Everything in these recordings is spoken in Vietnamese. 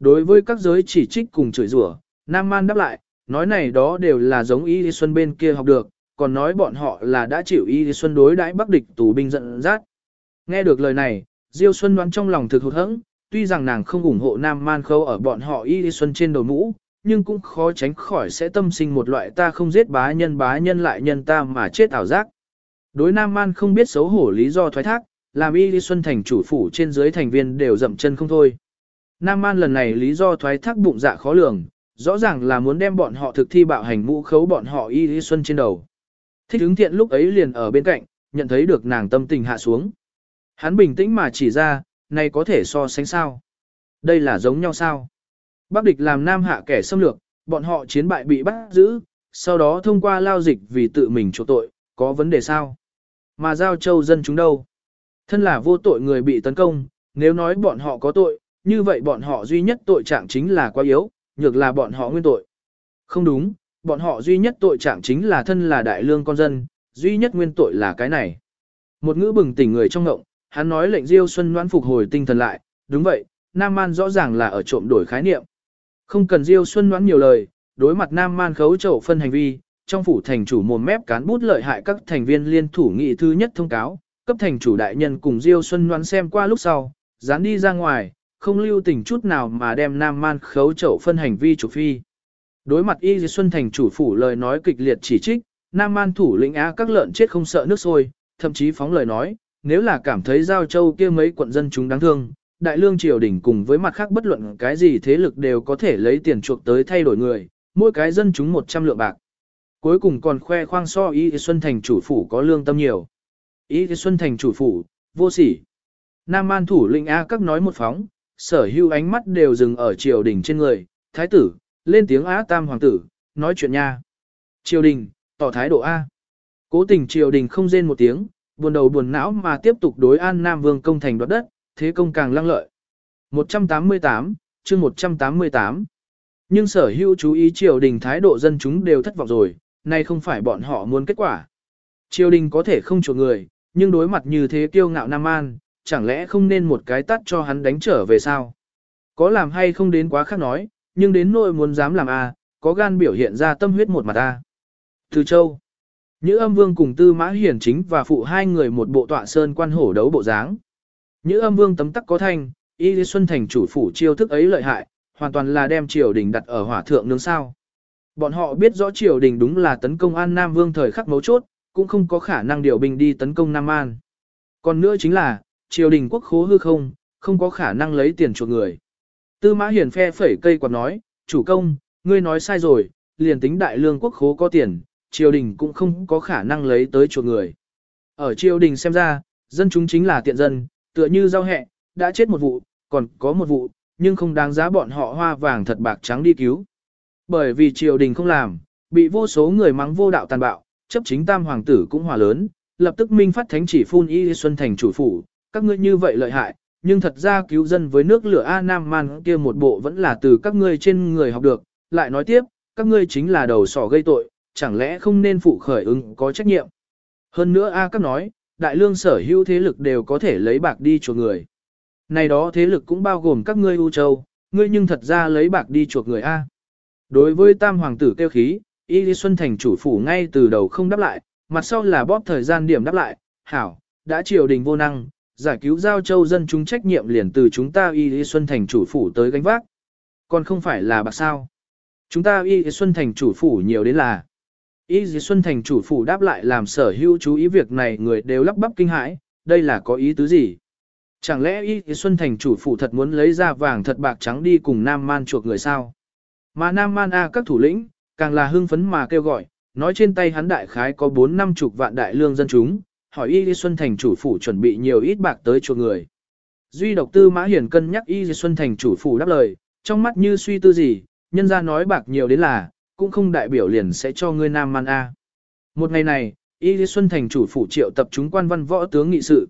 Đối với các giới chỉ trích cùng chửi rủa, Nam Man đáp lại, nói này đó đều là giống Y Lý Xuân bên kia học được, còn nói bọn họ là đã chịu Y Lý Xuân đối đãi bắc địch tù binh giận dắt. Nghe được lời này, Diêu Xuân đoán trong lòng thực hụt hẫng, tuy rằng nàng không ủng hộ Nam Man khâu ở bọn họ Y Lý Xuân trên đầu mũ, nhưng cũng khó tránh khỏi sẽ tâm sinh một loại ta không giết bá nhân bá nhân lại nhân ta mà chết ảo giác. Đối Nam Man không biết xấu hổ lý do thoái thác, làm Y Lý Xuân thành chủ phủ trên dưới thành viên đều dậm chân không thôi. Nam Man lần này lý do thoái thác bụng dạ khó lường, rõ ràng là muốn đem bọn họ thực thi bạo hành mũ khấu bọn họ Y Lý Xuân trên đầu. Thích ứng thiện lúc ấy liền ở bên cạnh, nhận thấy được nàng tâm tình hạ xuống. Hắn bình tĩnh mà chỉ ra, này có thể so sánh sao. Đây là giống nhau sao. Bắc địch làm nam hạ kẻ xâm lược, bọn họ chiến bại bị bắt giữ, sau đó thông qua lao dịch vì tự mình chỗ tội, có vấn đề sao? Mà giao châu dân chúng đâu? Thân là vô tội người bị tấn công, nếu nói bọn họ có tội, như vậy bọn họ duy nhất tội trạng chính là quá yếu, nhược là bọn họ nguyên tội. Không đúng, bọn họ duy nhất tội trạng chính là thân là đại lương con dân, duy nhất nguyên tội là cái này. Một ngữ bừng tỉnh người trong ngộng, hắn nói lệnh Diêu Xuân Noãn phục hồi tinh thần lại, đúng vậy, Nam Man rõ ràng là ở trộm đổi khái niệm. Không cần Diêu Xuân Noãn nhiều lời, đối mặt Nam Man khấu trổ phân hành vi, trong phủ thành chủ mồm mép cán bút lợi hại các thành viên liên thủ nghị thứ nhất thông cáo, cấp thành chủ đại nhân cùng Diêu Xuân Noãn xem qua lúc sau, dán đi ra ngoài, không lưu tình chút nào mà đem Nam Man khấu chậu phân hành vi chủ phi. Đối mặt Y Xuân thành chủ phủ lời nói kịch liệt chỉ trích, Nam Man thủ lĩnh á các lợn chết không sợ nước sôi, thậm chí phóng lời nói, nếu là cảm thấy giao châu kia mấy quận dân chúng đáng thương, đại lương triều đình cùng với mặt khác bất luận cái gì thế lực đều có thể lấy tiền chuộc tới thay đổi người, mỗi cái dân chúng 100 lượng bạc. Cuối cùng còn khoe khoang so Y Xuân Thành chủ phủ có lương tâm nhiều. Y Xuân Thành chủ phủ, vô sỉ. Nam Man thủ lĩnh A các nói một phóng, sở hữu ánh mắt đều dừng ở triều đình trên người, thái tử, lên tiếng Á Tam Hoàng tử, nói chuyện nha. Triều đình, tỏ thái độ A. Cố tình triều đình không rên một tiếng, buồn đầu buồn não mà tiếp tục đối an Nam Vương công thành đoạt đất, thế công càng lăng lợi. 188, chương 188. Nhưng sở hữu chú ý triều đình thái độ dân chúng đều thất vọng rồi, nay không phải bọn họ muốn kết quả. Triều đình có thể không chuộc người, nhưng đối mặt như thế kiêu ngạo Nam An, chẳng lẽ không nên một cái tắt cho hắn đánh trở về sao? Có làm hay không đến quá khác nói, nhưng đến nỗi muốn dám làm a, có gan biểu hiện ra tâm huyết một mặt a. Từ Châu, Nhữ âm vương cùng tư mã hiển chính và phụ hai người một bộ tọa sơn quan hổ đấu bộ dáng. Nhữ âm vương tấm tắc có thanh, y lý xuân thành chủ phủ chiêu thức ấy lợi hại, hoàn toàn là đem triều đình đặt ở hỏa thượng nướng sao. Bọn họ biết rõ triều đình đúng là tấn công An Nam Vương thời khắc mấu chốt, cũng không có khả năng điều binh đi tấn công Nam An. Còn nữa chính là, triều đình quốc khố hư không, không có khả năng lấy tiền chuộc người. Tư mã Hiển phe phẩy cây quạt nói, chủ công, ngươi nói sai rồi, liền tính đại lương quốc khố có tiền, triều đình cũng không có khả năng lấy tới chuộc người. Ở triều đình xem ra, dân chúng chính là tiện dân, tựa như giao hẹ, đã chết một vụ, còn có một vụ, nhưng không đáng giá bọn họ hoa vàng thật bạc trắng đi cứu. Bởi vì triều đình không làm, bị vô số người mắng vô đạo tàn bạo, chấp chính tam hoàng tử cũng hòa lớn, lập tức minh phát thánh chỉ phun y xuân thành chủ phủ, các ngươi như vậy lợi hại, nhưng thật ra cứu dân với nước lửa A Nam Man kia một bộ vẫn là từ các ngươi trên người học được, lại nói tiếp, các ngươi chính là đầu sỏ gây tội, chẳng lẽ không nên phụ khởi ứng có trách nhiệm. Hơn nữa A các nói, đại lương sở hữu thế lực đều có thể lấy bạc đi chuộc người. Này đó thế lực cũng bao gồm các ngươi U Châu, ngươi nhưng thật ra lấy bạc đi chuộc người A. Đối với tam hoàng tử kêu khí, Y Lý Xuân Thành chủ phủ ngay từ đầu không đáp lại, mặt sau là bóp thời gian điểm đáp lại, hảo, đã triều đình vô năng, giải cứu giao châu dân chúng trách nhiệm liền từ chúng ta Y y Xuân Thành chủ phủ tới gánh vác. Còn không phải là bạc sao. Chúng ta Y y Xuân Thành chủ phủ nhiều đến là. Y y Xuân Thành chủ phủ đáp lại làm sở hữu chú ý việc này người đều lắp bắp kinh hãi, đây là có ý tứ gì? Chẳng lẽ Y y Xuân Thành chủ phủ thật muốn lấy ra vàng thật bạc trắng đi cùng Nam Man chuộc người sao? Mà Nam Man A các thủ lĩnh, càng là hưng phấn mà kêu gọi, nói trên tay hắn đại khái có 4 năm chục vạn đại lương dân chúng, hỏi Y Di Xuân Thành chủ phủ chuẩn bị nhiều ít bạc tới chuộc người. Duy độc tư mã hiển cân nhắc Y Di Xuân Thành chủ phủ đáp lời, trong mắt như suy tư gì, nhân ra nói bạc nhiều đến là, cũng không đại biểu liền sẽ cho ngươi Nam Man A. Một ngày này, Y Di Xuân Thành chủ phủ triệu tập chúng quan văn võ tướng nghị sự.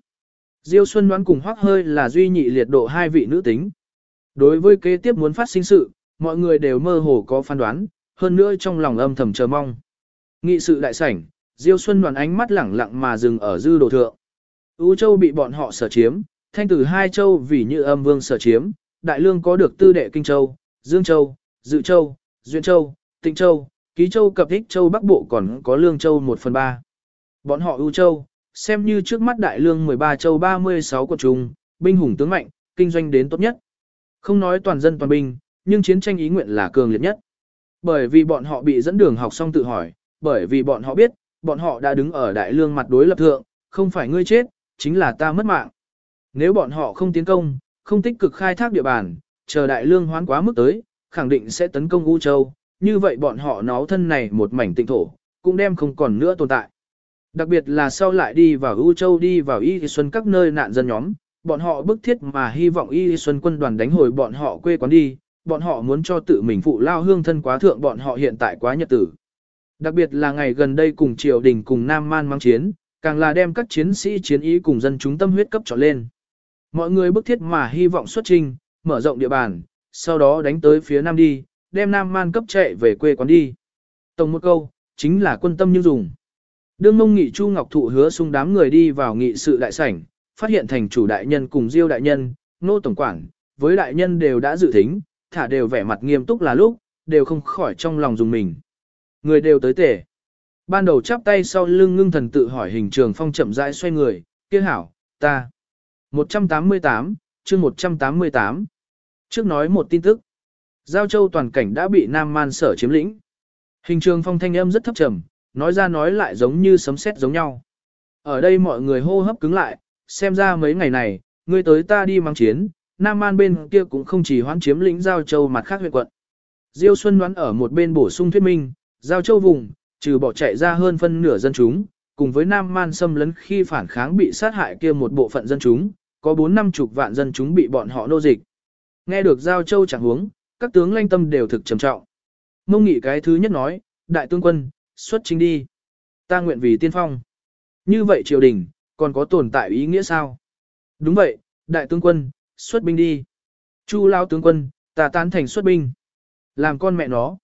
Diêu Xuân đoán cùng hoác hơi là duy nhị liệt độ hai vị nữ tính. Đối với kế tiếp muốn phát sinh sự, mọi người đều mơ hồ có phán đoán, hơn nữa trong lòng âm thầm chờ mong. Nghị sự đại sảnh, Diêu Xuân đoàn ánh mắt lẳng lặng mà dừng ở dư đồ thượng. U châu bị bọn họ sở chiếm, thanh tử hai châu vì như âm vương sở chiếm, Đại Lương có được tư đệ Kinh Châu, Dương Châu, Dự Châu, duyên Châu, Tịnh Châu, Ký Châu cập Thích Châu Bắc Bộ còn có Lương Châu 1 phần 3. Bọn họ ưu châu, xem như trước mắt Đại Lương 13 châu 36 quận chúng, binh hùng tướng mạnh, kinh doanh đến tốt nhất. Không nói toàn dân toàn binh, nhưng chiến tranh ý nguyện là cường liệt nhất. Bởi vì bọn họ bị dẫn đường học xong tự hỏi, bởi vì bọn họ biết, bọn họ đã đứng ở đại lương mặt đối lập thượng, không phải ngươi chết, chính là ta mất mạng. Nếu bọn họ không tiến công, không tích cực khai thác địa bàn, chờ đại lương hoán quá mức tới, khẳng định sẽ tấn công U Châu, như vậy bọn họ náo thân này một mảnh tịnh thổ, cũng đem không còn nữa tồn tại. Đặc biệt là sau lại đi vào U Châu đi vào Y Xuân các nơi nạn dân nhóm, bọn họ bức thiết mà hy vọng Y Xuân quân đoàn đánh hồi bọn họ quê quán đi, bọn họ muốn cho tự mình phụ lao hương thân quá thượng bọn họ hiện tại quá nhật tử. Đặc biệt là ngày gần đây cùng triều đình cùng Nam Man mang chiến, càng là đem các chiến sĩ chiến ý cùng dân chúng tâm huyết cấp trọn lên. Mọi người bức thiết mà hy vọng xuất trình, mở rộng địa bàn, sau đó đánh tới phía Nam đi, đem Nam Man cấp chạy về quê quán đi. Tổng một câu, chính là quân tâm như dùng. Đương mông nghị Chu Ngọc Thụ hứa sung đám người đi vào nghị sự đại sảnh, phát hiện thành chủ đại nhân cùng diêu đại nhân, nô tổng quản, với đại nhân đều đã dự thính, thả đều vẻ mặt nghiêm túc là lúc, đều không khỏi trong lòng dùng mình. Người đều tới tể. Ban đầu chắp tay sau lưng ngưng thần tự hỏi hình trường phong chậm rãi xoay người, kia hảo, ta. 188, chương 188. Trước nói một tin tức. Giao châu toàn cảnh đã bị Nam Man sở chiếm lĩnh. Hình trường phong thanh âm rất thấp trầm, nói ra nói lại giống như sấm sét giống nhau. Ở đây mọi người hô hấp cứng lại, xem ra mấy ngày này, ngươi tới ta đi mang chiến, Nam Man bên kia cũng không chỉ hoãn chiếm lĩnh Giao Châu mặt khác huyện quận. Diêu Xuân đoán ở một bên bổ sung thuyết minh, Giao Châu vùng, trừ bỏ chạy ra hơn phân nửa dân chúng, cùng với Nam Man xâm lấn khi phản kháng bị sát hại kia một bộ phận dân chúng, có bốn năm chục vạn dân chúng bị bọn họ nô dịch. Nghe được Giao Châu chẳng huống, các tướng lanh tâm đều thực trầm trọng. Mông nghị cái thứ nhất nói, đại tướng quân, xuất chính đi. Ta nguyện vì tiên phong. Như vậy triều đình, còn có tồn tại ý nghĩa sao? Đúng vậy, đại tướng quân, xuất binh đi. Chu lao tướng quân, ta tán thành xuất binh. Làm con mẹ nó.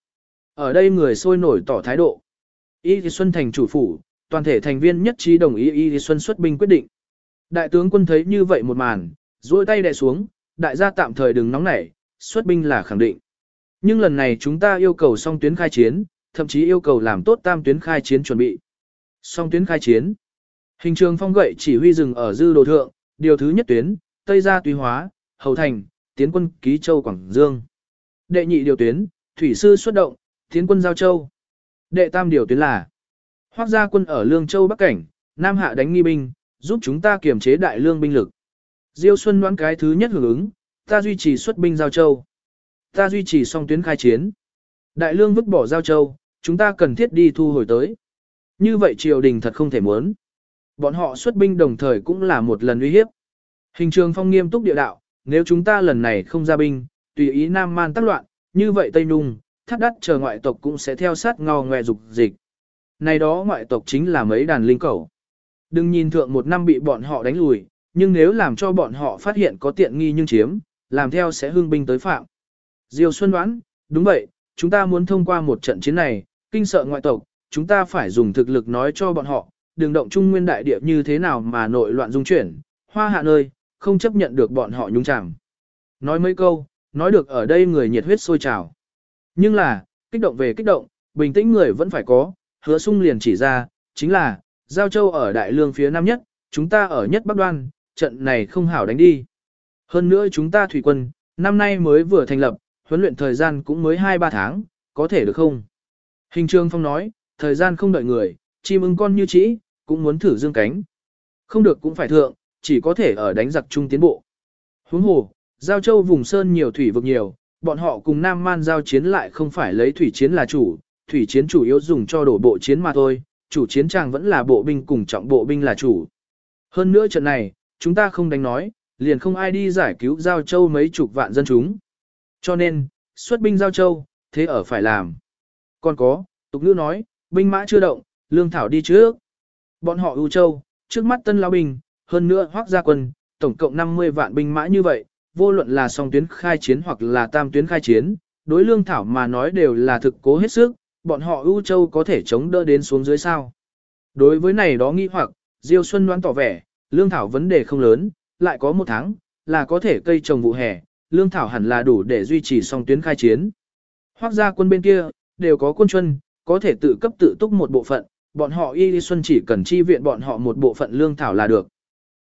Ở đây người sôi nổi tỏ thái độ. Y Thị Xuân thành chủ phủ, toàn thể thành viên nhất trí đồng ý Y Thị Xuân xuất binh quyết định. Đại tướng quân thấy như vậy một màn, duỗi tay đè xuống, đại gia tạm thời đừng nóng nảy, xuất binh là khẳng định. Nhưng lần này chúng ta yêu cầu song tuyến khai chiến, thậm chí yêu cầu làm tốt tam tuyến khai chiến chuẩn bị. Song tuyến khai chiến. Hình trường phong gậy chỉ huy rừng ở dư đồ thượng, điều thứ nhất tuyến, Tây gia Tuy Hóa, Hầu Thành, tiến quân Ký Châu Quảng Dương. Đệ nhị điều tuyến, Thủy sư xuất động, tiến quân Giao Châu. Đệ tam điều tuyến là Hoác gia quân ở Lương Châu Bắc Cảnh, Nam Hạ đánh nghi binh, giúp chúng ta kiềm chế đại lương binh lực. Diêu Xuân đoán cái thứ nhất hưởng ứng, ta duy trì xuất binh Giao Châu. Ta duy trì song tuyến khai chiến. Đại lương vứt bỏ Giao Châu, chúng ta cần thiết đi thu hồi tới. Như vậy triều đình thật không thể muốn. Bọn họ xuất binh đồng thời cũng là một lần uy hiếp. Hình trường phong nghiêm túc địa đạo, nếu chúng ta lần này không ra binh, tùy ý Nam Man tác loạn, như vậy Tây Nung, thắt đắt chờ ngoại tộc cũng sẽ theo sát ngò ngoe dục dịch. Này đó ngoại tộc chính là mấy đàn linh cầu. Đừng nhìn thượng một năm bị bọn họ đánh lùi, nhưng nếu làm cho bọn họ phát hiện có tiện nghi nhưng chiếm, làm theo sẽ hương binh tới phạm. Diêu Xuân đoán, đúng vậy, chúng ta muốn thông qua một trận chiến này, kinh sợ ngoại tộc, chúng ta phải dùng thực lực nói cho bọn họ, đừng động trung nguyên đại địa như thế nào mà nội loạn dung chuyển, hoa hạ nơi, không chấp nhận được bọn họ nhúng chẳng. Nói mấy câu, nói được ở đây người nhiệt huyết sôi trào. Nhưng là, kích động về kích động, bình tĩnh người vẫn phải có, hứa sung liền chỉ ra, chính là, Giao Châu ở Đại Lương phía Nam nhất, chúng ta ở nhất Bắc Đoan, trận này không hảo đánh đi. Hơn nữa chúng ta thủy quân, năm nay mới vừa thành lập, huấn luyện thời gian cũng mới 2-3 tháng, có thể được không? Hình Trương Phong nói, thời gian không đợi người, chim ưng con như chỉ, cũng muốn thử dương cánh. Không được cũng phải thượng, chỉ có thể ở đánh giặc chung tiến bộ. Huống hồ, Giao Châu vùng sơn nhiều thủy vực nhiều, bọn họ cùng Nam Man giao chiến lại không phải lấy thủy chiến là chủ, thủy chiến chủ yếu dùng cho đổ bộ chiến mà thôi, chủ chiến tràng vẫn là bộ binh cùng trọng bộ binh là chủ. Hơn nữa trận này, chúng ta không đánh nói, liền không ai đi giải cứu Giao Châu mấy chục vạn dân chúng. Cho nên, xuất binh Giao Châu, thế ở phải làm. Còn có, tục ngữ nói, binh mã chưa động, lương thảo đi trước. Bọn họ ưu châu, trước mắt tân lao binh, hơn nữa hoác gia quân, tổng cộng 50 vạn binh mã như vậy, vô luận là song tuyến khai chiến hoặc là tam tuyến khai chiến, đối lương thảo mà nói đều là thực cố hết sức, bọn họ ưu châu có thể chống đỡ đến xuống dưới sao. Đối với này đó nghi hoặc, Diêu Xuân đoán tỏ vẻ, lương thảo vấn đề không lớn, lại có một tháng, là có thể cây trồng vụ hè, lương thảo hẳn là đủ để duy trì song tuyến khai chiến. Hoác gia quân bên kia, đều có quân chuân, có thể tự cấp tự túc một bộ phận, bọn họ Y Lý Xuân chỉ cần chi viện bọn họ một bộ phận lương thảo là được.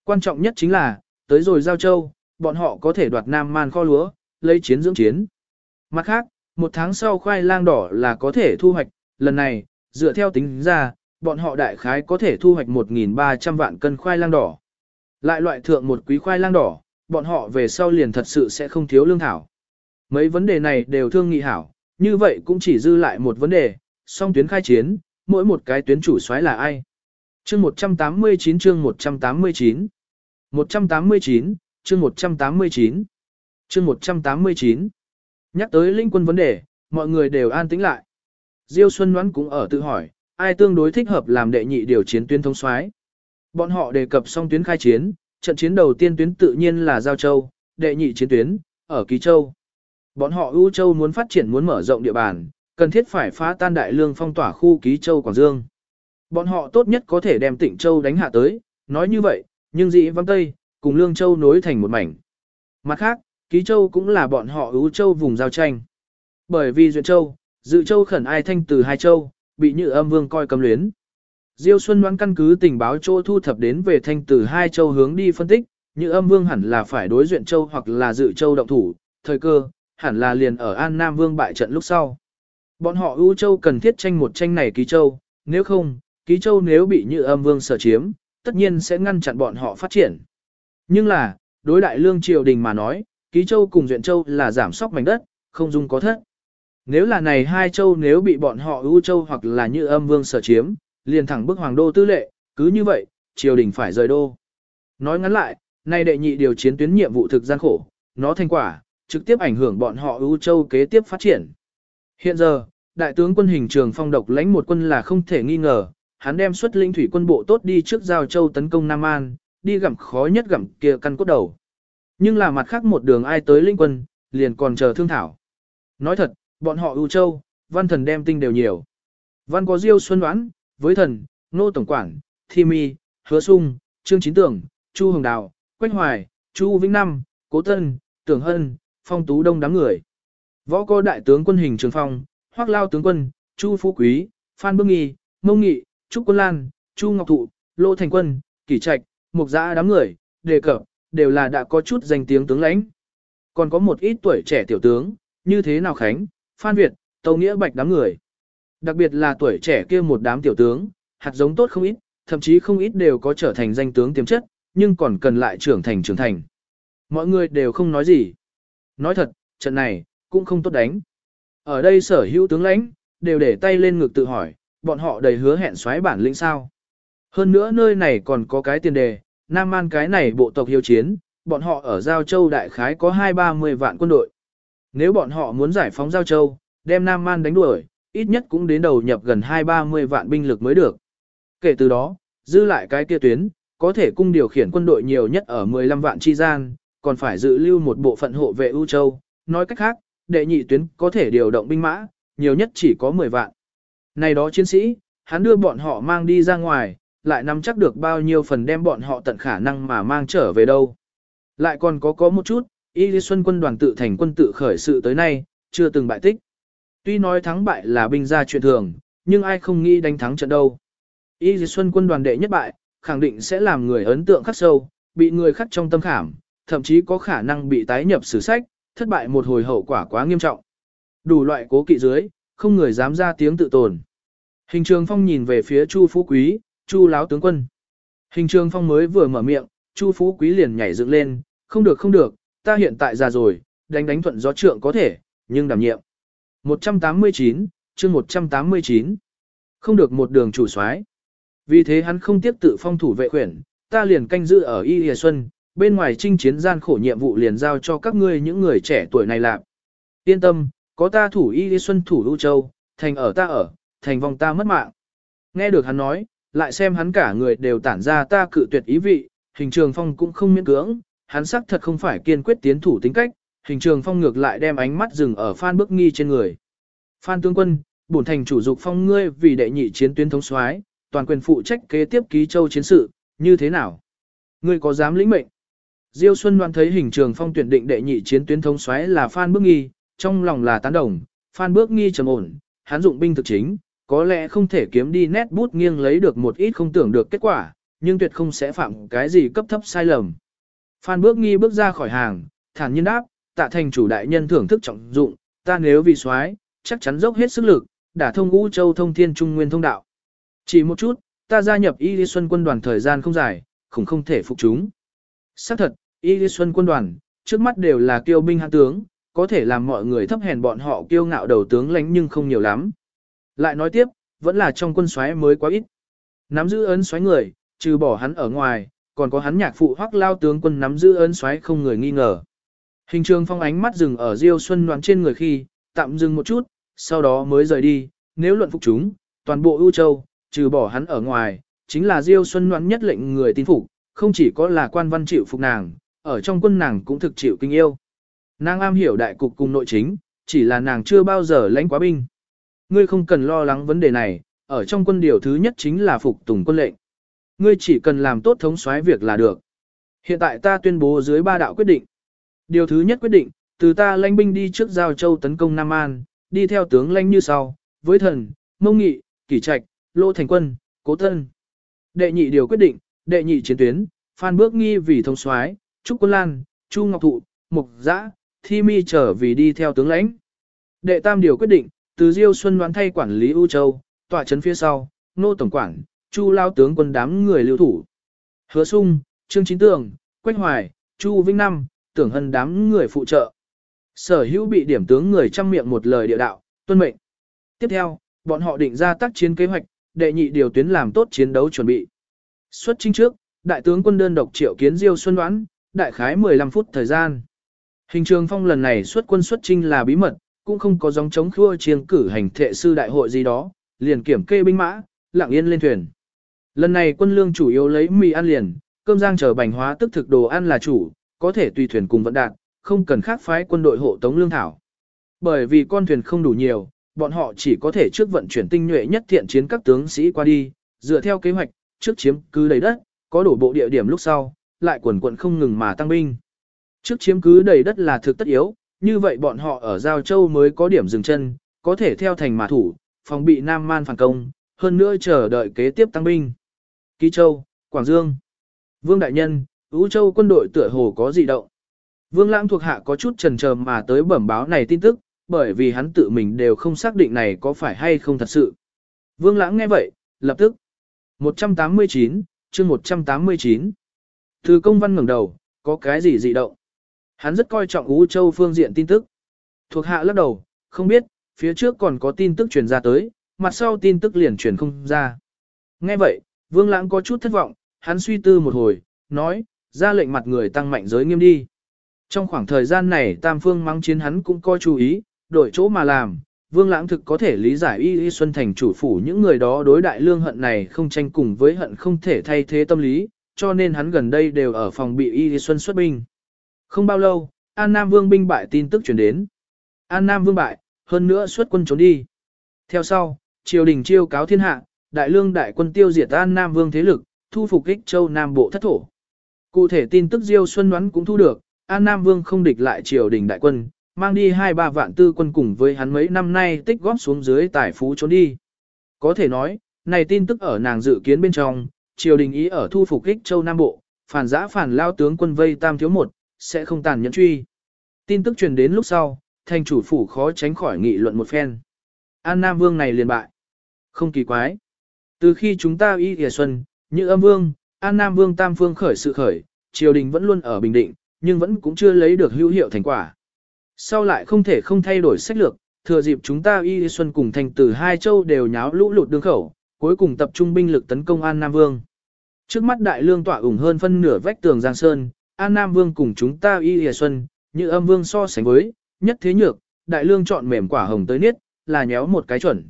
Quan trọng nhất chính là, tới rồi giao châu, bọn họ có thể đoạt Nam Man kho lúa, lấy chiến dưỡng chiến. Mặt khác, một tháng sau khoai lang đỏ là có thể thu hoạch, lần này, dựa theo tính ra, bọn họ đại khái có thể thu hoạch 1.300 vạn cân khoai lang đỏ. Lại loại thượng một quý khoai lang đỏ, bọn họ về sau liền thật sự sẽ không thiếu lương thảo. Mấy vấn đề này đều thương nghị hảo, như vậy cũng chỉ dư lại một vấn đề, song tuyến khai chiến, mỗi một cái tuyến chủ soái là ai. Chương 189 chương 189 189, chương 189 chương 189 Nhắc tới linh quân vấn đề, mọi người đều an tĩnh lại. Diêu Xuân Ngoãn cũng ở tự hỏi, ai tương đối thích hợp làm đệ nhị điều chiến tuyến thông soái. Bọn họ đề cập xong tuyến khai chiến, trận chiến đầu tiên tuyến tự nhiên là Giao Châu, đệ nhị chiến tuyến, ở Ký Châu. Bọn họ ưu châu muốn phát triển muốn mở rộng địa bàn, cần thiết phải phá tan đại lương phong tỏa khu Ký Châu Quảng Dương. Bọn họ tốt nhất có thể đem tỉnh Châu đánh hạ tới, nói như vậy, nhưng dị văng Tây, cùng Lương Châu nối thành một mảnh. Mặt khác, Ký Châu cũng là bọn họ ưu châu vùng giao tranh. Bởi vì Duyện Châu, Dự Châu khẩn ai thanh từ hai châu, bị Như Âm Vương coi cầm luyến. Diêu Xuân đoán căn cứ tình báo chỗ thu thập đến về thanh từ hai châu hướng đi phân tích, Như Âm Vương hẳn là phải đối Duyện Châu hoặc là Dự Châu động thủ, thời cơ, hẳn là liền ở An Nam Vương bại trận lúc sau. Bọn họ ưu châu cần thiết tranh một tranh này Ký Châu, nếu không, Ký Châu nếu bị Như Âm Vương sở chiếm, tất nhiên sẽ ngăn chặn bọn họ phát triển. Nhưng là, đối đại lương triều đình mà nói, Ký Châu cùng Duyện Châu là giảm sóc mảnh đất, không dung có thất. Nếu là này hai châu nếu bị bọn họ ưu châu hoặc là như âm vương sở chiếm, liền thẳng bức hoàng đô tư lệ, cứ như vậy, triều đình phải rời đô. Nói ngắn lại, nay đệ nhị điều chiến tuyến nhiệm vụ thực gian khổ, nó thành quả, trực tiếp ảnh hưởng bọn họ ưu châu kế tiếp phát triển. Hiện giờ, đại tướng quân hình trường phong độc lãnh một quân là không thể nghi ngờ, hắn đem xuất linh thủy quân bộ tốt đi trước giao châu tấn công Nam An, đi gặm khó nhất gặm kia căn cốt đầu. Nhưng là mặt khác một đường ai tới linh quân, liền còn chờ thương thảo. Nói thật, bọn họ ưu châu, văn thần đem tinh đều nhiều. Văn có Diêu Xuân Đoán, với thần, Nô Tổng Quản, Thi Mi, Hứa Sung, Trương Chín Tưởng, Chu Hồng Đào, Quách Hoài, Chu Vĩnh Năm, Cố Tân, Tưởng Hân, Phong Tú Đông đám người. Võ có đại tướng quân hình trường phong, Hoác Lao tướng quân, Chu Phú Quý, Phan bương Nghi, Mông Nghị, Trúc Quân Lan, Chu Ngọc Thụ, Lô Thành Quân, Kỷ Trạch, Mục Giã đám người, đề cập, đều là đã có chút danh tiếng tướng lãnh. Còn có một ít tuổi trẻ tiểu tướng, như thế nào Khánh, Phan Việt, Tâu Nghĩa Bạch đám người. Đặc biệt là tuổi trẻ kia một đám tiểu tướng, hạt giống tốt không ít, thậm chí không ít đều có trở thành danh tướng tiềm chất, nhưng còn cần lại trưởng thành trưởng thành. Mọi người đều không nói gì. Nói thật, trận này, cũng không tốt đánh. Ở đây sở hữu tướng lãnh, đều để tay lên ngực tự hỏi, bọn họ đầy hứa hẹn xoáy bản lĩnh sao. Hơn nữa nơi này còn có cái tiền đề, Nam Man cái này bộ tộc hiếu chiến, bọn họ ở Giao Châu đại khái có hai ba mươi vạn quân đội. Nếu bọn họ muốn giải phóng Giao Châu, đem Nam Man đánh đuổi, ít nhất cũng đến đầu nhập gần hai ba mươi vạn binh lực mới được. Kể từ đó, dư lại cái kia tuyến, có thể cung điều khiển quân đội nhiều nhất ở 15 vạn chi gian, còn phải dự lưu một bộ phận hộ vệ ưu châu. Nói cách khác, đệ nhị tuyến có thể điều động binh mã, nhiều nhất chỉ có 10 vạn. Này đó chiến sĩ, hắn đưa bọn họ mang đi ra ngoài, lại nắm chắc được bao nhiêu phần đem bọn họ tận khả năng mà mang trở về đâu. Lại còn có có một chút, Y Lý Xuân quân đoàn tự thành quân tự khởi sự tới nay, chưa từng bại tích. Tuy nói thắng bại là binh gia chuyện thường, nhưng ai không nghĩ đánh thắng trận đâu. Y Lý Xuân quân đoàn đệ nhất bại, khẳng định sẽ làm người ấn tượng khắc sâu, bị người khắc trong tâm khảm, thậm chí có khả năng bị tái nhập sử sách, thất bại một hồi hậu quả quá nghiêm trọng. Đủ loại cố kỵ dưới, không người dám ra tiếng tự tồn. Hình trường phong nhìn về phía Chu Phú Quý, Chu láo tướng quân. Hình trường phong mới vừa mở miệng, Chu Phú Quý liền nhảy dựng lên, không được không được, ta hiện tại già rồi, đánh đánh thuận gió trượng có thể, nhưng đảm nhiệm. 189, chương 189. Không được một đường chủ soái. Vì thế hắn không tiếp tự phong thủ vệ khuyển, ta liền canh giữ ở Y Hề Xuân, bên ngoài chinh chiến gian khổ nhiệm vụ liền giao cho các ngươi những người trẻ tuổi này làm. Yên tâm, có ta thủ Y Hề Xuân thủ Lưu Châu, thành ở ta ở, thành vòng ta mất mạng. Nghe được hắn nói, lại xem hắn cả người đều tản ra ta cự tuyệt ý vị, hình trường phong cũng không miễn cưỡng, hắn sắc thật không phải kiên quyết tiến thủ tính cách, hình trường phong ngược lại đem ánh mắt dừng ở Phan Bước Nghi trên người. Phan tướng quân, bổn thành chủ dục phong ngươi vì đệ nhị chiến tuyến thống soái, toàn quyền phụ trách kế tiếp ký châu chiến sự, như thế nào? Ngươi có dám lĩnh mệnh? Diêu Xuân Loan thấy hình trường phong tuyển định đệ nhị chiến tuyến thống soái là Phan Bước Nghi, trong lòng là tán đồng, Phan Bước Nghi trầm ổn, hắn dụng binh thực chính, có lẽ không thể kiếm đi nét bút nghiêng lấy được một ít không tưởng được kết quả, nhưng tuyệt không sẽ phạm cái gì cấp thấp sai lầm. Phan Bước Nghi bước ra khỏi hàng, thản nhiên đáp, tạ thành chủ đại nhân thưởng thức trọng dụng, ta nếu vì soái chắc chắn dốc hết sức lực, đả thông ngũ châu thông thiên trung nguyên thông đạo. Chỉ một chút, ta gia nhập Y Lý Xuân quân đoàn thời gian không dài, cũng không thể phục chúng. Xác thật, Y Lý Xuân quân đoàn, trước mắt đều là kiêu binh hạng tướng, có thể làm mọi người thấp hèn bọn họ kiêu ngạo đầu tướng lãnh nhưng không nhiều lắm. Lại nói tiếp, vẫn là trong quân xoáy mới quá ít. Nắm giữ ấn xoáy người, trừ bỏ hắn ở ngoài, còn có hắn nhạc phụ hoắc lao tướng quân nắm giữ ấn xoáy không người nghi ngờ. Hình trường phong ánh mắt dừng ở Diêu Xuân loan trên người khi, tạm dừng một chút, sau đó mới rời đi, nếu luận phục chúng, toàn bộ ưu châu, trừ bỏ hắn ở ngoài, chính là Diêu Xuân loan nhất lệnh người tin phục, không chỉ có là quan văn chịu phục nàng, ở trong quân nàng cũng thực chịu kinh yêu. Nàng am hiểu đại cục cùng nội chính, chỉ là nàng chưa bao giờ lãnh quá binh. Ngươi không cần lo lắng vấn đề này, ở trong quân điều thứ nhất chính là phục tùng quân lệnh. Ngươi chỉ cần làm tốt thống soái việc là được. Hiện tại ta tuyên bố dưới ba đạo quyết định. Điều thứ nhất quyết định, từ ta lãnh binh đi trước giao châu tấn công Nam An, đi theo tướng lãnh như sau, với thần, mông nghị, kỷ trạch, lô thành quân, cố thân. Đệ nhị điều quyết định, đệ nhị chiến tuyến, phan bước nghi vì thông soái, trúc quân lan, chu ngọc thụ, mục giã, thi mi trở vì đi theo tướng lãnh. Đệ tam điều quyết định, từ Diêu Xuân đoán thay quản lý U châu, tọa trấn phía sau, nô tổng quản, chu lao tướng quân đám người lưu thủ. Hứa sung, trương chính tường, quách hoài, chu vinh năm, tưởng hân đám người phụ trợ. Sở hữu bị điểm tướng người trăm miệng một lời địa đạo, tuân mệnh. Tiếp theo, bọn họ định ra tác chiến kế hoạch, đệ nhị điều tuyến làm tốt chiến đấu chuẩn bị. Xuất chinh trước, đại tướng quân đơn độc triệu kiến Diêu Xuân đoán, đại khái 15 phút thời gian. Hình trường phong lần này xuất quân xuất chinh là bí mật, cũng không có giống chống khua chiêng cử hành thệ sư đại hội gì đó, liền kiểm kê binh mã, lặng yên lên thuyền. Lần này quân lương chủ yếu lấy mì ăn liền, cơm giang chờ bánh hóa tức thực đồ ăn là chủ, có thể tùy thuyền cùng vận đạt, không cần khác phái quân đội hộ tống lương thảo. Bởi vì con thuyền không đủ nhiều, bọn họ chỉ có thể trước vận chuyển tinh nhuệ nhất thiện chiến các tướng sĩ qua đi, dựa theo kế hoạch, trước chiếm cứ đầy đất, có đổ bộ địa điểm lúc sau, lại quần quận không ngừng mà tăng binh. Trước chiếm cứ đầy đất là thực tất yếu, như vậy bọn họ ở Giao Châu mới có điểm dừng chân, có thể theo thành mà thủ, phòng bị Nam Man phản công, hơn nữa chờ đợi kế tiếp tăng binh. Ký Châu, Quảng Dương, Vương Đại Nhân, Ú Châu quân đội tựa hồ có dị động. Vương Lãng thuộc hạ có chút trần chờ mà tới bẩm báo này tin tức, bởi vì hắn tự mình đều không xác định này có phải hay không thật sự. Vương Lãng nghe vậy, lập tức. 189, chương 189. Từ công văn ngẩng đầu, có cái gì dị động? Hắn rất coi trọng Ú Châu phương diện tin tức. Thuộc hạ lắc đầu, không biết, phía trước còn có tin tức truyền ra tới, mặt sau tin tức liền truyền không ra. Nghe vậy, Vương Lãng có chút thất vọng, hắn suy tư một hồi, nói, ra lệnh mặt người tăng mạnh giới nghiêm đi. Trong khoảng thời gian này Tam Phương mắng chiến hắn cũng coi chú ý, đổi chỗ mà làm. Vương Lãng thực có thể lý giải Y Y Xuân Thành chủ phủ những người đó đối đại lương hận này không tranh cùng với hận không thể thay thế tâm lý, cho nên hắn gần đây đều ở phòng bị Y Y Xuân xuất binh. Không bao lâu, An Nam Vương binh bại tin tức truyền đến. An Nam Vương bại, hơn nữa xuất quân trốn đi. Theo sau, triều đình chiêu cáo thiên hạ, đại lương đại quân tiêu diệt An Nam Vương thế lực, thu phục ích châu Nam Bộ thất thổ. Cụ thể tin tức Diêu Xuân đoán cũng thu được, An Nam Vương không địch lại triều đình đại quân, mang đi hai ba vạn tư quân cùng với hắn mấy năm nay tích góp xuống dưới tài phú trốn đi. Có thể nói, này tin tức ở nàng dự kiến bên trong, triều đình ý ở thu phục ích châu Nam Bộ, phản giã phản lao tướng quân vây tam thiếu một, sẽ không tàn nhẫn truy. Tin tức truyền đến lúc sau, thành chủ phủ khó tránh khỏi nghị luận một phen. An Nam Vương này liền bại. Không kỳ quái. Từ khi chúng ta y thìa xuân, như âm vương, An Nam Vương Tam Phương khởi sự khởi, triều đình vẫn luôn ở bình định, nhưng vẫn cũng chưa lấy được hữu hiệu thành quả. Sau lại không thể không thay đổi sách lược, thừa dịp chúng ta y xuân cùng thành tử hai châu đều nháo lũ lụt đường khẩu, cuối cùng tập trung binh lực tấn công An Nam Vương. Trước mắt đại lương tỏa ủng hơn phân nửa vách tường Giang Sơn, An Nam Vương cùng chúng ta y hề xuân, như âm vương so sánh với, nhất thế nhược, đại lương chọn mềm quả hồng tới niết, là nhéo một cái chuẩn.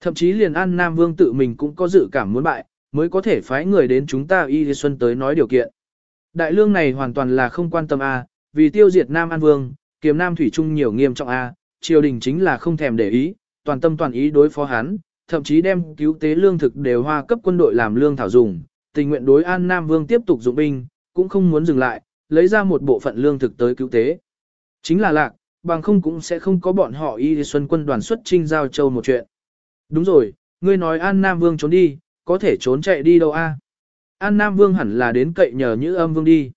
Thậm chí liền An Nam Vương tự mình cũng có dự cảm muốn bại, mới có thể phái người đến chúng ta y hề xuân tới nói điều kiện. Đại lương này hoàn toàn là không quan tâm A, vì tiêu diệt Nam An Vương, kiếm Nam Thủy Trung nhiều nghiêm trọng A, triều đình chính là không thèm để ý, toàn tâm toàn ý đối phó hắn, thậm chí đem cứu tế lương thực đều hoa cấp quân đội làm lương thảo dùng, tình nguyện đối An Nam Vương tiếp tục dụng binh, cũng không muốn dừng lại, lấy ra một bộ phận lương thực tới cứu tế. Chính là lạc, bằng không cũng sẽ không có bọn họ y xuân quân đoàn xuất trinh giao châu một chuyện. Đúng rồi, ngươi nói An Nam Vương trốn đi, có thể trốn chạy đi đâu a? An Nam Vương hẳn là đến cậy nhờ Nhữ âm vương đi.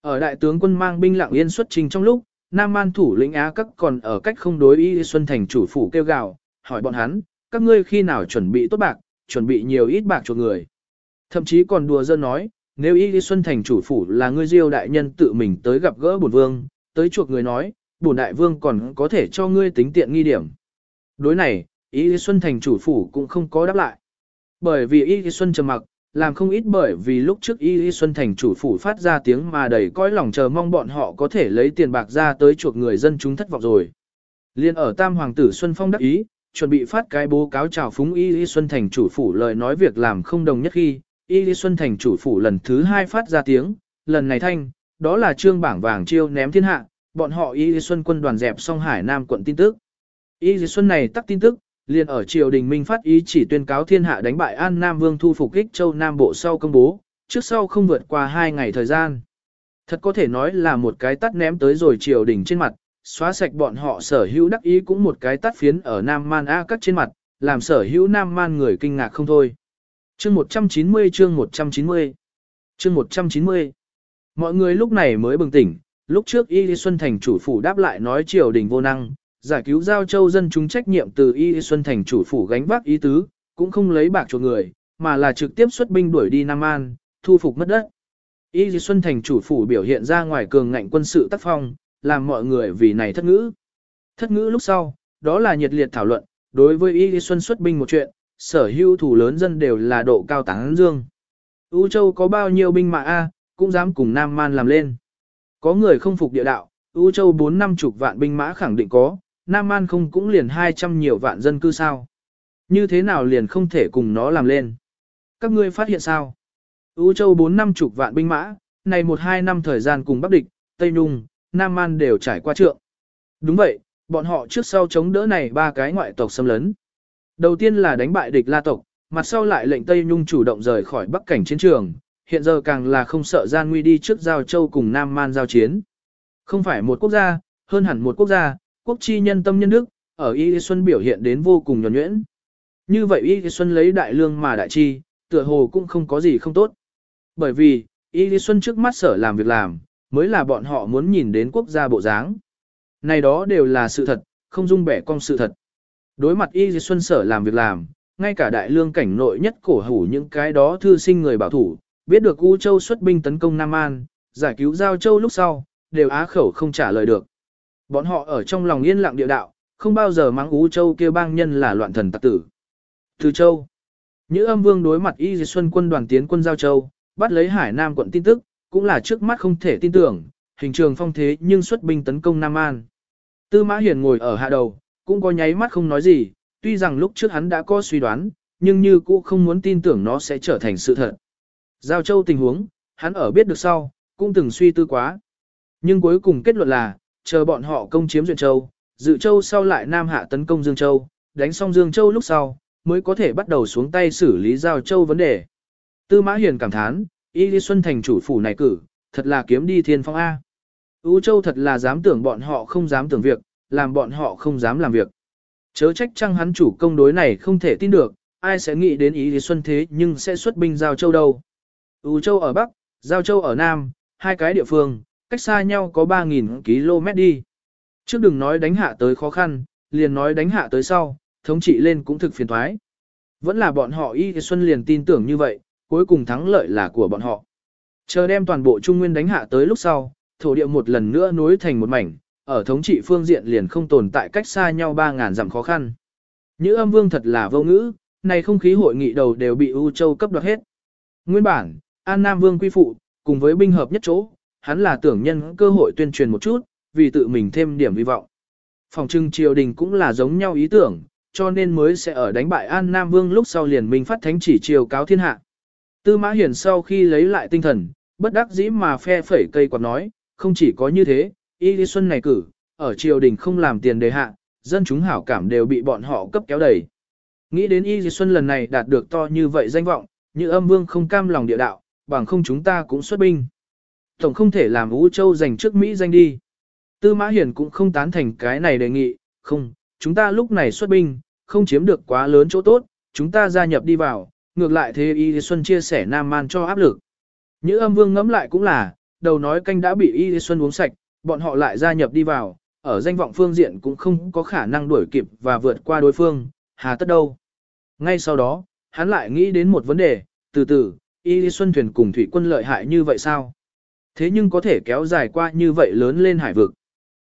Ở đại tướng quân mang binh lặng yên xuất trình trong lúc, Nam Man thủ lĩnh Á các còn ở cách không đối Y Xuân Thành chủ phủ kêu gào, hỏi bọn hắn, các ngươi khi nào chuẩn bị tốt bạc, chuẩn bị nhiều ít bạc cho người. Thậm chí còn đùa dân nói, nếu Y Xuân Thành chủ phủ là ngươi diêu đại nhân tự mình tới gặp gỡ bổn vương, tới chuộc người nói, bổn đại vương còn có thể cho ngươi tính tiện nghi điểm. Đối này, Y Xuân Thành chủ phủ cũng không có đáp lại. Bởi vì Y Xuân trầm mặc, làm không ít bởi vì lúc trước Y Xuân Thành chủ phủ phát ra tiếng mà đầy cõi lòng chờ mong bọn họ có thể lấy tiền bạc ra tới chuộc người dân chúng thất vọng rồi. Liên ở Tam Hoàng tử Xuân Phong đắc ý, chuẩn bị phát cái bố cáo chào phúng Y Y Xuân Thành chủ phủ lời nói việc làm không đồng nhất khi, Y Lý Xuân Thành chủ phủ lần thứ hai phát ra tiếng, lần này thanh, đó là trương bảng vàng chiêu ném thiên hạ, bọn họ Y Lý Xuân quân đoàn dẹp song Hải Nam quận tin tức. Y Lý Xuân này tắt tin tức, liền ở triều đình minh phát ý chỉ tuyên cáo thiên hạ đánh bại An Nam Vương thu phục ích châu Nam Bộ sau công bố, trước sau không vượt qua hai ngày thời gian. Thật có thể nói là một cái tắt ném tới rồi triều đình trên mặt, xóa sạch bọn họ sở hữu đắc ý cũng một cái tắt phiến ở Nam Man A cắt trên mặt, làm sở hữu Nam Man người kinh ngạc không thôi. Chương 190 chương 190 Chương 190 Mọi người lúc này mới bừng tỉnh, lúc trước Y Xuân Thành chủ phủ đáp lại nói triều đình vô năng, giải cứu giao châu dân chúng trách nhiệm từ Y Xuân Thành chủ phủ gánh vác ý tứ, cũng không lấy bạc cho người, mà là trực tiếp xuất binh đuổi đi Nam An, thu phục mất đất. Y Xuân Thành chủ phủ biểu hiện ra ngoài cường ngạnh quân sự tác phong, làm mọi người vì này thất ngữ. Thất ngữ lúc sau, đó là nhiệt liệt thảo luận, đối với Y Xuân xuất binh một chuyện, sở hữu thủ lớn dân đều là độ cao tán dương. U Châu có bao nhiêu binh mã A, cũng dám cùng Nam Man làm lên. Có người không phục địa đạo, U Châu 4 năm chục vạn binh mã khẳng định có, Nam Man không cũng liền 200 nhiều vạn dân cư sao. Như thế nào liền không thể cùng nó làm lên. Các ngươi phát hiện sao? U Châu 4 năm chục vạn binh mã, này một hai năm thời gian cùng Bắc Địch, Tây Nhung, Nam Man đều trải qua trượng. Đúng vậy, bọn họ trước sau chống đỡ này ba cái ngoại tộc xâm lấn. Đầu tiên là đánh bại địch La tộc, mặt sau lại lệnh Tây Nhung chủ động rời khỏi Bắc cảnh chiến trường, hiện giờ càng là không sợ gian nguy đi trước giao châu cùng Nam Man giao chiến. Không phải một quốc gia, hơn hẳn một quốc gia, quốc chi nhân tâm nhân đức, ở Y Xuân biểu hiện đến vô cùng nhuẩn nhuyễn. Như vậy Y Xuân lấy đại lương mà đại chi, tựa hồ cũng không có gì không tốt. Bởi vì, Y Xuân trước mắt sở làm việc làm, mới là bọn họ muốn nhìn đến quốc gia bộ dáng. Này đó đều là sự thật, không dung bẻ cong sự thật. Đối mặt Y Xuân sở làm việc làm, ngay cả đại lương cảnh nội nhất cổ hủ những cái đó thư sinh người bảo thủ, biết được U Châu xuất binh tấn công Nam An, giải cứu Giao Châu lúc sau, đều á khẩu không trả lời được. Bọn họ ở trong lòng yên lặng địa đạo, không bao giờ mắng U Châu kêu bang nhân là loạn thần tặc tử. Từ Châu Nhữ âm vương đối mặt Y Di Xuân quân đoàn tiến quân Giao Châu, bắt lấy Hải Nam quận tin tức, cũng là trước mắt không thể tin tưởng, hình trường phong thế nhưng xuất binh tấn công Nam An. Tư Mã Hiền ngồi ở hạ đầu, cũng có nháy mắt không nói gì, tuy rằng lúc trước hắn đã có suy đoán, nhưng như cũ không muốn tin tưởng nó sẽ trở thành sự thật. Giao Châu tình huống, hắn ở biết được sau, cũng từng suy tư quá. Nhưng cuối cùng kết luận là, chờ bọn họ công chiếm Duyện Châu, Dự Châu sau lại Nam Hạ tấn công Dương Châu, đánh xong Dương Châu lúc sau, mới có thể bắt đầu xuống tay xử lý Giao Châu vấn đề. Tư Mã Hiền cảm thán, Y Lý Xuân thành chủ phủ này cử, thật là kiếm đi thiên phong A. U Châu thật là dám tưởng bọn họ không dám tưởng việc, làm bọn họ không dám làm việc. Chớ trách chăng hắn chủ công đối này không thể tin được, ai sẽ nghĩ đến ý thì Xuân thế nhưng sẽ xuất binh Giao Châu đâu. U Châu ở Bắc, Giao Châu ở Nam, hai cái địa phương, cách xa nhau có 3.000 km đi. Trước đừng nói đánh hạ tới khó khăn, liền nói đánh hạ tới sau, thống trị lên cũng thực phiền thoái. Vẫn là bọn họ Y Xuân liền tin tưởng như vậy, cuối cùng thắng lợi là của bọn họ. Chờ đem toàn bộ Trung Nguyên đánh hạ tới lúc sau, thổ địa một lần nữa nối thành một mảnh, ở thống trị phương diện liền không tồn tại cách xa nhau 3.000 dặm khó khăn. Như âm vương thật là vô ngữ, này không khí hội nghị đầu đều bị U Châu cấp đoạt hết. Nguyên bản, An Nam Vương quy phụ, cùng với binh hợp nhất chỗ, hắn là tưởng nhân cơ hội tuyên truyền một chút, vì tự mình thêm điểm hy vọng. Phòng trưng triều đình cũng là giống nhau ý tưởng, cho nên mới sẽ ở đánh bại An Nam Vương lúc sau liền minh phát thánh chỉ triều cáo thiên hạ. Tư Mã Hiển sau khi lấy lại tinh thần, bất đắc dĩ mà phe phẩy cây quạt nói, không chỉ có như thế, Y Lý Xuân này cử, ở triều đình không làm tiền đề hạ, dân chúng hảo cảm đều bị bọn họ cấp kéo đẩy Nghĩ đến Y Lý Xuân lần này đạt được to như vậy danh vọng, như âm vương không cam lòng địa đạo, bằng không chúng ta cũng xuất binh. Tổng không thể làm Ú Châu giành trước Mỹ danh đi. Tư Mã Hiền cũng không tán thành cái này đề nghị, không, chúng ta lúc này xuất binh, không chiếm được quá lớn chỗ tốt, chúng ta gia nhập đi vào, ngược lại thế Y Xuân chia sẻ Nam Man cho áp lực. Như âm vương ngẫm lại cũng là, đầu nói canh đã bị Y Xuân uống sạch, bọn họ lại gia nhập đi vào, ở danh vọng phương diện cũng không có khả năng đuổi kịp và vượt qua đối phương, hà tất đâu. Ngay sau đó, hắn lại nghĩ đến một vấn đề, từ từ, Y Xuân thuyền cùng thủy quân lợi hại như vậy sao? Thế nhưng có thể kéo dài qua như vậy lớn lên hải vực.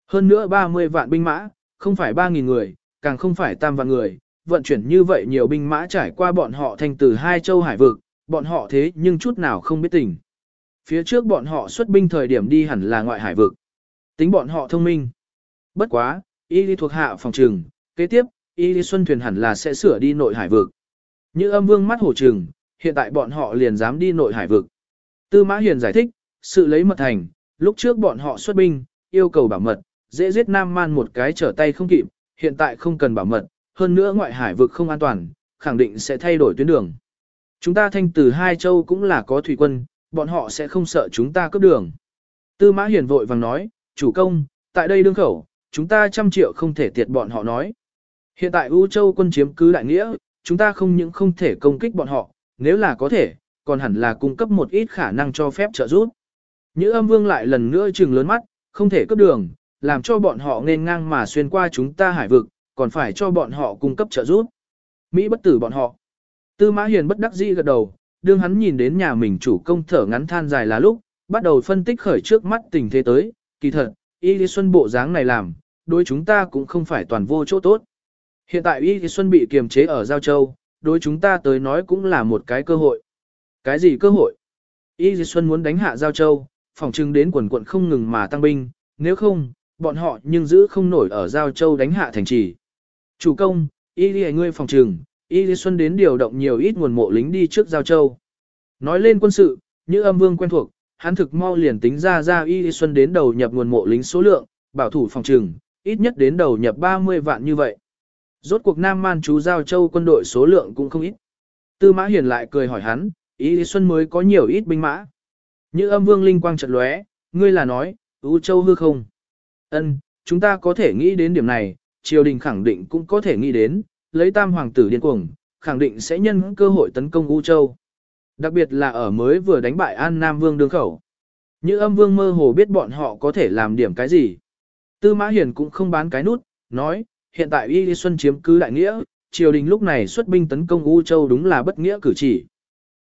Hơn nữa 30 vạn binh mã, không phải 3.000 người, càng không phải tam vạn người, vận chuyển như vậy nhiều binh mã trải qua bọn họ thành từ hai châu hải vực, bọn họ thế nhưng chút nào không biết tình. Phía trước bọn họ xuất binh thời điểm đi hẳn là ngoại hải vực. Tính bọn họ thông minh. Bất quá, y lý thuộc hạ phòng trừng, kế tiếp, y lý xuân thuyền hẳn là sẽ sửa đi nội hải vực. Như âm vương mắt hổ trừng, hiện tại bọn họ liền dám đi nội hải vực. Tư Mã Hiền giải thích, sự lấy mật thành, lúc trước bọn họ xuất binh, yêu cầu bảo mật, dễ giết Nam Man một cái trở tay không kịp, hiện tại không cần bảo mật, hơn nữa ngoại hải vực không an toàn, khẳng định sẽ thay đổi tuyến đường. Chúng ta thanh từ hai châu cũng là có thủy quân, bọn họ sẽ không sợ chúng ta cướp đường. Tư Mã Hiền vội vàng nói, chủ công, tại đây đương khẩu, chúng ta trăm triệu không thể tiệt bọn họ nói. Hiện tại U Châu quân chiếm cứ đại nghĩa, chúng ta không những không thể công kích bọn họ, nếu là có thể, còn hẳn là cung cấp một ít khả năng cho phép trợ giúp. Như âm vương lại lần nữa trừng lớn mắt, không thể cấp đường, làm cho bọn họ nên ngang mà xuyên qua chúng ta hải vực, còn phải cho bọn họ cung cấp trợ giúp. Mỹ bất tử bọn họ. Tư Mã Hiền bất đắc dĩ gật đầu, đương hắn nhìn đến nhà mình chủ công thở ngắn than dài là lúc, bắt đầu phân tích khởi trước mắt tình thế tới, kỳ thật, Y Lý Xuân bộ dáng này làm, đối chúng ta cũng không phải toàn vô chỗ tốt. Hiện tại Y Lý Xuân bị kiềm chế ở Giao Châu, đối chúng ta tới nói cũng là một cái cơ hội. Cái gì cơ hội? Y Lý Xuân muốn đánh hạ Giao Châu, phòng trưng đến quần quận không ngừng mà tăng binh, nếu không, bọn họ nhưng giữ không nổi ở Giao Châu đánh hạ thành trì. Chủ công, Y Lý ngươi phòng trừng, Y Lý Xuân đến điều động nhiều ít nguồn mộ lính đi trước Giao Châu. Nói lên quân sự, như âm vương quen thuộc, hắn thực mau liền tính ra ra Y Xuân đến đầu nhập nguồn mộ lính số lượng, bảo thủ phòng trừng, ít nhất đến đầu nhập 30 vạn như vậy. Rốt cuộc Nam Man chú Giao Châu quân đội số lượng cũng không ít. Tư Mã Hiền lại cười hỏi hắn, Y Xuân mới có nhiều ít binh mã. Như âm vương linh quang chợt lóe, ngươi là nói, U Châu hư không? Ân, chúng ta có thể nghĩ đến điểm này, triều đình khẳng định cũng có thể nghĩ đến, lấy tam hoàng tử điên cuồng, khẳng định sẽ nhân cơ hội tấn công U Châu. Đặc biệt là ở mới vừa đánh bại An Nam Vương đương khẩu. Như âm vương mơ hồ biết bọn họ có thể làm điểm cái gì. Tư Mã Hiền cũng không bán cái nút, nói, hiện tại Y Xuân chiếm cứ đại nghĩa, triều đình lúc này xuất binh tấn công U Châu đúng là bất nghĩa cử chỉ.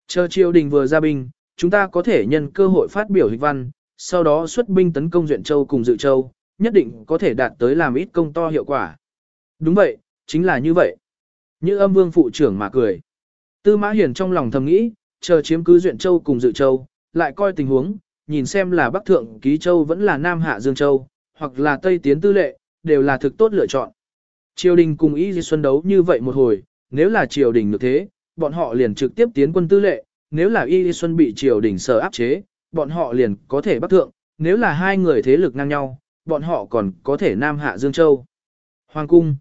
Chờ triều đình vừa ra binh, chúng ta có thể nhân cơ hội phát biểu hịch văn, sau đó xuất binh tấn công Duyện Châu cùng Dự Châu, nhất định có thể đạt tới làm ít công to hiệu quả. Đúng vậy, chính là như vậy. Như âm vương phụ trưởng mà cười. Tư Mã Hiền trong lòng thầm nghĩ, chờ chiếm cứ Duyện Châu cùng Dự Châu, lại coi tình huống, nhìn xem là Bắc Thượng Ký Châu vẫn là Nam Hạ Dương Châu, hoặc là Tây Tiến Tư Lệ, đều là thực tốt lựa chọn. Triều đình cùng Y Di Xuân đấu như vậy một hồi, nếu là triều đình được thế, bọn họ liền trực tiếp tiến quân tư lệ, nếu là Y Di Xuân bị triều đình sở áp chế, bọn họ liền có thể bắc thượng, nếu là hai người thế lực ngang nhau, bọn họ còn có thể Nam Hạ Dương Châu. Hoàng cung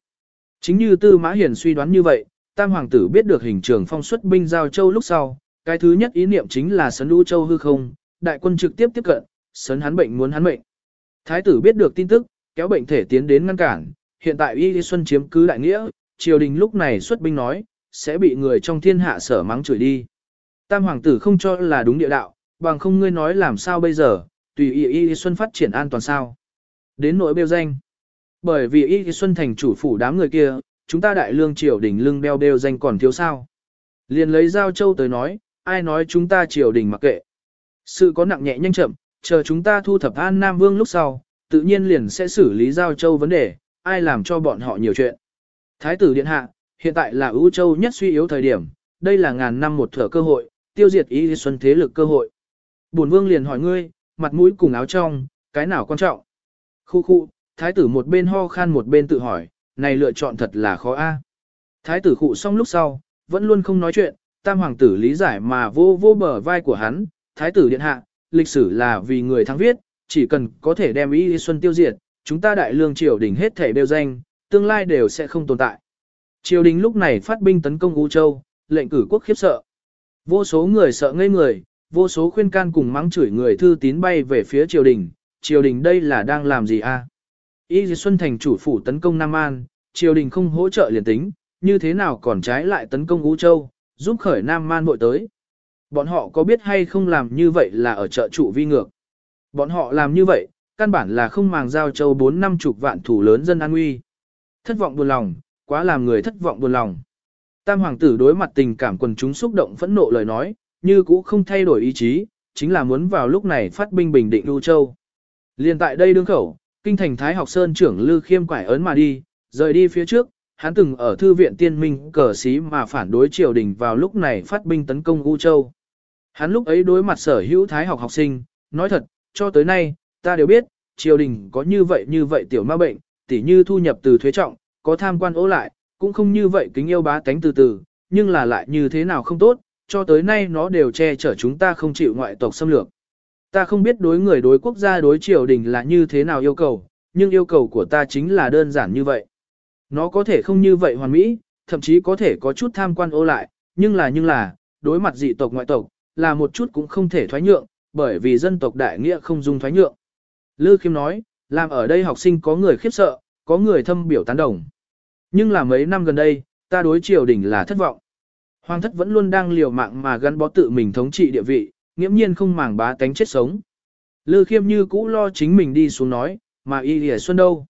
Chính như Tư Mã Hiền suy đoán như vậy, Tam Hoàng tử biết được hình trường phong xuất binh giao châu lúc sau, cái thứ nhất ý niệm chính là sấn lũ châu hư không, đại quân trực tiếp tiếp cận, sấn hắn bệnh muốn hắn bệnh. Thái tử biết được tin tức, kéo bệnh thể tiến đến ngăn cản, hiện tại Y Lý Xuân chiếm cứ đại nghĩa, triều đình lúc này xuất binh nói, sẽ bị người trong thiên hạ sở mắng chửi đi. Tam hoàng tử không cho là đúng địa đạo, bằng không ngươi nói làm sao bây giờ, tùy Y Y Xuân phát triển an toàn sao. Đến nỗi bêu danh. Bởi vì Y Y Xuân thành chủ phủ đám người kia, chúng ta đại lương triều đình lưng đeo bêu danh còn thiếu sao. Liền lấy Giao Châu tới nói, ai nói chúng ta triều đình mặc kệ. Sự có nặng nhẹ nhanh chậm, chờ chúng ta thu thập An Nam Vương lúc sau, tự nhiên liền sẽ xử lý Giao Châu vấn đề, ai làm cho bọn họ nhiều chuyện. Thái tử Điện Hạ, hiện tại là ưu châu nhất suy yếu thời điểm, đây là ngàn năm một thở cơ hội, tiêu diệt ý xuân thế lực cơ hội. Bổn Vương liền hỏi ngươi, mặt mũi cùng áo trong, cái nào quan trọng? Khu khu, thái tử một bên ho khan một bên tự hỏi, này lựa chọn thật là khó a. Thái tử khụ xong lúc sau, vẫn luôn không nói chuyện, tam hoàng tử lý giải mà vô vô bờ vai của hắn, thái tử điện hạ, lịch sử là vì người thắng viết, chỉ cần có thể đem ý xuân tiêu diệt, chúng ta đại lương triều đình hết thể đều danh, tương lai đều sẽ không tồn tại. Triều đình lúc này phát binh tấn công U Châu, lệnh cử quốc khiếp sợ. Vô số người sợ ngây người, vô số khuyên can cùng mắng chửi người thư tín bay về phía triều đình, triều đình đây là đang làm gì a? À? Y Xuân thành chủ phủ tấn công Nam An, triều đình không hỗ trợ liền tính, như thế nào còn trái lại tấn công U Châu, giúp khởi Nam Man bội tới. Bọn họ có biết hay không làm như vậy là ở trợ trụ vi ngược. Bọn họ làm như vậy, căn bản là không màng giao châu 4 năm chục vạn thủ lớn dân an nguy. Thất vọng buồn lòng, quá làm người thất vọng buồn lòng. Tam hoàng tử đối mặt tình cảm quần chúng xúc động phẫn nộ lời nói, như cũ không thay đổi ý chí, chính là muốn vào lúc này phát binh bình định lưu châu. Liên tại đây đương khẩu, kinh thành Thái học Sơn trưởng Lư Khiêm quải ấn mà đi, rời đi phía trước, hắn từng ở thư viện tiên minh cờ xí mà phản đối triều đình vào lúc này phát binh tấn công U Châu. Hắn lúc ấy đối mặt sở hữu thái học học sinh, nói thật, cho tới nay, ta đều biết, triều đình có như vậy như vậy tiểu ma bệnh, tỉ như thu nhập từ thuế trọng, có tham quan ố lại, cũng không như vậy kính yêu bá tánh từ từ, nhưng là lại như thế nào không tốt, cho tới nay nó đều che chở chúng ta không chịu ngoại tộc xâm lược. Ta không biết đối người đối quốc gia đối triều đình là như thế nào yêu cầu, nhưng yêu cầu của ta chính là đơn giản như vậy. Nó có thể không như vậy hoàn mỹ, thậm chí có thể có chút tham quan ô lại, nhưng là nhưng là, đối mặt dị tộc ngoại tộc, là một chút cũng không thể thoái nhượng, bởi vì dân tộc đại nghĩa không dung thoái nhượng. Lư Khiêm nói, làm ở đây học sinh có người khiếp sợ, có người thâm biểu tán đồng. Nhưng là mấy năm gần đây, ta đối triều đình là thất vọng. Hoàng thất vẫn luôn đang liều mạng mà gắn bó tự mình thống trị địa vị, nghiễm nhiên không màng bá tánh chết sống. Lư Khiêm như cũ lo chính mình đi xuống nói, mà y lìa xuân đâu.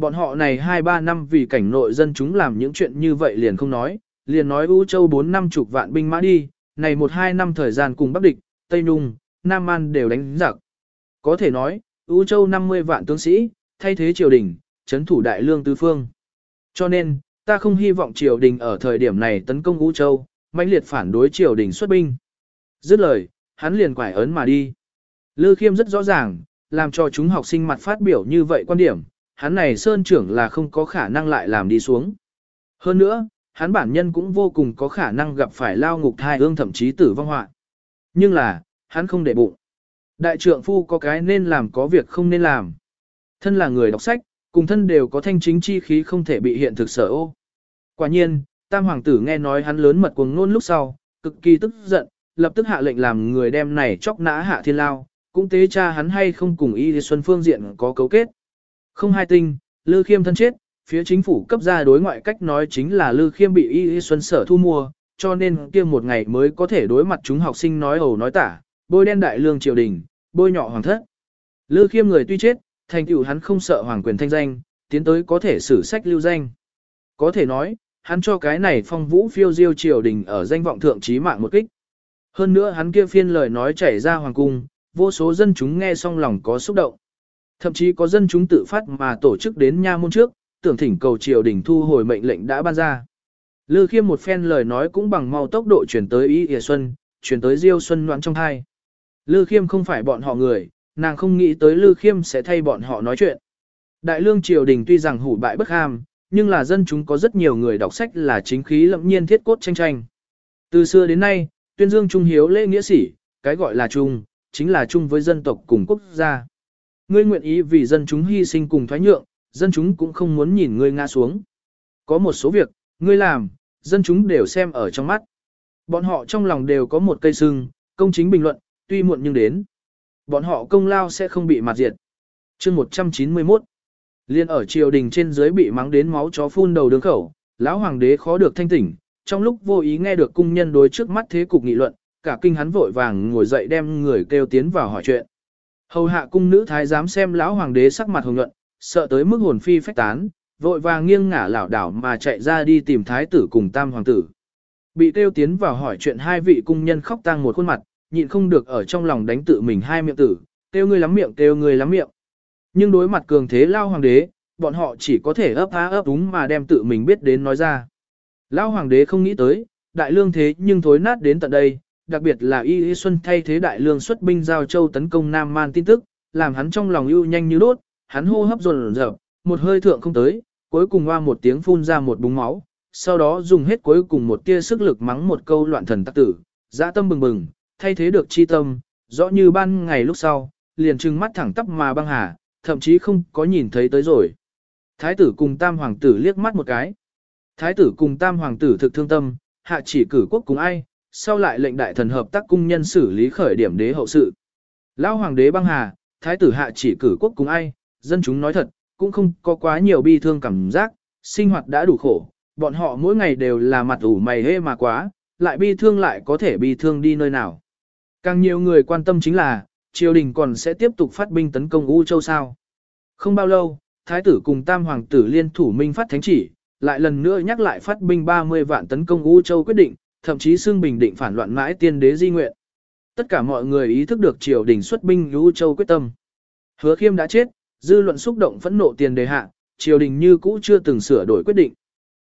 Bọn họ này 2-3 năm vì cảnh nội dân chúng làm những chuyện như vậy liền không nói, liền nói U Châu 4 năm chục vạn binh mã đi, này 1-2 năm thời gian cùng Bắc Địch, Tây Nung, Nam An đều đánh giặc. Có thể nói, U Châu 50 vạn tướng sĩ, thay thế triều đình, chấn thủ đại lương tứ phương. Cho nên, ta không hy vọng triều đình ở thời điểm này tấn công U Châu, mãnh liệt phản đối triều đình xuất binh. Dứt lời, hắn liền quải ấn mà đi. Lư Khiêm rất rõ ràng, làm cho chúng học sinh mặt phát biểu như vậy quan điểm, hắn này sơn trưởng là không có khả năng lại làm đi xuống. Hơn nữa, hắn bản nhân cũng vô cùng có khả năng gặp phải lao ngục thai ương thậm chí tử vong họa. Nhưng là, hắn không để bụng. Đại trượng phu có cái nên làm có việc không nên làm. Thân là người đọc sách, cùng thân đều có thanh chính chi khí không thể bị hiện thực sở ô. Quả nhiên, tam hoàng tử nghe nói hắn lớn mật cuồng ngôn lúc sau, cực kỳ tức giận, lập tức hạ lệnh làm người đem này chóc nã hạ thiên lao, cũng tế cha hắn hay không cùng y xuân phương diện có cấu kết. Không hai tinh, Lư Khiêm thân chết, phía chính phủ cấp ra đối ngoại cách nói chính là Lư Khiêm bị Y Xuân Sở thu mua, cho nên kia một ngày mới có thể đối mặt chúng học sinh nói ẩu nói tả, bôi đen đại lương triều đình, bôi nhọ hoàng thất. Lư Khiêm người tuy chết, thành tựu hắn không sợ hoàng quyền thanh danh, tiến tới có thể xử sách lưu danh. Có thể nói, hắn cho cái này phong vũ phiêu diêu triều đình ở danh vọng thượng trí mạng một kích. Hơn nữa hắn kia phiên lời nói chảy ra hoàng cung, vô số dân chúng nghe xong lòng có xúc động. Thậm chí có dân chúng tự phát mà tổ chức đến nha môn trước, tưởng thỉnh cầu triều đình thu hồi mệnh lệnh đã ban ra. Lư Khiêm một phen lời nói cũng bằng mau tốc độ chuyển tới Ý Ỉa Xuân, chuyển tới Diêu Xuân đoán trong thai. Lư Khiêm không phải bọn họ người, nàng không nghĩ tới Lư Khiêm sẽ thay bọn họ nói chuyện. Đại lương triều đình tuy rằng hủ bại bất ham, nhưng là dân chúng có rất nhiều người đọc sách là chính khí lẫm nhiên thiết cốt tranh tranh. Từ xưa đến nay, tuyên dương trung hiếu lễ nghĩa sĩ, cái gọi là trung, chính là chung với dân tộc cùng quốc gia. Ngươi nguyện ý vì dân chúng hy sinh cùng thoái nhượng, dân chúng cũng không muốn nhìn ngươi ngã xuống. Có một số việc, ngươi làm, dân chúng đều xem ở trong mắt. Bọn họ trong lòng đều có một cây sưng, công chính bình luận, tuy muộn nhưng đến. Bọn họ công lao sẽ không bị mạt diệt. chương 191 Liên ở triều đình trên dưới bị mắng đến máu chó phun đầu đường khẩu, lão hoàng đế khó được thanh tỉnh, trong lúc vô ý nghe được cung nhân đối trước mắt thế cục nghị luận, cả kinh hắn vội vàng ngồi dậy đem người kêu tiến vào hỏi chuyện. Hầu hạ cung nữ thái giám xem lão hoàng đế sắc mặt hồng nhuận, sợ tới mức hồn phi phách tán, vội vàng nghiêng ngả lảo đảo mà chạy ra đi tìm thái tử cùng tam hoàng tử. Bị tiêu tiến vào hỏi chuyện hai vị cung nhân khóc tang một khuôn mặt, nhịn không được ở trong lòng đánh tự mình hai miệng tử, tiêu ngươi lắm miệng tiêu ngươi lắm miệng. Nhưng đối mặt cường thế lao hoàng đế, bọn họ chỉ có thể ấp há ấp đúng mà đem tự mình biết đến nói ra. Lao hoàng đế không nghĩ tới, đại lương thế nhưng thối nát đến tận đây, đặc biệt là Y Y Xuân thay thế đại lương xuất binh giao châu tấn công Nam Man tin tức, làm hắn trong lòng ưu nhanh như đốt, hắn hô hấp dồn dập, một hơi thượng không tới, cuối cùng hoa một tiếng phun ra một búng máu, sau đó dùng hết cuối cùng một tia sức lực mắng một câu loạn thần tắc tử, dã tâm bừng bừng, thay thế được chi tâm, rõ như ban ngày lúc sau, liền trừng mắt thẳng tắp mà băng hà, thậm chí không có nhìn thấy tới rồi. Thái tử cùng tam hoàng tử liếc mắt một cái. Thái tử cùng tam hoàng tử thực thương tâm, hạ chỉ cử quốc cùng ai, sau lại lệnh đại thần hợp tác cung nhân xử lý khởi điểm đế hậu sự. Lão hoàng đế băng hà, thái tử hạ chỉ cử quốc cùng ai, dân chúng nói thật, cũng không có quá nhiều bi thương cảm giác, sinh hoạt đã đủ khổ, bọn họ mỗi ngày đều là mặt ủ mày hê mà quá, lại bi thương lại có thể bi thương đi nơi nào. Càng nhiều người quan tâm chính là, triều đình còn sẽ tiếp tục phát binh tấn công U Châu sao. Không bao lâu, thái tử cùng tam hoàng tử liên thủ minh phát thánh chỉ, lại lần nữa nhắc lại phát binh 30 vạn tấn công U Châu quyết định, thậm chí xưng bình định phản loạn mãi tiên đế di nguyện. Tất cả mọi người ý thức được triều đình xuất binh U Châu quyết tâm. Hứa khiêm đã chết, dư luận xúc động phẫn nộ tiền đề hạ, triều đình như cũ chưa từng sửa đổi quyết định.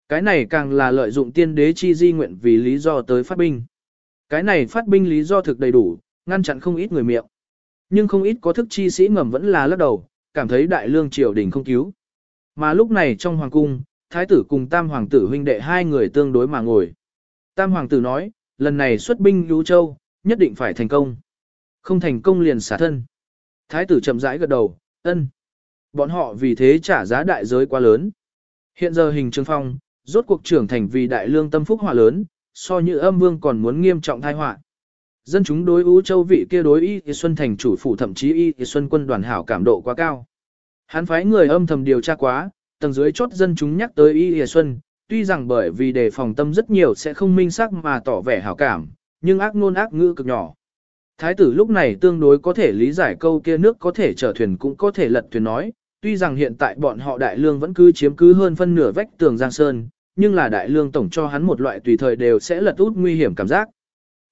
Cái này càng là lợi dụng tiên đế chi di nguyện vì lý do tới phát binh. Cái này phát binh lý do thực đầy đủ, ngăn chặn không ít người miệng. Nhưng không ít có thức chi sĩ ngầm vẫn là lắc đầu, cảm thấy đại lương triều đình không cứu. Mà lúc này trong hoàng cung, thái tử cùng tam hoàng tử huynh đệ hai người tương đối mà ngồi. Tam hoàng tử nói, lần này xuất binh Lũ Châu, nhất định phải thành công. Không thành công liền xả thân. Thái tử chậm rãi gật đầu, ân. Bọn họ vì thế trả giá đại giới quá lớn. Hiện giờ hình trương phong, rốt cuộc trưởng thành vì đại lương tâm phúc hỏa lớn, so như âm vương còn muốn nghiêm trọng thai họa. Dân chúng đối Ú Châu vị kia đối Y thì Xuân thành chủ phủ thậm chí Y thì Xuân quân đoàn hảo cảm độ quá cao. Hắn phái người âm thầm điều tra quá, tầng dưới chốt dân chúng nhắc tới Y thì Xuân, tuy rằng bởi vì đề phòng tâm rất nhiều sẽ không minh xác mà tỏ vẻ hảo cảm, nhưng ác ngôn ác ngữ cực nhỏ. Thái tử lúc này tương đối có thể lý giải câu kia nước có thể chở thuyền cũng có thể lật thuyền nói, tuy rằng hiện tại bọn họ đại lương vẫn cứ chiếm cứ hơn phân nửa vách tường Giang Sơn, nhưng là đại lương tổng cho hắn một loại tùy thời đều sẽ lật út nguy hiểm cảm giác.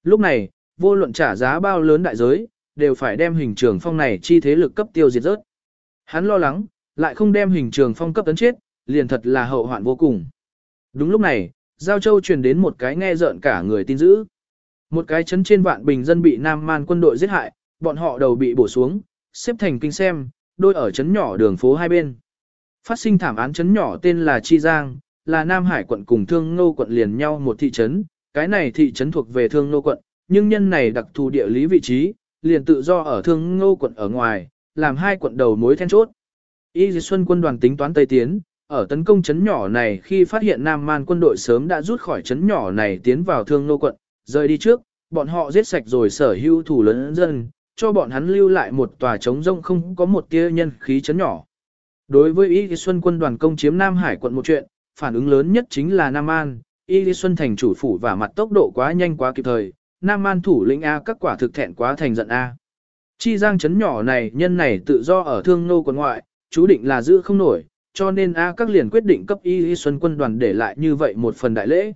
Lúc này, vô luận trả giá bao lớn đại giới, đều phải đem hình trường phong này chi thế lực cấp tiêu diệt rớt. Hắn lo lắng, lại không đem hình trường phong cấp tấn chết, liền thật là hậu hoạn vô cùng. Đúng lúc này, Giao Châu truyền đến một cái nghe rợn cả người tin dữ. Một cái chấn trên vạn bình dân bị Nam Man quân đội giết hại, bọn họ đầu bị bổ xuống, xếp thành kinh xem, đôi ở chấn nhỏ đường phố hai bên. Phát sinh thảm án chấn nhỏ tên là Chi Giang, là Nam Hải quận cùng Thương Nô quận liền nhau một thị trấn, cái này thị trấn thuộc về Thương Nô quận, nhưng nhân này đặc thù địa lý vị trí, liền tự do ở Thương Nô quận ở ngoài, làm hai quận đầu mối then chốt. Y Dì Xuân quân đoàn tính toán Tây Tiến, ở tấn công chấn nhỏ này khi phát hiện Nam Man quân đội sớm đã rút khỏi chấn nhỏ này tiến vào Thương Nô quận, rời đi trước, bọn họ giết sạch rồi sở hữu thủ lớn dân, cho bọn hắn lưu lại một tòa trống rông không có một tia nhân khí chấn nhỏ. Đối với Y Xuân quân đoàn công chiếm Nam Hải quận một chuyện, phản ứng lớn nhất chính là Nam An, Y Xuân thành chủ phủ và mặt tốc độ quá nhanh quá kịp thời, Nam An thủ lĩnh A các quả thực thẹn quá thành giận A. Chi giang chấn nhỏ này nhân này tự do ở thương nô quận ngoại, chú định là giữ không nổi, cho nên A các liền quyết định cấp Y Y Xuân quân đoàn để lại như vậy một phần đại lễ.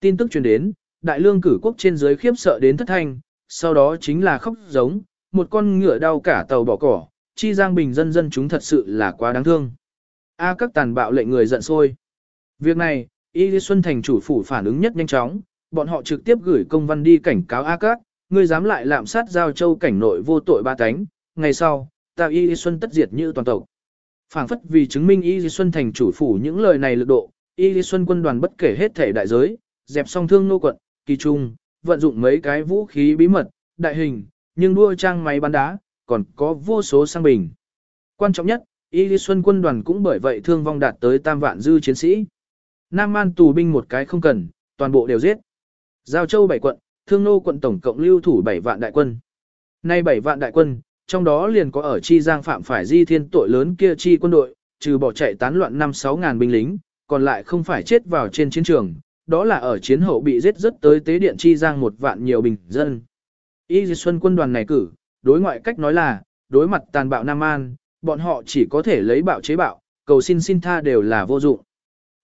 Tin tức truyền đến, đại lương cử quốc trên dưới khiếp sợ đến thất thanh, sau đó chính là khóc giống, một con ngựa đau cả tàu bỏ cỏ, chi giang bình dân dân chúng thật sự là quá đáng thương. A các tàn bạo lệnh người giận sôi. Việc này, Y Y Xuân Thành chủ phủ phản ứng nhất nhanh chóng, bọn họ trực tiếp gửi công văn đi cảnh cáo A các, ngươi dám lại lạm sát giao châu cảnh nội vô tội ba cánh, ngày sau, ta Y Y Xuân tất diệt như toàn tộc phảng phất vì chứng minh Y Lý Xuân Thành chủ phủ những lời này lực độ, Y Lý Xuân quân đoàn bất kể hết thể đại giới, dẹp xong thương nô quận, kỳ trung, vận dụng mấy cái vũ khí bí mật, đại hình, nhưng đua trang máy bắn đá, còn có vô số sang bình. Quan trọng nhất, Y Lý Xuân quân đoàn cũng bởi vậy thương vong đạt tới tam vạn dư chiến sĩ. Nam Man tù binh một cái không cần, toàn bộ đều giết. Giao Châu bảy quận, Thương Nô quận tổng cộng lưu thủ 7 vạn đại quân. Nay 7 vạn đại quân, trong đó liền có ở chi giang phạm phải di thiên tội lớn kia chi quân đội, trừ bỏ chạy tán loạn 5-6 ngàn binh lính, còn lại không phải chết vào trên chiến trường, đó là ở chiến hậu bị giết rất tới tế điện chi giang một vạn nhiều bình dân. Y Di Xuân quân đoàn này cử, đối ngoại cách nói là, đối mặt tàn bạo Nam An, bọn họ chỉ có thể lấy bạo chế bạo, cầu xin xin tha đều là vô dụng.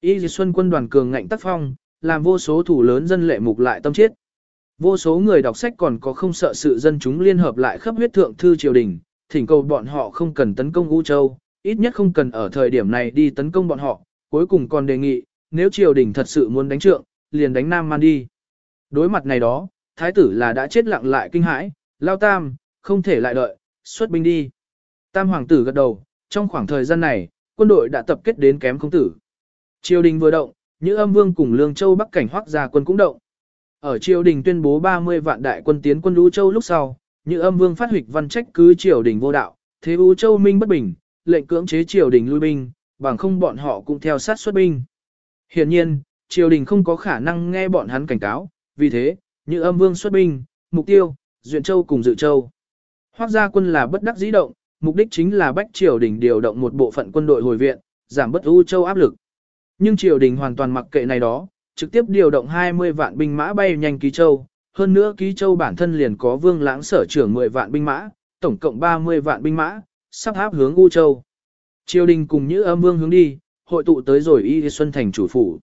Y Di Xuân quân đoàn cường ngạnh tác phong, làm vô số thủ lớn dân lệ mục lại tâm chết. Vô số người đọc sách còn có không sợ sự dân chúng liên hợp lại khắp huyết thượng thư triều đình, thỉnh cầu bọn họ không cần tấn công U Châu, ít nhất không cần ở thời điểm này đi tấn công bọn họ, cuối cùng còn đề nghị, nếu triều đình thật sự muốn đánh trượng, liền đánh Nam Man đi. Đối mặt này đó, thái tử là đã chết lặng lại kinh hãi, lao tam, không thể lại đợi, xuất binh đi. Tam hoàng tử gật đầu, trong khoảng thời gian này, quân đội đã tập kết đến kém không tử. Triều đình vừa động, những âm vương cùng Lương Châu Bắc cảnh hoác gia quân cũng động. Ở triều đình tuyên bố 30 vạn đại quân tiến quân U Châu lúc sau, như âm vương phát huỵch văn trách cứ triều đình vô đạo, thế U Châu Minh bất bình, lệnh cưỡng chế triều đình lui binh, bằng không bọn họ cũng theo sát xuất binh. Hiện nhiên, triều đình không có khả năng nghe bọn hắn cảnh cáo, vì thế, như âm vương xuất binh, mục tiêu, Duyện Châu cùng Dự Châu. Hoác gia quân là bất đắc dĩ động, mục đích chính là bách triều đình điều động một bộ phận quân đội hồi viện, giảm bất U Châu áp lực. Nhưng triều đình hoàn toàn mặc kệ này đó, trực tiếp điều động 20 vạn binh mã bay nhanh Ký Châu, hơn nữa Ký Châu bản thân liền có vương lãng sở trưởng 10 vạn binh mã, tổng cộng 30 vạn binh mã, sắp áp hướng U Châu. Triều đình cùng như âm vương hướng đi, hội tụ tới rồi Y Xuân thành chủ phủ.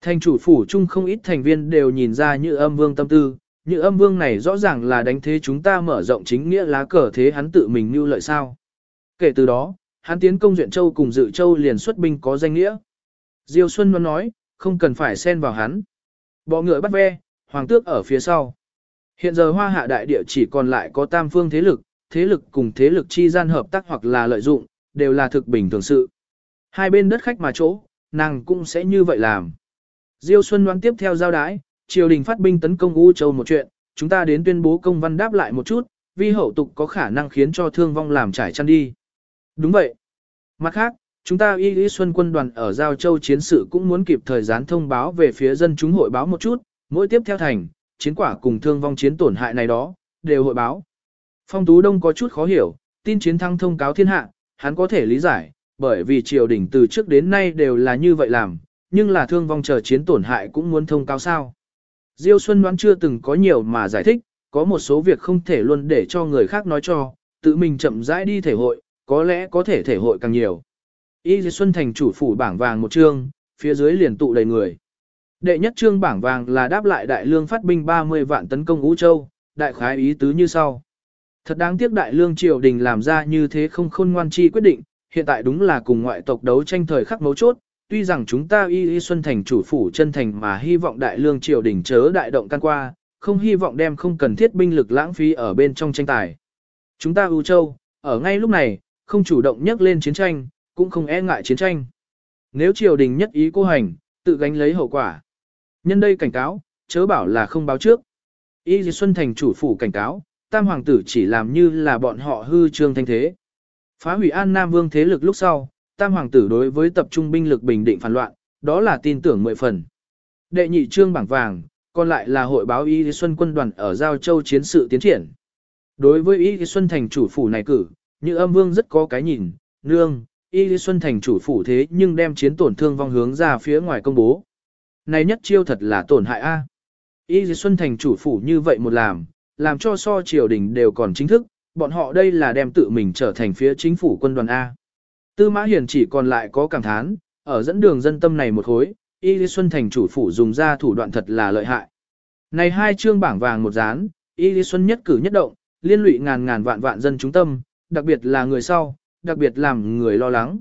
Thành chủ phủ chung không ít thành viên đều nhìn ra như âm vương tâm tư, như âm vương này rõ ràng là đánh thế chúng ta mở rộng chính nghĩa lá cờ thế hắn tự mình như lợi sao. Kể từ đó, hắn tiến công Duyện Châu cùng Dự Châu liền xuất binh có danh nghĩa. Diêu Xuân Văn nói, không cần phải xen vào hắn. Bỏ ngựa bắt ve, hoàng tước ở phía sau. Hiện giờ hoa hạ đại địa chỉ còn lại có tam phương thế lực, thế lực cùng thế lực chi gian hợp tác hoặc là lợi dụng, đều là thực bình thường sự. Hai bên đất khách mà chỗ, nàng cũng sẽ như vậy làm. Diêu Xuân đoán tiếp theo giao đái, triều đình phát binh tấn công U Châu một chuyện, chúng ta đến tuyên bố công văn đáp lại một chút, vì hậu tục có khả năng khiến cho thương vong làm trải chăn đi. Đúng vậy. Mặt khác, chúng ta y lý xuân quân đoàn ở Giao Châu chiến sự cũng muốn kịp thời gián thông báo về phía dân chúng hội báo một chút, mỗi tiếp theo thành, chiến quả cùng thương vong chiến tổn hại này đó, đều hội báo. Phong Tú Đông có chút khó hiểu, tin chiến thắng thông cáo thiên hạ, hắn có thể lý giải, bởi vì triều đình từ trước đến nay đều là như vậy làm, nhưng là thương vong chờ chiến tổn hại cũng muốn thông cáo sao. Diêu Xuân đoán chưa từng có nhiều mà giải thích, có một số việc không thể luôn để cho người khác nói cho, tự mình chậm rãi đi thể hội, có lẽ có thể thể hội càng nhiều. Y Xuân thành chủ phủ bảng vàng một chương, phía dưới liền tụ đầy người. Đệ nhất trương bảng vàng là đáp lại đại lương phát binh 30 vạn tấn công Ú Châu, đại khái ý tứ như sau. Thật đáng tiếc đại lương triều đình làm ra như thế không khôn ngoan chi quyết định, hiện tại đúng là cùng ngoại tộc đấu tranh thời khắc mấu chốt, tuy rằng chúng ta y y xuân thành chủ phủ chân thành mà hy vọng đại lương triều đình chớ đại động can qua, không hy vọng đem không cần thiết binh lực lãng phí ở bên trong tranh tài. Chúng ta ưu châu, ở ngay lúc này, không chủ động nhắc lên chiến tranh, cũng không e ngại chiến tranh. Nếu triều đình nhất ý cô hành, tự gánh lấy hậu quả. Nhân đây cảnh cáo, chớ bảo là không báo trước. Y Di Xuân Thành chủ phủ cảnh cáo, tam hoàng tử chỉ làm như là bọn họ hư trương thanh thế. Phá hủy an Nam Vương thế lực lúc sau, tam hoàng tử đối với tập trung binh lực bình định phản loạn, đó là tin tưởng mười phần. Đệ nhị trương bảng vàng, còn lại là hội báo Y Xuân quân đoàn ở Giao Châu chiến sự tiến triển. Đối với Y Xuân thành chủ phủ này cử, như âm vương rất có cái nhìn, nương, Y Xuân thành chủ phủ thế nhưng đem chiến tổn thương vong hướng ra phía ngoài công bố. Này nhất chiêu thật là tổn hại a. Y Xuân thành chủ phủ như vậy một làm, làm cho so triều đình đều còn chính thức, bọn họ đây là đem tự mình trở thành phía chính phủ quân đoàn A. Tư Mã Hiền chỉ còn lại có cảm thán, ở dẫn đường dân tâm này một hối, Y Lý Xuân thành chủ phủ dùng ra thủ đoạn thật là lợi hại. Này hai chương bảng vàng một dán, Y Lý Xuân nhất cử nhất động, liên lụy ngàn ngàn vạn vạn dân chúng tâm, đặc biệt là người sau, đặc biệt làm người lo lắng.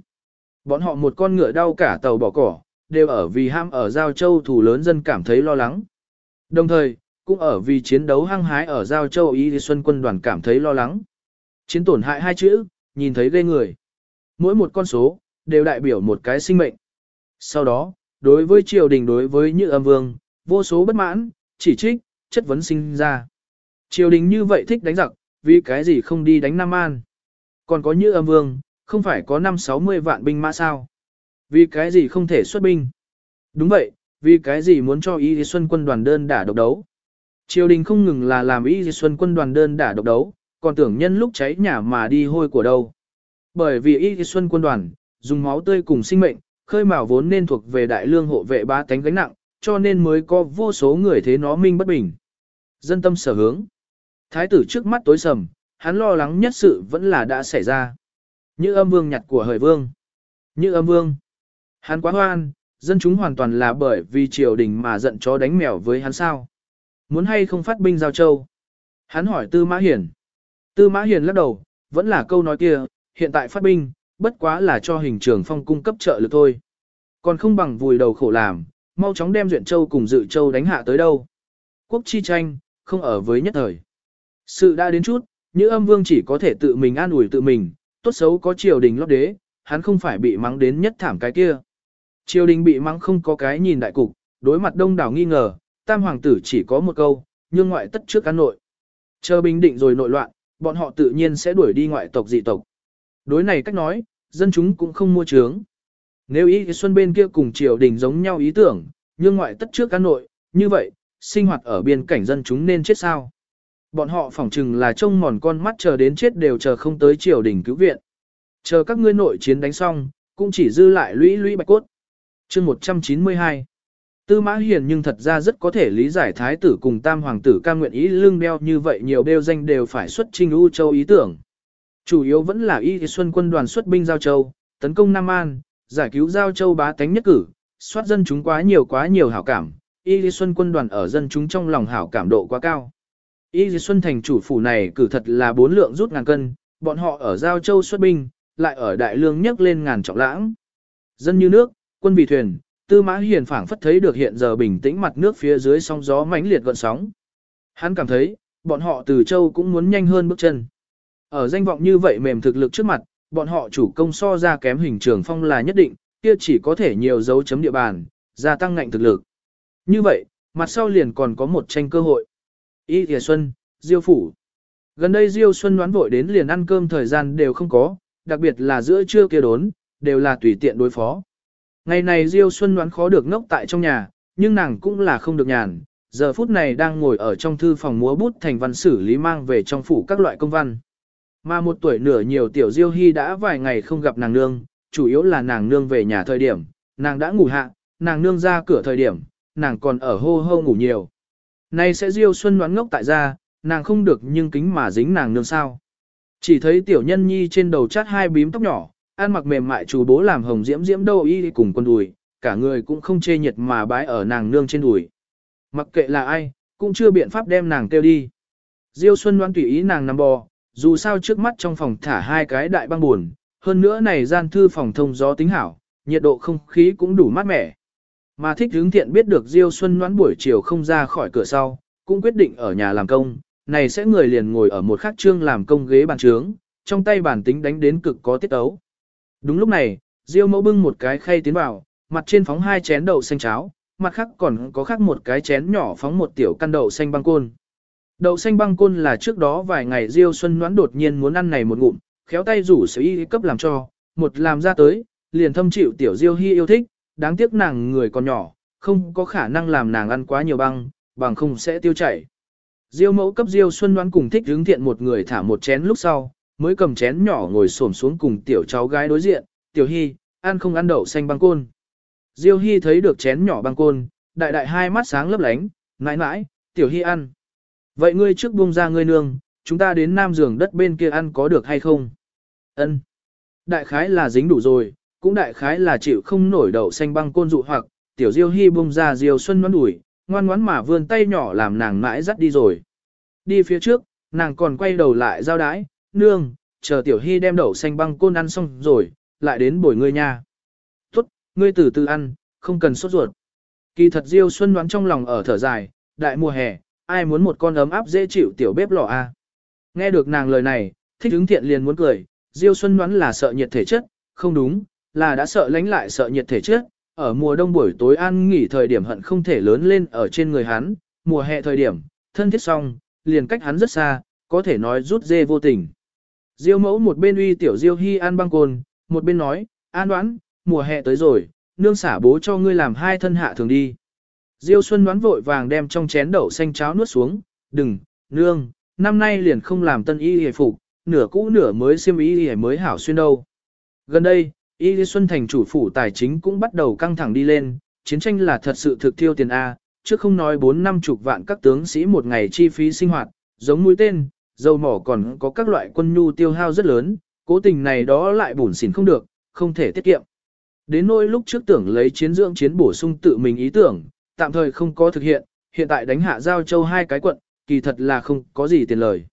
Bọn họ một con ngựa đau cả tàu bỏ cỏ, đều ở vì ham ở Giao Châu thủ lớn dân cảm thấy lo lắng. Đồng thời, cũng ở vì chiến đấu hăng hái ở Giao Châu Y Xuân quân đoàn cảm thấy lo lắng. Chiến tổn hại hai chữ, nhìn thấy ghê người. Mỗi một con số, đều đại biểu một cái sinh mệnh. Sau đó, đối với triều đình đối với như âm vương, vô số bất mãn, chỉ trích, chất vấn sinh ra. Triều đình như vậy thích đánh giặc, vì cái gì không đi đánh Nam An. Còn có như âm vương, không phải có 5-60 vạn binh mã sao. Vì cái gì không thể xuất binh. Đúng vậy, vì cái gì muốn cho Y Xuân quân đoàn đơn đả độc đấu. Triều đình không ngừng là làm Y Xuân quân đoàn đơn đả độc đấu, còn tưởng nhân lúc cháy nhà mà đi hôi của đâu. Bởi vì Y Xuân quân đoàn, dùng máu tươi cùng sinh mệnh, khơi mào vốn nên thuộc về đại lương hộ vệ ba tánh gánh nặng, cho nên mới có vô số người thế nó minh bất bình. Dân tâm sở hướng. Thái tử trước mắt tối sầm, hắn lo lắng nhất sự vẫn là đã xảy ra. Như âm vương nhặt của hời vương. Như âm vương. Hắn quá hoan, dân chúng hoàn toàn là bởi vì triều đình mà giận chó đánh mèo với hắn sao. Muốn hay không phát binh giao châu? Hắn hỏi Tư Mã Hiền. Tư Mã Hiền lắc đầu, vẫn là câu nói kia, hiện tại phát binh, bất quá là cho hình trường phong cung cấp trợ lực thôi. Còn không bằng vùi đầu khổ làm, mau chóng đem Duyện Châu cùng Dự Châu đánh hạ tới đâu. Quốc chi tranh, không ở với nhất thời. Sự đã đến chút, như âm vương chỉ có thể tự mình an ủi tự mình, tốt xấu có triều đình lót đế, hắn không phải bị mắng đến nhất thảm cái kia. Triều đình bị mắng không có cái nhìn đại cục, đối mặt đông đảo nghi ngờ, tam hoàng tử chỉ có một câu, nhưng ngoại tất trước cán nội. Chờ bình định rồi nội loạn, bọn họ tự nhiên sẽ đuổi đi ngoại tộc dị tộc. Đối này cách nói, dân chúng cũng không mua trướng. Nếu ý xuân bên kia cùng triều đình giống nhau ý tưởng, nhưng ngoại tất trước cán nội, như vậy, sinh hoạt ở biên cảnh dân chúng nên chết sao. Bọn họ phỏng chừng là trông mòn con mắt chờ đến chết đều chờ không tới triều đình cứu viện. Chờ các ngươi nội chiến đánh xong, cũng chỉ dư lại lũy lũy bạch cốt. chương 192 Tư mã hiền nhưng thật ra rất có thể lý giải thái tử cùng tam hoàng tử ca nguyện ý lương đeo như vậy nhiều đeo danh đều phải xuất trinh U Châu ý tưởng. Chủ yếu vẫn là y xuân quân đoàn xuất binh Giao Châu, tấn công Nam An, giải cứu Giao Châu bá tánh nhất cử, soát dân chúng quá nhiều quá nhiều hảo cảm, y xuân quân đoàn ở dân chúng trong lòng hảo cảm độ quá cao. Y xuân thành chủ phủ này cử thật là bốn lượng rút ngàn cân, bọn họ ở Giao Châu xuất binh, lại ở Đại Lương nhấc lên ngàn trọng lãng. Dân như nước, quân vì thuyền, Tư Mã Hiền phảng phất thấy được hiện giờ bình tĩnh mặt nước phía dưới sóng gió mãnh liệt gợn sóng. Hắn cảm thấy, bọn họ từ châu cũng muốn nhanh hơn bước chân. Ở danh vọng như vậy mềm thực lực trước mặt, bọn họ chủ công so ra kém hình trường phong là nhất định, kia chỉ có thể nhiều dấu chấm địa bàn, gia tăng ngạnh thực lực. Như vậy, mặt sau liền còn có một tranh cơ hội. Y Thìa Xuân, Diêu Phủ. Gần đây Diêu Xuân đoán vội đến liền ăn cơm thời gian đều không có, đặc biệt là giữa trưa kia đốn, đều là tùy tiện đối phó. Ngày này Diêu Xuân đoán khó được ngốc tại trong nhà, nhưng nàng cũng là không được nhàn, giờ phút này đang ngồi ở trong thư phòng múa bút thành văn xử lý mang về trong phủ các loại công văn. Mà một tuổi nửa nhiều tiểu Diêu Hy đã vài ngày không gặp nàng nương, chủ yếu là nàng nương về nhà thời điểm, nàng đã ngủ hạ, nàng nương ra cửa thời điểm, nàng còn ở hô hô ngủ nhiều. Nay sẽ Diêu Xuân đoán ngốc tại gia, nàng không được nhưng kính mà dính nàng nương sao. Chỉ thấy tiểu nhân nhi trên đầu chát hai bím tóc nhỏ, ăn mặc mềm mại chú bố làm hồng diễm diễm đâu y cùng con đùi, cả người cũng không chê nhiệt mà bái ở nàng nương trên đùi. Mặc kệ là ai, cũng chưa biện pháp đem nàng kêu đi. Diêu Xuân đoán tùy ý nàng nằm bò, dù sao trước mắt trong phòng thả hai cái đại băng buồn, hơn nữa này gian thư phòng thông gió tính hảo, nhiệt độ không khí cũng đủ mát mẻ. Mà thích hướng thiện biết được Diêu Xuân Ngoãn buổi chiều không ra khỏi cửa sau, cũng quyết định ở nhà làm công, này sẽ người liền ngồi ở một khắc trương làm công ghế bàn trướng, trong tay bản tính đánh đến cực có tiết ấu. Đúng lúc này, Diêu mẫu bưng một cái khay tiến vào, mặt trên phóng hai chén đậu xanh cháo, mặt khác còn có khác một cái chén nhỏ phóng một tiểu căn đậu xanh băng côn. Đậu xanh băng côn là trước đó vài ngày Diêu Xuân Ngoãn đột nhiên muốn ăn này một ngụm, khéo tay rủ sở y cấp làm cho, một làm ra tới, liền thâm chịu tiểu Diêu Hi yêu thích, đáng tiếc nàng người còn nhỏ, không có khả năng làm nàng ăn quá nhiều băng, bằng không sẽ tiêu chảy. Diêu mẫu cấp Diêu Xuân Đoán cùng thích hướng thiện một người thả một chén lúc sau, mới cầm chén nhỏ ngồi xổm xuống cùng tiểu cháu gái đối diện, tiểu hy, ăn không ăn đậu xanh băng côn. Diêu hy thấy được chén nhỏ băng côn, đại đại hai mắt sáng lấp lánh, mãi mãi, tiểu hy ăn. Vậy ngươi trước buông ra ngươi nương, chúng ta đến nam giường đất bên kia ăn có được hay không? Ân. Đại khái là dính đủ rồi, cũng đại khái là chịu không nổi đậu xanh băng côn dụ hoặc, tiểu Diêu hy bung ra Diêu Xuân ngoan đuổi, ngoan ngoãn mà vươn tay nhỏ làm nàng mãi dắt đi rồi. Đi phía trước, nàng còn quay đầu lại giao đái, nương, chờ tiểu hy đem đậu xanh băng côn ăn xong rồi, lại đến bồi ngươi nha. Tốt, ngươi từ từ ăn, không cần sốt ruột. Kỳ thật Diêu Xuân đoán trong lòng ở thở dài, đại mùa hè, ai muốn một con ấm áp dễ chịu tiểu bếp lò a? Nghe được nàng lời này, thích hứng thiện liền muốn cười, Diêu Xuân đoán là sợ nhiệt thể chất, không đúng, là đã sợ lánh lại sợ nhiệt thể trước, ở mùa đông buổi tối ăn nghỉ thời điểm hận không thể lớn lên ở trên người hắn, mùa hè thời điểm, thân thiết xong, liền cách hắn rất xa, có thể nói rút dê vô tình. Diêu mẫu một bên uy tiểu Diêu Hy an băng cồn, một bên nói, an đoán, mùa hè tới rồi, nương xả bố cho ngươi làm hai thân hạ thường đi. Diêu Xuân đoán vội vàng đem trong chén đậu xanh cháo nuốt xuống, đừng, nương, năm nay liền không làm tân y hề phục, nửa cũ nửa mới xiêm y hề mới hảo xuyên đâu. Gần đây, y Xuân thành chủ phủ tài chính cũng bắt đầu căng thẳng đi lên, chiến tranh là thật sự thực tiêu tiền A, chứ không nói 4 năm chục vạn các tướng sĩ một ngày chi phí sinh hoạt, giống mũi tên, dầu mỏ còn có các loại quân nhu tiêu hao rất lớn, cố tình này đó lại bủn xỉn không được, không thể tiết kiệm. Đến nỗi lúc trước tưởng lấy chiến dưỡng chiến bổ sung tự mình ý tưởng, tạm thời không có thực hiện, hiện tại đánh hạ Giao Châu hai cái quận, kỳ thật là không có gì tiền lời.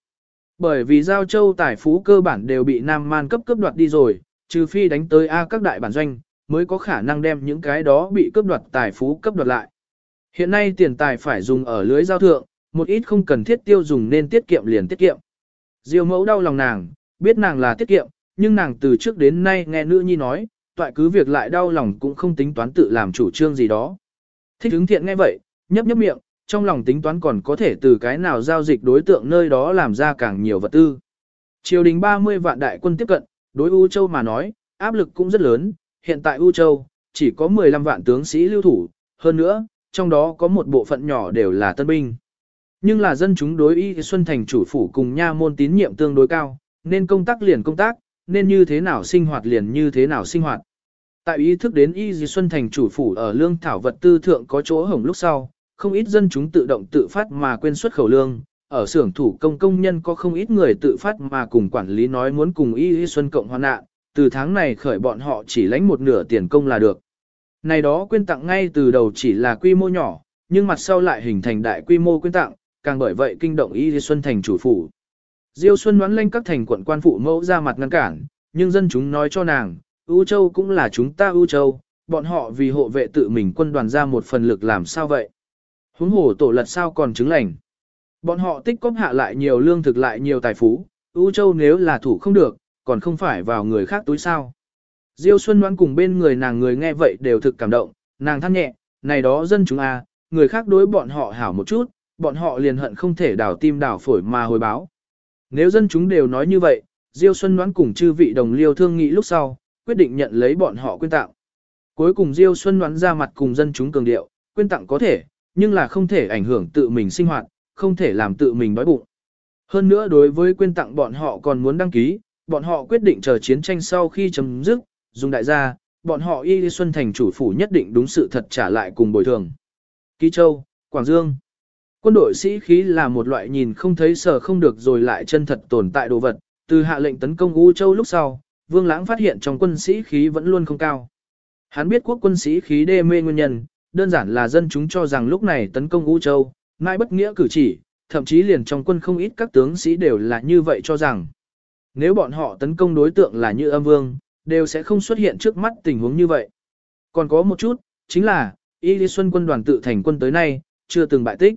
Bởi vì Giao Châu tài phú cơ bản đều bị Nam Man cấp cấp đoạt đi rồi, trừ phi đánh tới A các đại bản doanh, mới có khả năng đem những cái đó bị cướp đoạt tài phú cấp đoạt lại. Hiện nay tiền tài phải dùng ở lưới giao thượng, một ít không cần thiết tiêu dùng nên tiết kiệm liền tiết kiệm. Diêu mẫu đau lòng nàng, biết nàng là tiết kiệm, nhưng nàng từ trước đến nay nghe nữ nhi nói, toại cứ việc lại đau lòng cũng không tính toán tự làm chủ trương gì đó. Thích ứng thiện nghe vậy, nhấp nhấp miệng, trong lòng tính toán còn có thể từ cái nào giao dịch đối tượng nơi đó làm ra càng nhiều vật tư. Triều đình 30 vạn đại quân tiếp cận, đối U Châu mà nói, áp lực cũng rất lớn, hiện tại U Châu, chỉ có 15 vạn tướng sĩ lưu thủ, hơn nữa, trong đó có một bộ phận nhỏ đều là tân binh. Nhưng là dân chúng đối Y Xuân Thành chủ phủ cùng nha môn tín nhiệm tương đối cao, nên công tác liền công tác, nên như thế nào sinh hoạt liền như thế nào sinh hoạt. Tại ý thức đến Y Xuân Thành chủ phủ ở lương thảo vật tư thượng có chỗ hổng lúc sau, không ít dân chúng tự động tự phát mà quên xuất khẩu lương, ở xưởng thủ công công nhân có không ít người tự phát mà cùng quản lý nói muốn cùng Y Xuân cộng hoàn nạn, từ tháng này khởi bọn họ chỉ lãnh một nửa tiền công là được. Này đó quyên tặng ngay từ đầu chỉ là quy mô nhỏ, nhưng mặt sau lại hình thành đại quy mô quyên tặng, càng bởi vậy kinh động Y Xuân thành chủ phủ. Diêu Xuân đoán lên các thành quận quan phụ mẫu ra mặt ngăn cản, nhưng dân chúng nói cho nàng, U Châu cũng là chúng ta U Châu, bọn họ vì hộ vệ tự mình quân đoàn ra một phần lực làm sao vậy? Huống hồ tổ lật sao còn chứng lành? Bọn họ tích cóp hạ lại nhiều lương thực lại nhiều tài phú, U Châu nếu là thủ không được, còn không phải vào người khác túi sao. Diêu Xuân đoán cùng bên người nàng người nghe vậy đều thực cảm động, nàng than nhẹ, này đó dân chúng a, à, người khác đối bọn họ hảo một chút, bọn họ liền hận không thể đảo tim đảo phổi mà hồi báo. Nếu dân chúng đều nói như vậy, Diêu Xuân đoán cùng chư vị đồng liêu thương nghị lúc sau, quyết định nhận lấy bọn họ quyên tặng. Cuối cùng Diêu Xuân đoán ra mặt cùng dân chúng cường điệu, quyên tặng có thể, nhưng là không thể ảnh hưởng tự mình sinh hoạt, không thể làm tự mình đói bụng. Hơn nữa đối với quyên tặng bọn họ còn muốn đăng ký, bọn họ quyết định chờ chiến tranh sau khi chấm dứt, dùng đại gia, bọn họ Y Xuân Thành chủ phủ nhất định đúng sự thật trả lại cùng bồi thường. Ký Châu, Quảng Dương Quân đội sĩ khí là một loại nhìn không thấy sở không được rồi lại chân thật tồn tại đồ vật, từ hạ lệnh tấn công U Châu lúc sau, Vương Lãng phát hiện trong quân sĩ khí vẫn luôn không cao. Hắn biết quốc quân sĩ khí đê mê nguyên nhân, đơn giản là dân chúng cho rằng lúc này tấn công U Châu, mãi bất nghĩa cử chỉ, thậm chí liền trong quân không ít các tướng sĩ đều là như vậy cho rằng. Nếu bọn họ tấn công đối tượng là như âm vương, đều sẽ không xuất hiện trước mắt tình huống như vậy. Còn có một chút, chính là, Y Lý Xuân quân đoàn tự thành quân tới nay, chưa từng bại tích.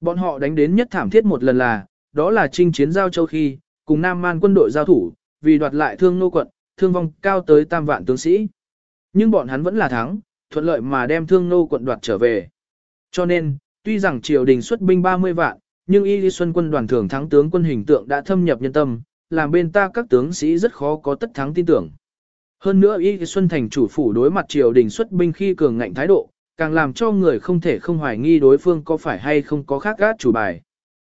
Bọn họ đánh đến nhất thảm thiết một lần là, đó là chinh chiến giao châu khi, cùng Nam Man quân đội giao thủ, vì đoạt lại thương nô quận, thương vong cao tới tam vạn tướng sĩ. Nhưng bọn hắn vẫn là thắng, thuận lợi mà đem thương nô quận đoạt trở về. Cho nên, tuy rằng triều đình xuất binh 30 vạn, nhưng Y Lý Xuân quân đoàn thường thắng tướng quân hình tượng đã thâm nhập nhân tâm, làm bên ta các tướng sĩ rất khó có tất thắng tin tưởng. Hơn nữa Y Xuân Thành chủ phủ đối mặt triều đình xuất binh khi cường ngạnh thái độ, càng làm cho người không thể không hoài nghi đối phương có phải hay không có khác gác chủ bài.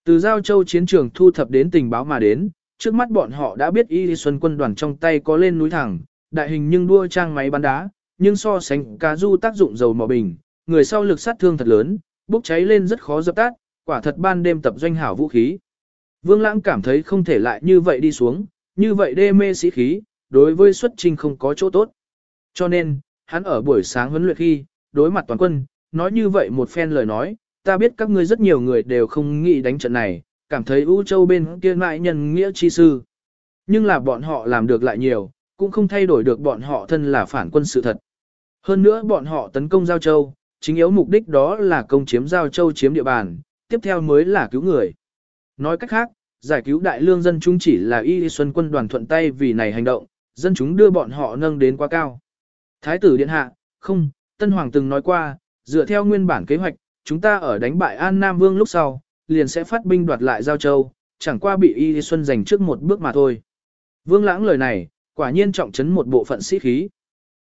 Từ Giao Châu chiến trường thu thập đến tình báo mà đến, trước mắt bọn họ đã biết Y Xuân quân đoàn trong tay có lên núi thẳng, đại hình nhưng đua trang máy bắn đá, nhưng so sánh cá du tác dụng dầu mỏ bình, người sau lực sát thương thật lớn, bốc cháy lên rất khó dập tắt, quả thật ban đêm tập doanh hảo vũ khí. Vương Lãng cảm thấy không thể lại như vậy đi xuống, như vậy đê mê sĩ khí, đối với xuất trình không có chỗ tốt. Cho nên, hắn ở buổi sáng huấn luyện khi, đối mặt toàn quân, nói như vậy một phen lời nói, ta biết các ngươi rất nhiều người đều không nghĩ đánh trận này, cảm thấy U Châu bên kia mại nhân nghĩa chi sư. Nhưng là bọn họ làm được lại nhiều, cũng không thay đổi được bọn họ thân là phản quân sự thật. Hơn nữa bọn họ tấn công Giao Châu, chính yếu mục đích đó là công chiếm Giao Châu chiếm địa bàn, tiếp theo mới là cứu người. Nói cách khác, giải cứu đại lương dân chúng chỉ là y xuân quân đoàn thuận tay vì này hành động, dân chúng đưa bọn họ nâng đến quá cao. Thái tử điện hạ, không, Tân Hoàng từng nói qua, dựa theo nguyên bản kế hoạch, chúng ta ở đánh bại An Nam Vương lúc sau, liền sẽ phát binh đoạt lại Giao Châu, chẳng qua bị Y Xuân giành trước một bước mà thôi. Vương Lãng lời này, quả nhiên trọng trấn một bộ phận sĩ khí.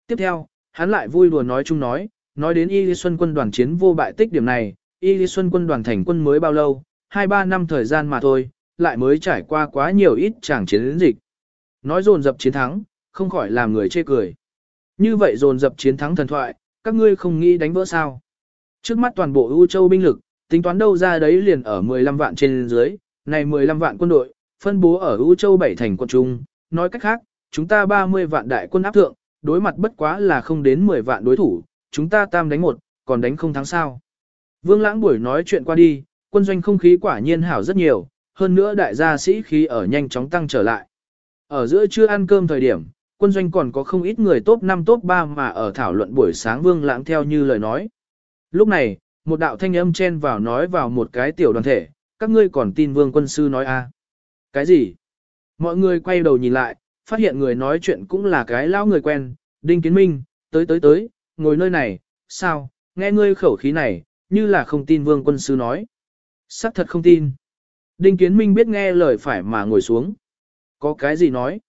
Tiếp theo, hắn lại vui đùa nói chung nói, nói đến Y Xuân quân đoàn chiến vô bại tích điểm này, Y Xuân quân đoàn thành quân mới bao lâu, 2-3 năm thời gian mà thôi, lại mới trải qua quá nhiều ít chàng chiến dịch. Nói dồn dập chiến thắng, không khỏi làm người chê cười. Như vậy dồn dập chiến thắng thần thoại, các ngươi không nghĩ đánh vỡ sao. Trước mắt toàn bộ ưu châu binh lực, tính toán đâu ra đấy liền ở 15 vạn trên dưới, này 15 vạn quân đội, phân bố ở ưu châu bảy thành quân trung, nói cách khác, chúng ta 30 vạn đại quân áp thượng, đối mặt bất quá là không đến 10 vạn đối thủ, chúng ta tam đánh một, còn đánh không thắng sao. Vương Lãng buổi nói chuyện qua đi, quân doanh không khí quả nhiên hảo rất nhiều, hơn nữa đại gia sĩ khí ở nhanh chóng tăng trở lại. Ở giữa trưa ăn cơm thời điểm, quân doanh còn có không ít người top 5 top 3 mà ở thảo luận buổi sáng vương lãng theo như lời nói. Lúc này, một đạo thanh âm chen vào nói vào một cái tiểu đoàn thể, các ngươi còn tin vương quân sư nói a à? Cái gì? Mọi người quay đầu nhìn lại, phát hiện người nói chuyện cũng là cái lão người quen, Đinh Kiến Minh, tới tới tới, ngồi nơi này, sao, nghe ngươi khẩu khí này, như là không tin vương quân sư nói. Sắc thật không tin. Đinh Kiến Minh biết nghe lời phải mà ngồi xuống. Có cái gì nói?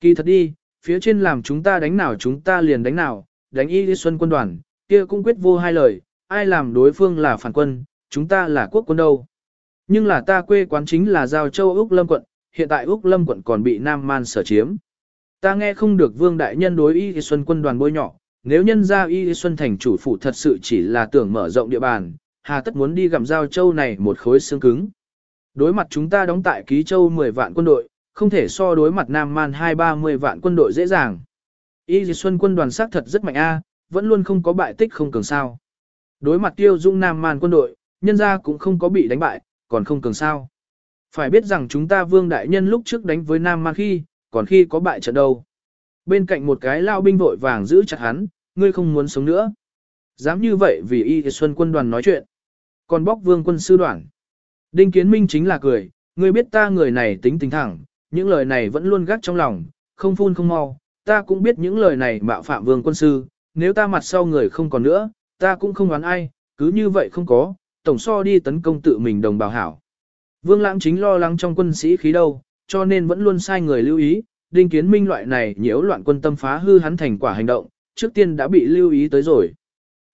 Kỳ thật đi, phía trên làm chúng ta đánh nào chúng ta liền đánh nào, đánh y đi xuân quân đoàn, kia cũng quyết vô hai lời, ai làm đối phương là phản quân, chúng ta là quốc quân đâu. Nhưng là ta quê quán chính là Giao Châu Úc Lâm quận, hiện tại Úc Lâm quận còn bị Nam Man sở chiếm. Ta nghe không được Vương Đại Nhân đối Y Xuân quân đoàn bôi nhỏ, nếu nhân gia Y Xuân thành chủ phủ thật sự chỉ là tưởng mở rộng địa bàn, hà tất muốn đi gặm Giao Châu này một khối xương cứng. Đối mặt chúng ta đóng tại Ký Châu 10 vạn quân đội, không thể so đối mặt Nam Man 2-30 vạn quân đội dễ dàng. Y Xuân quân đoàn xác thật rất mạnh a, vẫn luôn không có bại tích không cường sao. Đối mặt tiêu dung Nam Man quân đội, nhân gia cũng không có bị đánh bại, còn không cường sao. Phải biết rằng chúng ta vương đại nhân lúc trước đánh với Nam Man khi, còn khi có bại trận đâu. Bên cạnh một cái lao binh vội vàng giữ chặt hắn, ngươi không muốn sống nữa. Dám như vậy vì Y Xuân quân đoàn nói chuyện. Còn bóc vương quân sư đoàn. Đinh Kiến Minh chính là cười, ngươi biết ta người này tính tình thẳng, những lời này vẫn luôn gác trong lòng, không phun không mau, ta cũng biết những lời này mạo phạm vương quân sư, nếu ta mặt sau người không còn nữa, ta cũng không đoán ai, cứ như vậy không có, tổng so đi tấn công tự mình đồng bào hảo. Vương Lãng chính lo lắng trong quân sĩ khí đâu, cho nên vẫn luôn sai người lưu ý, Đinh Kiến Minh loại này nhiễu loạn quân tâm phá hư hắn thành quả hành động, trước tiên đã bị lưu ý tới rồi.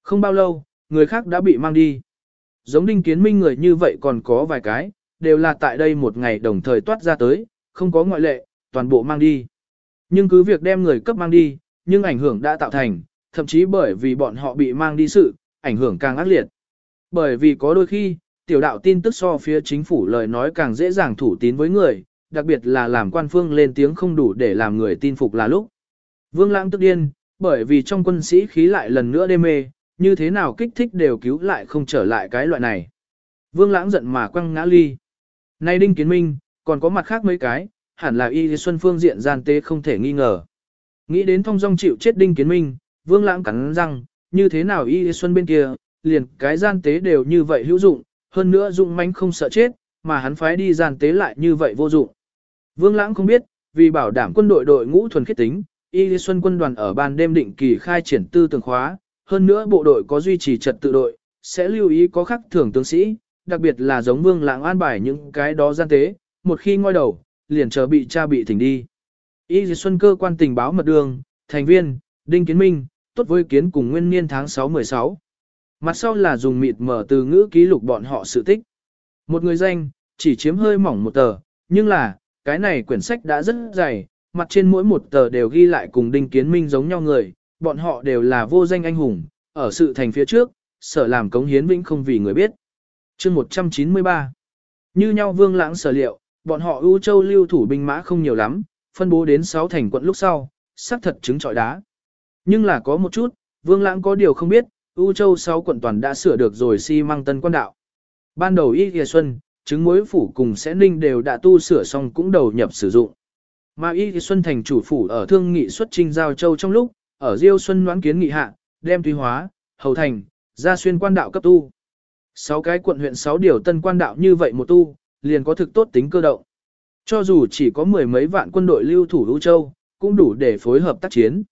Không bao lâu, người khác đã bị mang đi. Giống Đinh Kiến Minh người như vậy còn có vài cái, đều là tại đây một ngày đồng thời toát ra tới, không có ngoại lệ, toàn bộ mang đi. Nhưng cứ việc đem người cấp mang đi, nhưng ảnh hưởng đã tạo thành, thậm chí bởi vì bọn họ bị mang đi sự, ảnh hưởng càng ác liệt. Bởi vì có đôi khi, tiểu đạo tin tức so phía chính phủ lời nói càng dễ dàng thủ tín với người, đặc biệt là làm quan phương lên tiếng không đủ để làm người tin phục là lúc. Vương lãng tức điên, bởi vì trong quân sĩ khí lại lần nữa đê mê, như thế nào kích thích đều cứu lại không trở lại cái loại này. Vương lãng giận mà quăng ngã ly. Nay đinh kiến minh, còn có mặt khác mấy cái, hẳn là y xuân phương diện gian tế không thể nghi ngờ. Nghĩ đến thông dong chịu chết đinh kiến minh, vương lãng cắn răng, như thế nào y xuân bên kia, liền cái gian tế đều như vậy hữu dụng, hơn nữa dụng manh không sợ chết, mà hắn phái đi gian tế lại như vậy vô dụng. Vương lãng không biết, vì bảo đảm quân đội đội ngũ thuần khiết tính, y xuân quân đoàn ở ban đêm định kỳ khai triển tư tường khóa, hơn nữa bộ đội có duy trì trật tự đội, sẽ lưu ý có khắc thưởng tướng sĩ, đặc biệt là giống vương lãng an bài những cái đó gian tế, một khi ngoi đầu, liền chờ bị cha bị thỉnh đi. Y Xuân cơ quan tình báo mật đường, thành viên, Đinh Kiến Minh, tốt với kiến cùng nguyên niên tháng 6-16. Mặt sau là dùng mịt mở từ ngữ ký lục bọn họ sự tích. Một người danh, chỉ chiếm hơi mỏng một tờ, nhưng là, cái này quyển sách đã rất dày, mặt trên mỗi một tờ đều ghi lại cùng Đinh Kiến Minh giống nhau người, bọn họ đều là vô danh anh hùng, ở sự thành phía trước, sở làm cống hiến vĩnh không vì người biết. chương 193 Như nhau vương lãng sở liệu, bọn họ ưu châu lưu thủ binh mã không nhiều lắm, phân bố đến 6 thành quận lúc sau, xác thật chứng trọi đá. Nhưng là có một chút, vương lãng có điều không biết, ưu châu 6 quận toàn đã sửa được rồi xi si măng tân quan đạo. Ban đầu y kìa xuân, chứng mối phủ cùng sẽ ninh đều đã tu sửa xong cũng đầu nhập sử dụng. Mà y xuân thành chủ phủ ở thương nghị xuất trinh giao châu trong lúc, ở Diêu Xuân đoán kiến nghị hạ, đem tùy hóa, hầu thành, ra xuyên quan đạo cấp tu. Sáu cái quận huyện sáu điều tân quan đạo như vậy một tu, liền có thực tốt tính cơ động. Cho dù chỉ có mười mấy vạn quân đội lưu thủ Lưu Châu, cũng đủ để phối hợp tác chiến.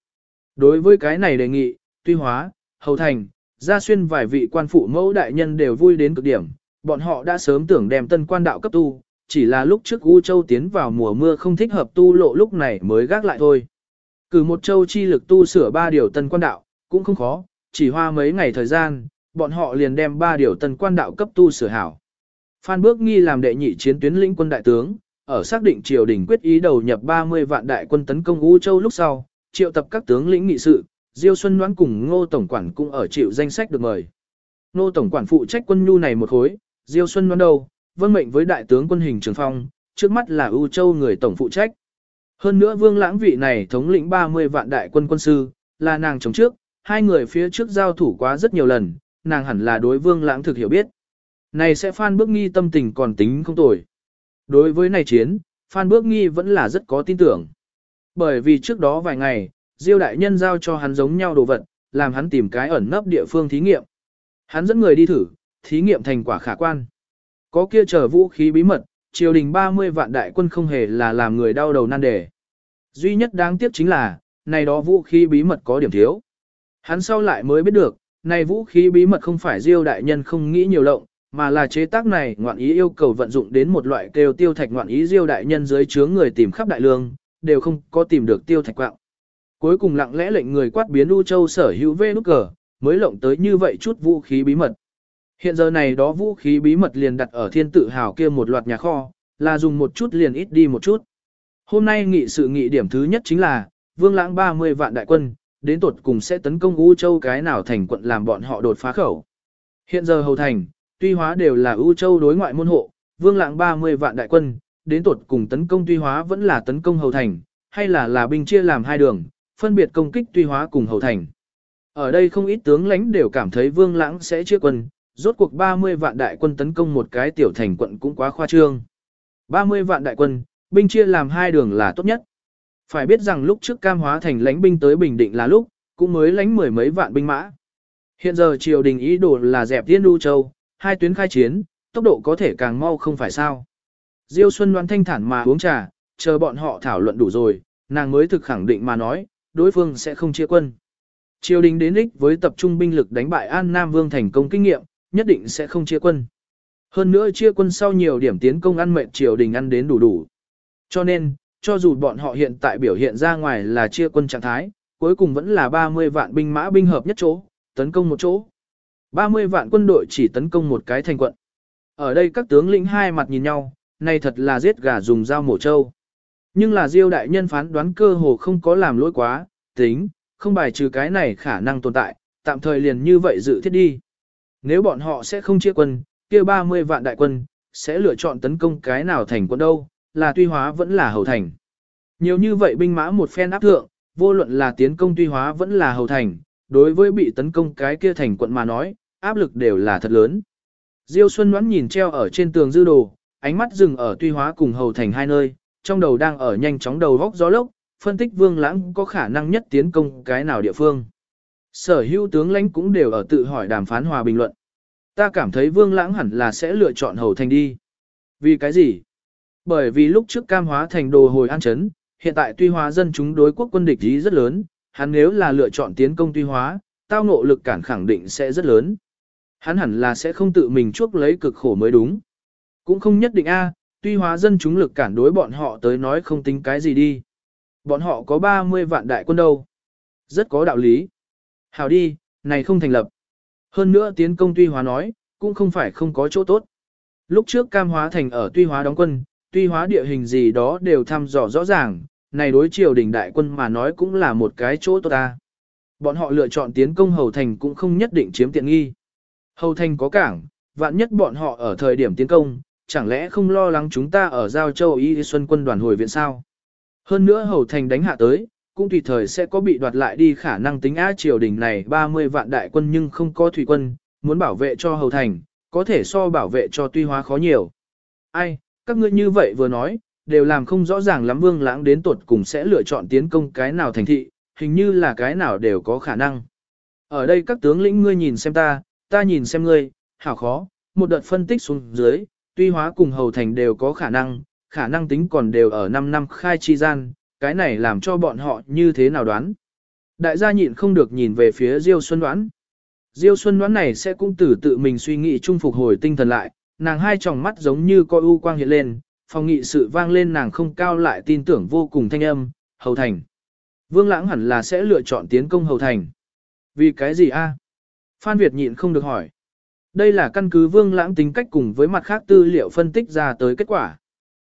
Đối với cái này đề nghị, tuy hóa, hầu thành, gia xuyên vài vị quan phụ mẫu đại nhân đều vui đến cực điểm, bọn họ đã sớm tưởng đem tân quan đạo cấp tu, chỉ là lúc trước U Châu tiến vào mùa mưa không thích hợp tu lộ lúc này mới gác lại thôi. Cử một châu chi lực tu sửa ba điều tân quan đạo, cũng không khó, chỉ hoa mấy ngày thời gian, bọn họ liền đem ba điều tân quan đạo cấp tu sửa hảo. Phan Bước Nghi làm đệ nhị chiến tuyến lĩnh quân đại tướng, ở xác định triều đình quyết ý đầu nhập 30 vạn đại quân tấn công U Châu lúc sau, triệu tập các tướng lĩnh nghị sự, Diêu Xuân Ngoãn cùng Ngô Tổng Quản cũng ở triệu danh sách được mời. Ngô Tổng Quản phụ trách quân nhu này một khối, Diêu Xuân Ngoãn đâu, vân mệnh với đại tướng quân hình trường phong, trước mắt là U Châu người tổng phụ trách. Hơn nữa vương lãng vị này thống lĩnh 30 vạn đại quân quân sư, là nàng chống trước, hai người phía trước giao thủ quá rất nhiều lần, nàng hẳn là đối vương lãng thực hiểu biết. Này sẽ Phan Bước Nghi tâm tình còn tính không tồi. Đối với này chiến, Phan Bước Nghi vẫn là rất có tin tưởng. Bởi vì trước đó vài ngày, Diêu đại nhân giao cho hắn giống nhau đồ vật, làm hắn tìm cái ẩn nấp địa phương thí nghiệm. Hắn dẫn người đi thử, thí nghiệm thành quả khả quan. Có kia chờ vũ khí bí mật, triều đình 30 vạn đại quân không hề là làm người đau đầu nan đề. Duy nhất đáng tiếc chính là, này đó vũ khí bí mật có điểm thiếu. Hắn sau lại mới biết được, này vũ khí bí mật không phải diêu đại nhân không nghĩ nhiều lộng, mà là chế tác này ngoạn ý yêu cầu vận dụng đến một loại kêu tiêu thạch ngoạn ý diêu đại nhân dưới chướng người tìm khắp đại lương, đều không có tìm được tiêu thạch quạng. Cuối cùng lặng lẽ lệnh người quát biến U Châu sở hữu vê nút cờ, mới lộng tới như vậy chút vũ khí bí mật. Hiện giờ này đó vũ khí bí mật liền đặt ở thiên tự hào kia một loạt nhà kho, là dùng một chút liền ít đi một chút. Hôm nay nghị sự nghị điểm thứ nhất chính là, vương lãng 30 vạn đại quân, đến tột cùng sẽ tấn công U Châu cái nào thành quận làm bọn họ đột phá khẩu. Hiện giờ hầu thành, tuy hóa đều là U Châu đối ngoại môn hộ, vương lãng 30 vạn đại quân, đến tột cùng tấn công tuy hóa vẫn là tấn công hầu thành, hay là là binh chia làm hai đường, phân biệt công kích tuy hóa cùng hầu thành. Ở đây không ít tướng lãnh đều cảm thấy vương lãng sẽ chia quân, rốt cuộc 30 vạn đại quân tấn công một cái tiểu thành quận cũng quá khoa trương. 30 vạn đại quân, binh chia làm hai đường là tốt nhất. Phải biết rằng lúc trước cam hóa thành lãnh binh tới Bình Định là lúc, cũng mới lãnh mười mấy vạn binh mã. Hiện giờ triều đình ý đồ là dẹp Tiên Đu Châu, hai tuyến khai chiến, tốc độ có thể càng mau không phải sao. Diêu Xuân đoán thanh thản mà uống trà, chờ bọn họ thảo luận đủ rồi, nàng mới thực khẳng định mà nói, đối phương sẽ không chia quân. Triều đình đến ích với tập trung binh lực đánh bại An Nam Vương thành công kinh nghiệm, nhất định sẽ không chia quân. Hơn nữa chia quân sau nhiều điểm tiến công ăn mệnh triều đình ăn đến đủ đủ. Cho nên, cho dù bọn họ hiện tại biểu hiện ra ngoài là chia quân trạng thái, cuối cùng vẫn là 30 vạn binh mã binh hợp nhất chỗ, tấn công một chỗ. 30 vạn quân đội chỉ tấn công một cái thành quận. Ở đây các tướng lĩnh hai mặt nhìn nhau, này thật là giết gà dùng dao mổ trâu. Nhưng là diêu đại nhân phán đoán cơ hồ không có làm lỗi quá, tính, không bài trừ cái này khả năng tồn tại, tạm thời liền như vậy dự thiết đi. Nếu bọn họ sẽ không chia quân, kia 30 vạn đại quân, sẽ lựa chọn tấn công cái nào thành quân đâu, là tuy hóa vẫn là hầu thành. Nhiều như vậy binh mã một phen áp thượng, vô luận là tiến công tuy hóa vẫn là hầu thành, đối với bị tấn công cái kia thành quận mà nói, áp lực đều là thật lớn. Diêu Xuân Ngoãn nhìn treo ở trên tường dư đồ, ánh mắt dừng ở tuy hóa cùng hầu thành hai nơi, trong đầu đang ở nhanh chóng đầu góc gió lốc, phân tích vương lãng có khả năng nhất tiến công cái nào địa phương. Sở hữu tướng lãnh cũng đều ở tự hỏi đàm phán hòa bình luận. Ta cảm thấy vương lãng hẳn là sẽ lựa chọn hầu thành đi. Vì cái gì? Bởi vì lúc trước cam hóa thành đồ hồi an chấn, hiện tại tuy hóa dân chúng đối quốc quân địch ý rất lớn, hắn nếu là lựa chọn tiến công tuy hóa, tao ngộ lực cản khẳng định sẽ rất lớn. Hắn hẳn là sẽ không tự mình chuốc lấy cực khổ mới đúng. Cũng không nhất định a, tuy hóa dân chúng lực cản đối bọn họ tới nói không tính cái gì đi. Bọn họ có 30 vạn đại quân đâu. Rất có đạo lý. Hảo đi, này không thành lập. Hơn nữa tiến công tuy hóa nói, cũng không phải không có chỗ tốt. Lúc trước cam hóa thành ở tuy hóa đóng quân, tuy hóa địa hình gì đó đều thăm dò rõ ràng, này đối triều đình đại quân mà nói cũng là một cái chỗ tốt ta. Bọn họ lựa chọn tiến công Hầu Thành cũng không nhất định chiếm tiện nghi. Hầu Thành có cảng, vạn nhất bọn họ ở thời điểm tiến công, chẳng lẽ không lo lắng chúng ta ở Giao Châu Y Xuân quân đoàn hồi viện sao? Hơn nữa Hầu Thành đánh hạ tới, cũng tùy thời sẽ có bị đoạt lại đi khả năng tính á triều đình này 30 vạn đại quân nhưng không có thủy quân, muốn bảo vệ cho Hầu Thành, có thể so bảo vệ cho tuy hóa khó nhiều. Ai, các ngươi như vậy vừa nói, đều làm không rõ ràng lắm vương lãng đến tuột cùng sẽ lựa chọn tiến công cái nào thành thị, hình như là cái nào đều có khả năng. Ở đây các tướng lĩnh ngươi nhìn xem ta, ta nhìn xem ngươi, hảo khó, một đợt phân tích xuống dưới, tuy hóa cùng hầu thành đều có khả năng, khả năng tính còn đều ở 5 năm khai chi gian, cái này làm cho bọn họ như thế nào đoán. Đại gia nhịn không được nhìn về phía Diêu Xuân đoán. Diêu Xuân đoán này sẽ cũng từ tự mình suy nghĩ chung phục hồi tinh thần lại, nàng hai tròng mắt giống như coi u quang hiện lên, phòng nghị sự vang lên nàng không cao lại tin tưởng vô cùng thanh âm, hầu thành. Vương lãng hẳn là sẽ lựa chọn tiến công hầu thành. Vì cái gì a? Phan Việt nhịn không được hỏi. Đây là căn cứ vương lãng tính cách cùng với mặt khác tư liệu phân tích ra tới kết quả.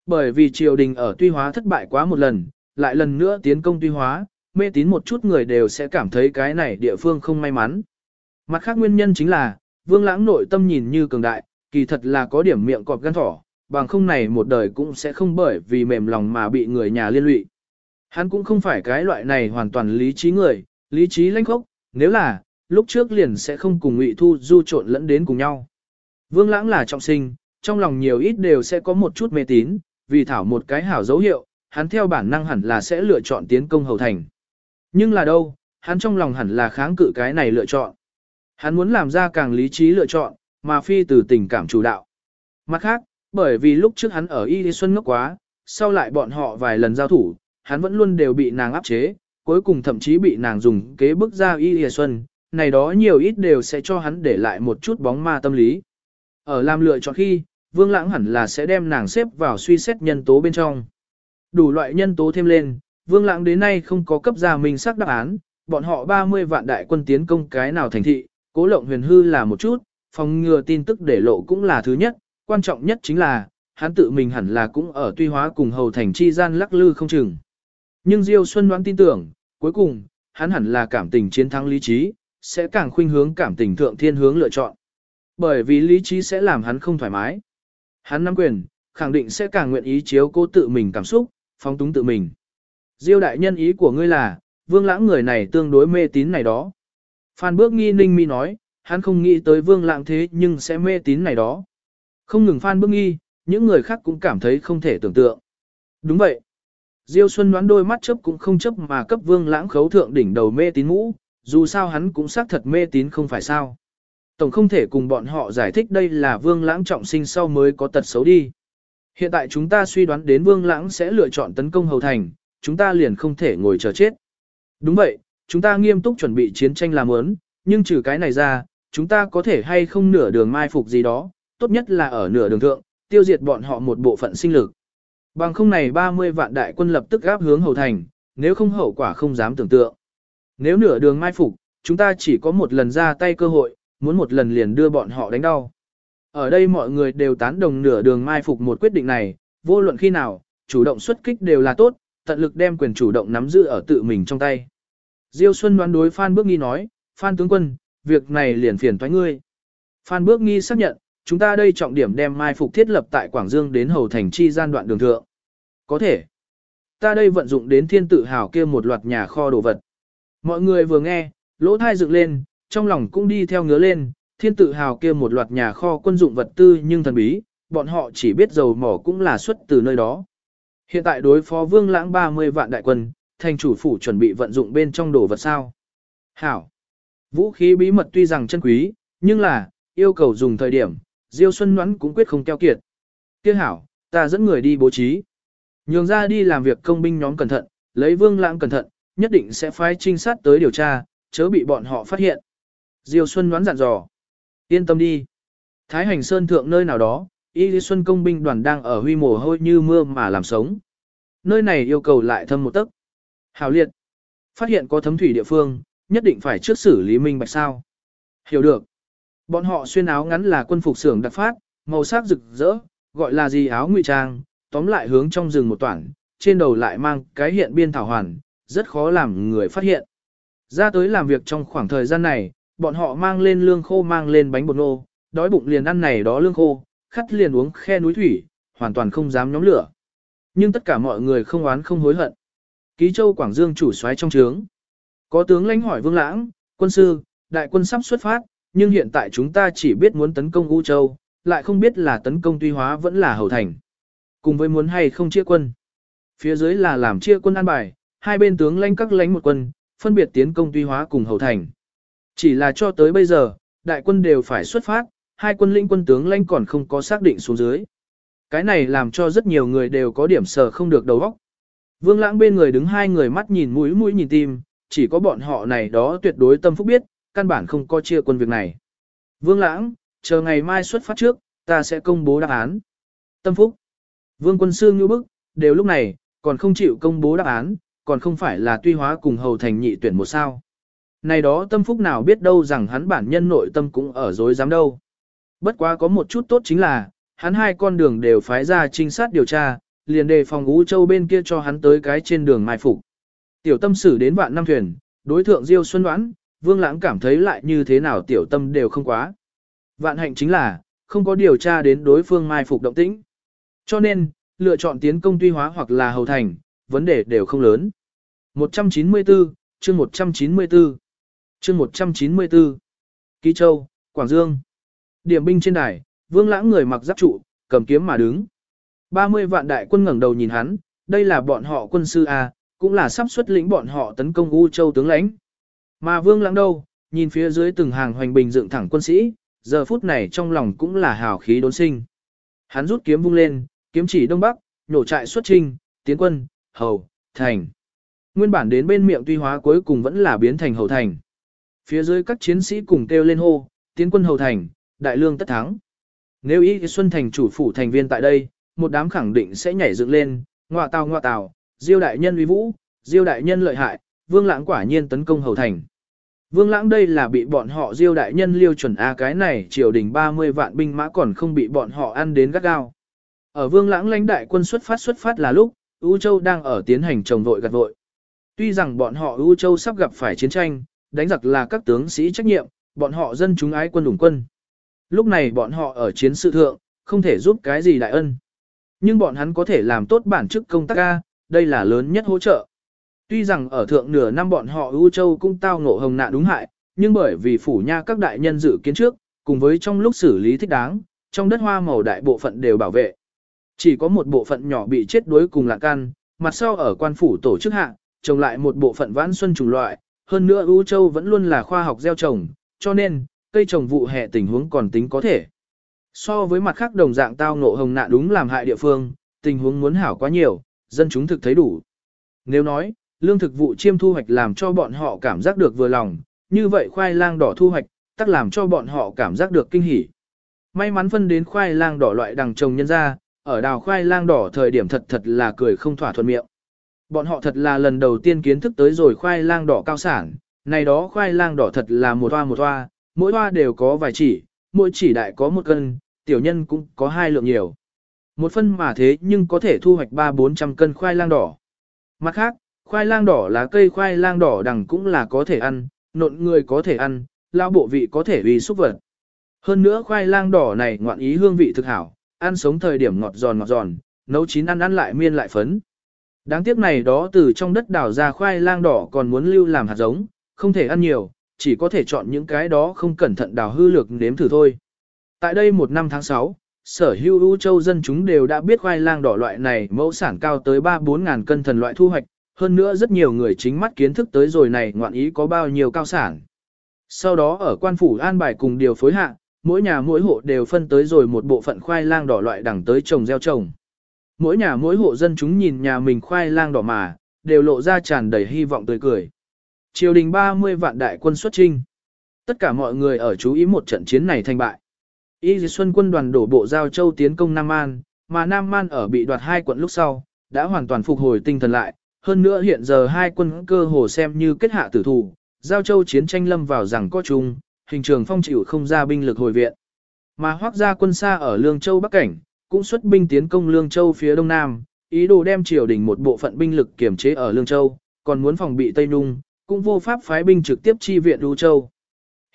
Bởi vì triều đình ở tuy hóa thất bại quá một lần, lại lần nữa tiến công tuy hóa, mê tín một chút người đều sẽ cảm thấy cái này địa phương không may mắn. Mặt khác nguyên nhân chính là, vương lãng nội tâm nhìn như cường đại, kỳ thật là có điểm miệng cọp gan thỏ, bằng không này một đời cũng sẽ không bởi vì mềm lòng mà bị người nhà liên lụy. Hắn cũng không phải cái loại này hoàn toàn lý trí người, lý trí lãnh khốc, nếu là, lúc trước liền sẽ không cùng Ngụy Thu du trộn lẫn đến cùng nhau. Vương Lãng là trọng sinh, trong lòng nhiều ít đều sẽ có một chút mê tín, vì thảo một cái hảo dấu hiệu, hắn theo bản năng hẳn là sẽ lựa chọn tiến công hầu thành. Nhưng là đâu, hắn trong lòng hẳn là kháng cự cái này lựa chọn. Hắn muốn làm ra càng lý trí lựa chọn, mà phi từ tình cảm chủ đạo. Mặt khác, bởi vì lúc trước hắn ở Y Xuân ngốc quá, sau lại bọn họ vài lần giao thủ, hắn vẫn luôn đều bị nàng áp chế, cuối cùng thậm chí bị nàng dùng kế bức ra Y Xuân, này đó nhiều ít đều sẽ cho hắn để lại một chút bóng ma tâm lý. Ở làm lựa chọn khi, Vương Lãng hẳn là sẽ đem nàng xếp vào suy xét nhân tố bên trong. Đủ loại nhân tố thêm lên, Vương Lãng đến nay không có cấp ra mình xác đáp án, bọn họ 30 vạn đại quân tiến công cái nào thành thị, cố lộng huyền hư là một chút, phòng ngừa tin tức để lộ cũng là thứ nhất, quan trọng nhất chính là, hắn tự mình hẳn là cũng ở tuy hóa cùng hầu thành chi gian lắc lư không chừng. Nhưng Diêu Xuân đoán tin tưởng, cuối cùng, hắn hẳn là cảm tình chiến thắng lý trí, sẽ càng khuynh hướng cảm tình thượng thiên hướng lựa chọn. Bởi vì lý trí sẽ làm hắn không thoải mái. Hắn nắm quyền, khẳng định sẽ càng nguyện ý chiếu cố tự mình cảm xúc, phóng túng tự mình. Diêu đại nhân ý của ngươi là, vương lãng người này tương đối mê tín này đó. Phan bước nghi ninh mi nói, hắn không nghĩ tới vương lãng thế nhưng sẽ mê tín này đó. Không ngừng phan bước nghi, những người khác cũng cảm thấy không thể tưởng tượng. Đúng vậy. Diêu Xuân đoán đôi mắt chấp cũng không chấp mà cấp vương lãng khấu thượng đỉnh đầu mê tín mũ, dù sao hắn cũng xác thật mê tín không phải sao. Tổng không thể cùng bọn họ giải thích đây là vương lãng trọng sinh sau mới có tật xấu đi. Hiện tại chúng ta suy đoán đến vương lãng sẽ lựa chọn tấn công hầu thành, chúng ta liền không thể ngồi chờ chết. Đúng vậy, chúng ta nghiêm túc chuẩn bị chiến tranh làm ớn, nhưng trừ cái này ra, chúng ta có thể hay không nửa đường mai phục gì đó, tốt nhất là ở nửa đường thượng, tiêu diệt bọn họ một bộ phận sinh lực. Bằng không này 30 vạn đại quân lập tức gáp hướng hầu thành, nếu không hậu quả không dám tưởng tượng. Nếu nửa đường mai phục, chúng ta chỉ có một lần ra tay cơ hội, muốn một lần liền đưa bọn họ đánh đau. Ở đây mọi người đều tán đồng nửa đường mai phục một quyết định này, vô luận khi nào, chủ động xuất kích đều là tốt, tận lực đem quyền chủ động nắm giữ ở tự mình trong tay. Diêu Xuân đoán đối Phan Bước Nghi nói, Phan tướng quân, việc này liền phiền thoái ngươi. Phan Bước Nghi xác nhận, chúng ta đây trọng điểm đem mai phục thiết lập tại Quảng Dương đến Hầu Thành chi gian đoạn đường thượng. Có thể. Ta đây vận dụng đến thiên tự hào kia một loạt nhà kho đồ vật. Mọi người vừa nghe, lỗ thai dựng lên, trong lòng cũng đi theo ngứa lên, thiên tự hào kia một loạt nhà kho quân dụng vật tư nhưng thần bí, bọn họ chỉ biết dầu mỏ cũng là xuất từ nơi đó. Hiện tại đối phó vương lãng 30 vạn đại quân, thành chủ phủ chuẩn bị vận dụng bên trong đồ vật sao. Hảo. Vũ khí bí mật tuy rằng chân quý, nhưng là, yêu cầu dùng thời điểm, Diêu Xuân Ngoãn cũng quyết không keo kiệt. Tiếc hảo, ta dẫn người đi bố trí. Nhường ra đi làm việc công binh nhóm cẩn thận, lấy vương lãng cẩn thận, nhất định sẽ phái trinh sát tới điều tra, chớ bị bọn họ phát hiện. Diêu Xuân Ngoãn dặn dò. Yên tâm đi. Thái hành sơn thượng nơi nào đó, Y Lý Xuân công binh đoàn đang ở huy mồ hôi như mưa mà làm sống. Nơi này yêu cầu lại thâm một tấc. Hào liệt. Phát hiện có thấm thủy địa phương, nhất định phải trước xử lý minh bạch sao. Hiểu được. Bọn họ xuyên áo ngắn là quân phục xưởng đặc phát, màu sắc rực rỡ, gọi là gì áo ngụy trang, tóm lại hướng trong rừng một toản, trên đầu lại mang cái hiện biên thảo hoàn, rất khó làm người phát hiện. Ra tới làm việc trong khoảng thời gian này, bọn họ mang lên lương khô mang lên bánh bột nô, đói bụng liền ăn này đó lương khô, khắt liền uống khe núi thủy, hoàn toàn không dám nhóm lửa. Nhưng tất cả mọi người không oán không hối hận. Ký châu Quảng Dương chủ soái trong trướng. Có tướng lãnh hỏi Vương Lãng, quân sư, đại quân sắp xuất phát, nhưng hiện tại chúng ta chỉ biết muốn tấn công U Châu, lại không biết là tấn công tuy hóa vẫn là hầu thành. Cùng với muốn hay không chia quân. Phía dưới là làm chia quân an bài, hai bên tướng lãnh các lãnh một quân, phân biệt tiến công tuy hóa cùng hầu thành. Chỉ là cho tới bây giờ, đại quân đều phải xuất phát, hai quân lĩnh quân tướng lãnh còn không có xác định xuống dưới. Cái này làm cho rất nhiều người đều có điểm sờ không được đầu óc. Vương lãng bên người đứng hai người mắt nhìn mũi mũi nhìn tim, chỉ có bọn họ này đó tuyệt đối tâm phúc biết, căn bản không có chia quân việc này. Vương lãng, chờ ngày mai xuất phát trước, ta sẽ công bố đáp án. Tâm phúc. Vương quân sư như bức, đều lúc này, còn không chịu công bố đáp án, còn không phải là tuy hóa cùng hầu thành nhị tuyển một sao. Này đó tâm phúc nào biết đâu rằng hắn bản nhân nội tâm cũng ở dối dám đâu. Bất quá có một chút tốt chính là, hắn hai con đường đều phái ra trinh sát điều tra, liền đề phòng Ú Châu bên kia cho hắn tới cái trên đường mai phục. Tiểu tâm xử đến vạn năm thuyền, đối thượng Diêu Xuân Đoán, Vương Lãng cảm thấy lại như thế nào tiểu tâm đều không quá. Vạn hạnh chính là, không có điều tra đến đối phương mai phục động tĩnh. Cho nên, lựa chọn tiến công tuy hóa hoặc là hầu thành, vấn đề đều không lớn. 194, chương 194, chương 194, Ký Châu, Quảng Dương. Điểm binh trên đài, Vương Lãng người mặc giáp trụ, cầm kiếm mà đứng. 30 vạn đại quân ngẩng đầu nhìn hắn, đây là bọn họ quân sư A, cũng là sắp xuất lĩnh bọn họ tấn công U Châu tướng lãnh. Mà Vương Lãng đâu, nhìn phía dưới từng hàng hoành bình dựng thẳng quân sĩ, giờ phút này trong lòng cũng là hào khí đốn sinh. Hắn rút kiếm vung lên, kiếm chỉ đông bắc, nhổ trại xuất trinh, tiến quân, hầu, thành. Nguyên bản đến bên miệng tuy hóa cuối cùng vẫn là biến thành hầu thành. Phía dưới các chiến sĩ cùng kêu lên hô, tiến quân hầu thành, đại lương tất thắng. Nếu ý Xuân Thành chủ phủ thành viên tại đây, một đám khẳng định sẽ nhảy dựng lên, ngoạ tào ngoạ tào, diêu đại nhân uy vũ, diêu đại nhân lợi hại, Vương Lãng quả nhiên tấn công hầu thành. Vương Lãng đây là bị bọn họ diêu đại nhân liêu chuẩn A cái này triều đình 30 vạn binh mã còn không bị bọn họ ăn đến gắt gao. Ở Vương Lãng lãnh đại quân xuất phát xuất phát là lúc, U Châu đang ở tiến hành trồng vội gặt vội. Tuy rằng bọn họ U Châu sắp gặp phải chiến tranh, đánh giặc là các tướng sĩ trách nhiệm, bọn họ dân chúng ái quân đủng quân. Lúc này bọn họ ở chiến sự thượng, không thể giúp cái gì đại ân. Nhưng bọn hắn có thể làm tốt bản chức công tác ca, đây là lớn nhất hỗ trợ. Tuy rằng ở thượng nửa năm bọn họ U Châu cũng tao ngộ hồng nạn đúng hại, nhưng bởi vì phủ nha các đại nhân dự kiến trước, cùng với trong lúc xử lý thích đáng, trong đất hoa màu đại bộ phận đều bảo vệ. Chỉ có một bộ phận nhỏ bị chết đuối cùng lạc can, mặt sau ở quan phủ tổ chức hạ, trồng lại một bộ phận vãn xuân trùng loại, hơn nữa U Châu vẫn luôn là khoa học gieo trồng, cho nên, cây trồng vụ hè tình huống còn tính có thể. So với mặt khác đồng dạng tao ngộ hồng nạn đúng làm hại địa phương, tình huống muốn hảo quá nhiều, dân chúng thực thấy đủ. Nếu nói, lương thực vụ chiêm thu hoạch làm cho bọn họ cảm giác được vừa lòng, như vậy khoai lang đỏ thu hoạch, tắc làm cho bọn họ cảm giác được kinh hỉ. May mắn phân đến khoai lang đỏ loại đằng trồng nhân ra, ở đào khoai lang đỏ thời điểm thật thật là cười không thỏa thuận miệng. Bọn họ thật là lần đầu tiên kiến thức tới rồi khoai lang đỏ cao sản, này đó khoai lang đỏ thật là một hoa một hoa, mỗi hoa đều có vài chỉ, mỗi chỉ đại có một cân, tiểu nhân cũng có hai lượng nhiều. Một phân mà thế nhưng có thể thu hoạch 3-400 cân khoai lang đỏ. Mặt khác, khoai lang đỏ là cây khoai lang đỏ đằng cũng là có thể ăn, nộn người có thể ăn, lao bộ vị có thể vì xúc vật. Hơn nữa khoai lang đỏ này ngoạn ý hương vị thực hảo, ăn sống thời điểm ngọt giòn ngọt giòn, nấu chín ăn ăn lại miên lại phấn. Đáng tiếc này đó từ trong đất đào ra khoai lang đỏ còn muốn lưu làm hạt giống, không thể ăn nhiều, chỉ có thể chọn những cái đó không cẩn thận đào hư lược nếm thử thôi. Tại đây một năm tháng 6, sở hữu ưu châu dân chúng đều đã biết khoai lang đỏ loại này mẫu sản cao tới 3-4 ngàn cân thần loại thu hoạch, hơn nữa rất nhiều người chính mắt kiến thức tới rồi này ngoạn ý có bao nhiêu cao sản. Sau đó ở quan phủ an bài cùng điều phối hạ, mỗi nhà mỗi hộ đều phân tới rồi một bộ phận khoai lang đỏ loại đẳng tới trồng gieo trồng. Mỗi nhà mỗi hộ dân chúng nhìn nhà mình khoai lang đỏ mà, đều lộ ra tràn đầy hy vọng tươi cười. Triều đình 30 vạn đại quân xuất trinh. Tất cả mọi người ở chú ý một trận chiến này thành bại. Y Xuân quân đoàn đổ bộ giao châu tiến công Nam An, mà Nam Man ở bị đoạt hai quận lúc sau, đã hoàn toàn phục hồi tinh thần lại. Hơn nữa hiện giờ hai quân cơ hồ xem như kết hạ tử thủ, giao châu chiến tranh lâm vào rằng có chung, hình trường phong chịu không ra binh lực hồi viện. Mà hoác gia quân xa ở Lương Châu Bắc Cảnh, cũng xuất binh tiến công Lương Châu phía đông nam, ý đồ đem triều đình một bộ phận binh lực kiểm chế ở Lương Châu, còn muốn phòng bị Tây Nung, cũng vô pháp phái binh trực tiếp chi viện U Châu.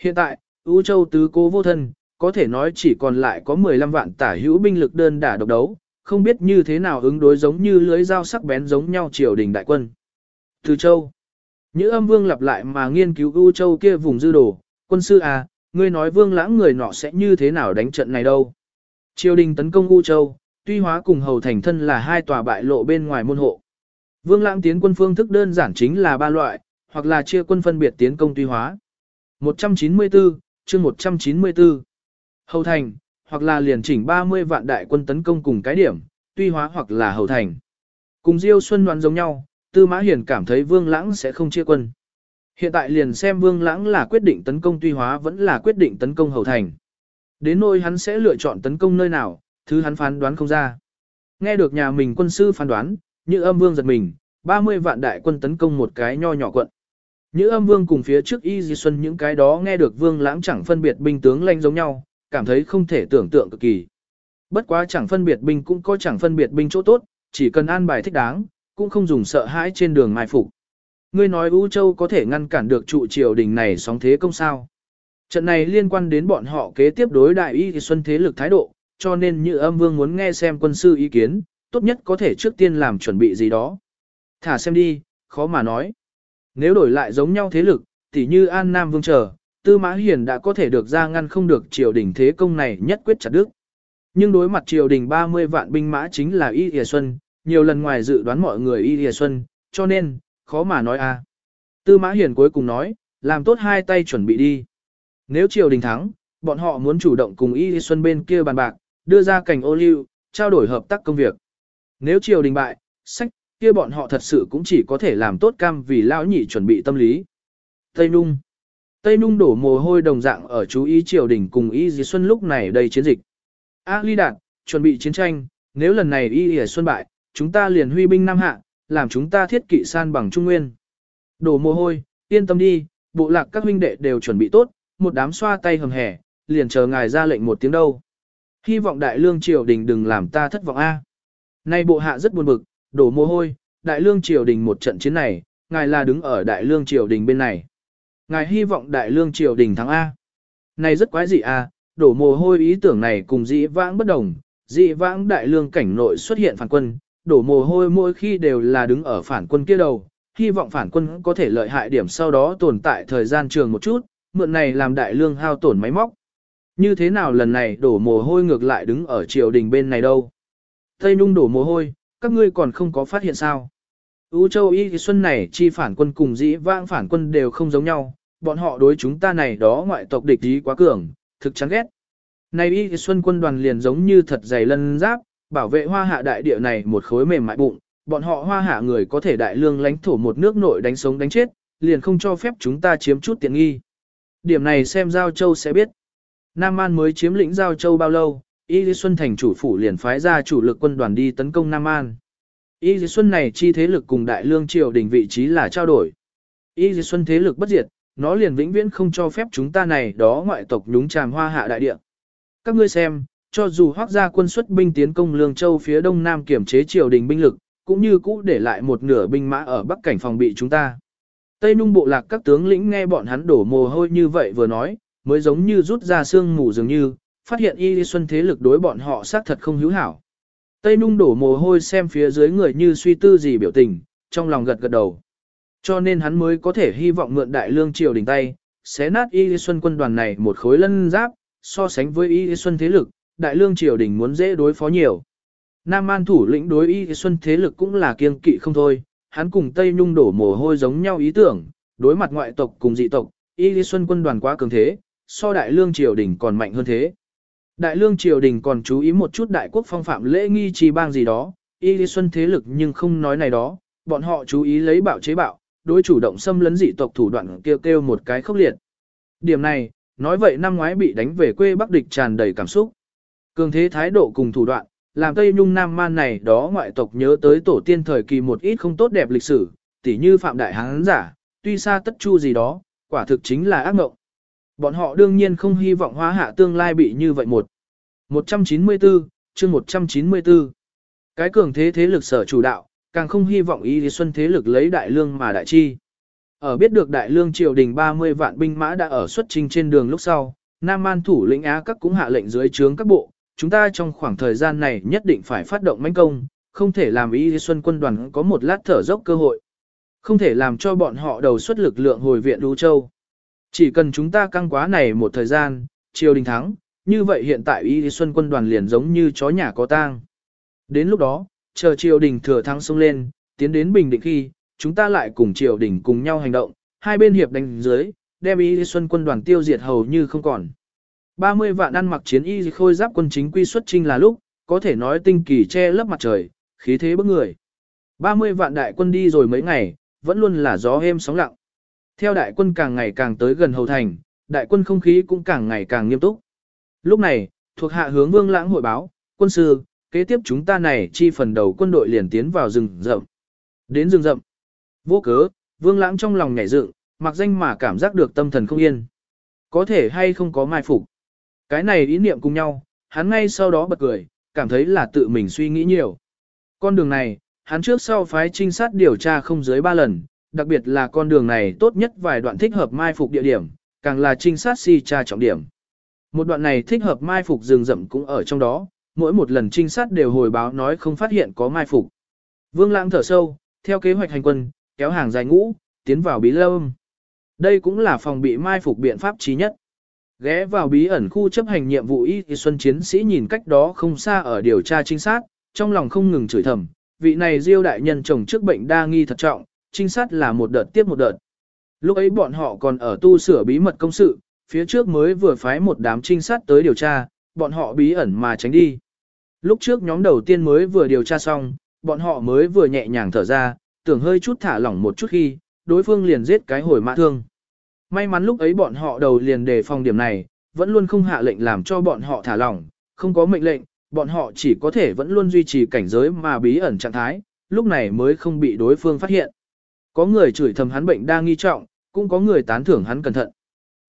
Hiện tại, U Châu tứ cố vô thân, có thể nói chỉ còn lại có 15 vạn tả hữu binh lực đơn đả độc đấu, không biết như thế nào ứng đối giống như lưới dao sắc bén giống nhau triều đình đại quân. Từ Châu Nhữ âm vương lặp lại mà nghiên cứu U Châu kia vùng dư đồ, quân sư à, ngươi nói vương lãng người nọ sẽ như thế nào đánh trận này đâu. Triều đình tấn công U Châu, tuy hóa cùng hầu thành thân là hai tòa bại lộ bên ngoài môn hộ. Vương lãng tiến quân phương thức đơn giản chính là ba loại, hoặc là chia quân phân biệt tiến công tuy hóa. 194, chương 194. Hầu thành, hoặc là liền chỉnh 30 vạn đại quân tấn công cùng cái điểm, tuy hóa hoặc là hầu thành. Cùng Diêu Xuân đoán giống nhau, Tư Mã Hiển cảm thấy Vương Lãng sẽ không chia quân. Hiện tại liền xem Vương Lãng là quyết định tấn công tuy hóa vẫn là quyết định tấn công hầu thành. Đến nơi hắn sẽ lựa chọn tấn công nơi nào, thứ hắn phán đoán không ra. Nghe được nhà mình quân sư phán đoán, như âm vương giật mình, 30 vạn đại quân tấn công một cái nho nhỏ quận. Như âm vương cùng phía trước Y Di Xuân những cái đó nghe được vương lãng chẳng phân biệt binh tướng lanh giống nhau, cảm thấy không thể tưởng tượng cực kỳ. Bất quá chẳng phân biệt binh cũng có chẳng phân biệt binh chỗ tốt, chỉ cần an bài thích đáng, cũng không dùng sợ hãi trên đường mai phục. Ngươi nói U Châu có thể ngăn cản được trụ triều đình này sóng thế công sao? Trận này liên quan đến bọn họ kế tiếp đối đại y thì xuân thế lực thái độ, cho nên như âm vương muốn nghe xem quân sư ý kiến, tốt nhất có thể trước tiên làm chuẩn bị gì đó. Thả xem đi, khó mà nói. Nếu đổi lại giống nhau thế lực, tỉ như An Nam Vương chờ, Tư Mã Hiền đã có thể được ra ngăn không được triều đình thế công này nhất quyết chặt đức. Nhưng đối mặt triều đình 30 vạn binh mã chính là Y Thìa Xuân, nhiều lần ngoài dự đoán mọi người Y Thìa Xuân, cho nên, khó mà nói a. Tư Mã Hiền cuối cùng nói, làm tốt hai tay chuẩn bị đi. Nếu triều đình thắng, bọn họ muốn chủ động cùng Y Xuân bên kia bàn bạc, đưa ra cảnh ô liu, trao đổi hợp tác công việc. Nếu triều đình bại, sách, kia bọn họ thật sự cũng chỉ có thể làm tốt cam vì lão nhị chuẩn bị tâm lý. Tây Nung Tây Nung đổ mồ hôi đồng dạng ở chú ý triều đình cùng Y Dì Xuân lúc này đầy chiến dịch. A Ly Đạt, chuẩn bị chiến tranh, nếu lần này Y Dì Xuân bại, chúng ta liền huy binh Nam Hạ, làm chúng ta thiết kỵ san bằng Trung Nguyên. Đổ mồ hôi, yên tâm đi, bộ lạc các huynh đệ đều chuẩn bị tốt, một đám xoa tay hầm hẻ, liền chờ ngài ra lệnh một tiếng đâu. Hy vọng đại lương triều đình đừng làm ta thất vọng a. Nay bộ hạ rất buồn bực, đổ mồ hôi, đại lương triều đình một trận chiến này, ngài là đứng ở đại lương triều đình bên này. Ngài hy vọng đại lương triều đình thắng A. Này rất quái dị A, đổ mồ hôi ý tưởng này cùng dĩ vãng bất đồng, dĩ vãng đại lương cảnh nội xuất hiện phản quân, đổ mồ hôi mỗi khi đều là đứng ở phản quân kia đầu, hy vọng phản quân có thể lợi hại điểm sau đó tồn tại thời gian trường một chút, mượn này làm đại lương hao tổn máy móc. Như thế nào lần này đổ mồ hôi ngược lại đứng ở triều đình bên này đâu? Tây Nhung đổ mồ hôi, các ngươi còn không có phát hiện sao? Ú châu y xuân này chi phản quân cùng dĩ vãng phản quân đều không giống nhau, bọn họ đối chúng ta này đó ngoại tộc địch ý quá cường, thực chán ghét. Này y xuân quân đoàn liền giống như thật dày lân giáp, bảo vệ hoa hạ đại địa này một khối mềm mại bụng, bọn họ hoa hạ người có thể đại lương lãnh thổ một nước nội đánh sống đánh chết, liền không cho phép chúng ta chiếm chút tiện nghi. Điểm này xem Giao Châu sẽ biết. Nam an mới chiếm lĩnh Giao Châu bao lâu, Y Lý Xuân thành chủ phủ liền phái ra chủ lực quân đoàn đi tấn công Nam an Y Lý Xuân này chi thế lực cùng đại lương triều đình vị trí là trao đổi. Y Lý Xuân thế lực bất diệt, nó liền vĩnh viễn không cho phép chúng ta này đó ngoại tộc nhúng tràm hoa hạ đại địa. Các ngươi xem, cho dù hoác gia quân xuất binh tiến công Lương Châu phía đông nam kiểm chế triều đình binh lực, cũng như cũ để lại một nửa binh mã ở bắc cảnh phòng bị chúng ta. Tây Nung bộ lạc các tướng lĩnh nghe bọn hắn đổ mồ hôi như vậy vừa nói, mới giống như rút ra xương mù dường như, phát hiện Y Lý Xuân thế lực đối bọn họ xác thật không hữu hảo. Tây Nung đổ mồ hôi xem phía dưới người như suy tư gì biểu tình, trong lòng gật gật đầu. Cho nên hắn mới có thể hy vọng mượn đại lương triều đình tay, xé nát Y Lý Xuân quân đoàn này một khối lân giáp, so sánh với Y Lý Xuân thế lực, đại lương triều đình muốn dễ đối phó nhiều. Nam An thủ lĩnh đối Y Lý Xuân thế lực cũng là kiêng kỵ không thôi, hắn cùng Tây Nhung đổ mồ hôi giống nhau ý tưởng, đối mặt ngoại tộc cùng dị tộc, Y Lý Xuân quân đoàn quá cường thế, so đại lương triều đình còn mạnh hơn thế. Đại lương triều đình còn chú ý một chút đại quốc phong phạm lễ nghi trì bang gì đó, Y Lý Xuân thế lực nhưng không nói này đó, bọn họ chú ý lấy bạo chế bạo, đối chủ động xâm lấn dị tộc thủ đoạn kêu kêu một cái khốc liệt. Điểm này, nói vậy năm ngoái bị đánh về quê Bắc địch tràn đầy cảm xúc. Cường thế thái độ cùng thủ đoạn, làm Tây Nhung Nam Man này đó ngoại tộc nhớ tới tổ tiên thời kỳ một ít không tốt đẹp lịch sử, tỉ như Phạm Đại Hán giả, tuy xa tất chu gì đó, quả thực chính là ác mộng. Bọn họ đương nhiên không hy vọng hóa hạ tương lai bị như vậy một. 194, chương 194. Cái cường thế thế lực sở chủ đạo, càng không hy vọng Y Lý Xuân thế lực lấy đại lương mà đại chi. Ở biết được đại lương triều đình 30 vạn binh mã đã ở xuất trình trên đường lúc sau, Nam Man thủ lĩnh Á các cũng hạ lệnh dưới trướng các bộ, chúng ta trong khoảng thời gian này nhất định phải phát động mãnh công, không thể làm Y Xuân quân đoàn có một lát thở dốc cơ hội. Không thể làm cho bọn họ đầu xuất lực lượng hồi viện Đu Châu. Chỉ cần chúng ta căng quá này một thời gian, triều đình thắng, như vậy hiện tại Y Xuân quân đoàn liền giống như chó nhà có tang. Đến lúc đó, chờ triều đình thừa thắng xông lên, tiến đến bình định khi, chúng ta lại cùng triều đình cùng nhau hành động, hai bên hiệp đánh dưới, đem y xuân quân đoàn tiêu diệt hầu như không còn. 30 vạn ăn mặc chiến y khôi giáp quân chính quy xuất trinh là lúc, có thể nói tinh kỳ che lấp mặt trời, khí thế bức người. 30 vạn đại quân đi rồi mấy ngày, vẫn luôn là gió êm sóng lặng. Theo đại quân càng ngày càng tới gần hầu thành, đại quân không khí cũng càng ngày càng nghiêm túc. Lúc này, thuộc hạ hướng vương lãng hội báo, quân sư, kế tiếp chúng ta này chi phần đầu quân đội liền tiến vào rừng rậm. Đến rừng rậm. Vô cớ, vương lãng trong lòng nhảy dựng, mặc danh mà cảm giác được tâm thần không yên. Có thể hay không có mai phục. Cái này ý niệm cùng nhau, hắn ngay sau đó bật cười, cảm thấy là tự mình suy nghĩ nhiều. Con đường này, hắn trước sau phái trinh sát điều tra không dưới ba lần, đặc biệt là con đường này tốt nhất vài đoạn thích hợp mai phục địa điểm, càng là trinh sát si tra trọng điểm. Một đoạn này thích hợp mai phục rừng rậm cũng ở trong đó, mỗi một lần trinh sát đều hồi báo nói không phát hiện có mai phục. Vương Lãng thở sâu, theo kế hoạch hành quân, kéo hàng dài ngũ, tiến vào bí lâm. Đây cũng là phòng bị mai phục biện pháp trí nhất. Ghé vào bí ẩn khu chấp hành nhiệm vụ y thì xuân chiến sĩ nhìn cách đó không xa ở điều tra trinh sát, trong lòng không ngừng chửi thầm, vị này diêu đại nhân chồng trước bệnh đa nghi thật trọng, trinh sát là một đợt tiếp một đợt. Lúc ấy bọn họ còn ở tu sửa bí mật công sự, phía trước mới vừa phái một đám trinh sát tới điều tra, bọn họ bí ẩn mà tránh đi. Lúc trước nhóm đầu tiên mới vừa điều tra xong, bọn họ mới vừa nhẹ nhàng thở ra, tưởng hơi chút thả lỏng một chút khi, đối phương liền giết cái hồi mã thương. May mắn lúc ấy bọn họ đầu liền đề phòng điểm này, vẫn luôn không hạ lệnh làm cho bọn họ thả lỏng, không có mệnh lệnh, bọn họ chỉ có thể vẫn luôn duy trì cảnh giới mà bí ẩn trạng thái, lúc này mới không bị đối phương phát hiện. Có người chửi thầm hắn bệnh đa nghi trọng, cũng có người tán thưởng hắn cẩn thận.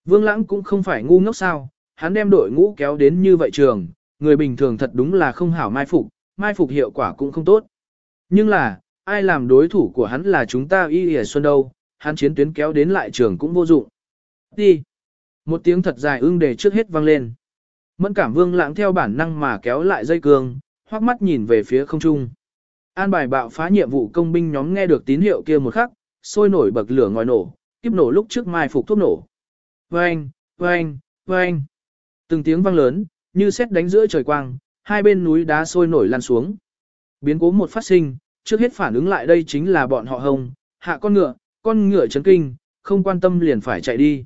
Vương Lãng cũng không phải ngu ngốc sao, hắn đem đội ngũ kéo đến như vậy trường, người bình thường thật đúng là không hảo mai phục, mai phục hiệu quả cũng không tốt. Nhưng là, ai làm đối thủ của hắn là chúng ta y hề xuân đâu, hắn chiến tuyến kéo đến lại trường cũng vô dụng. Đi! Một tiếng thật dài ưng đề trước hết vang lên. Mẫn cảm vương lãng theo bản năng mà kéo lại dây cương, hoắc mắt nhìn về phía không trung. An bài bạo phá nhiệm vụ công binh nhóm nghe được tín hiệu kia một khắc, sôi nổi bậc lửa ngòi nổ, kiếp nổ lúc trước mai phục thuốc nổ. Vang, vang, vang. Từng tiếng vang lớn, như xét đánh giữa trời quang, hai bên núi đá sôi nổi lan xuống. Biến cố một phát sinh, trước hết phản ứng lại đây chính là bọn họ hồng hạ con ngựa, con ngựa chấn kinh, không quan tâm liền phải chạy đi.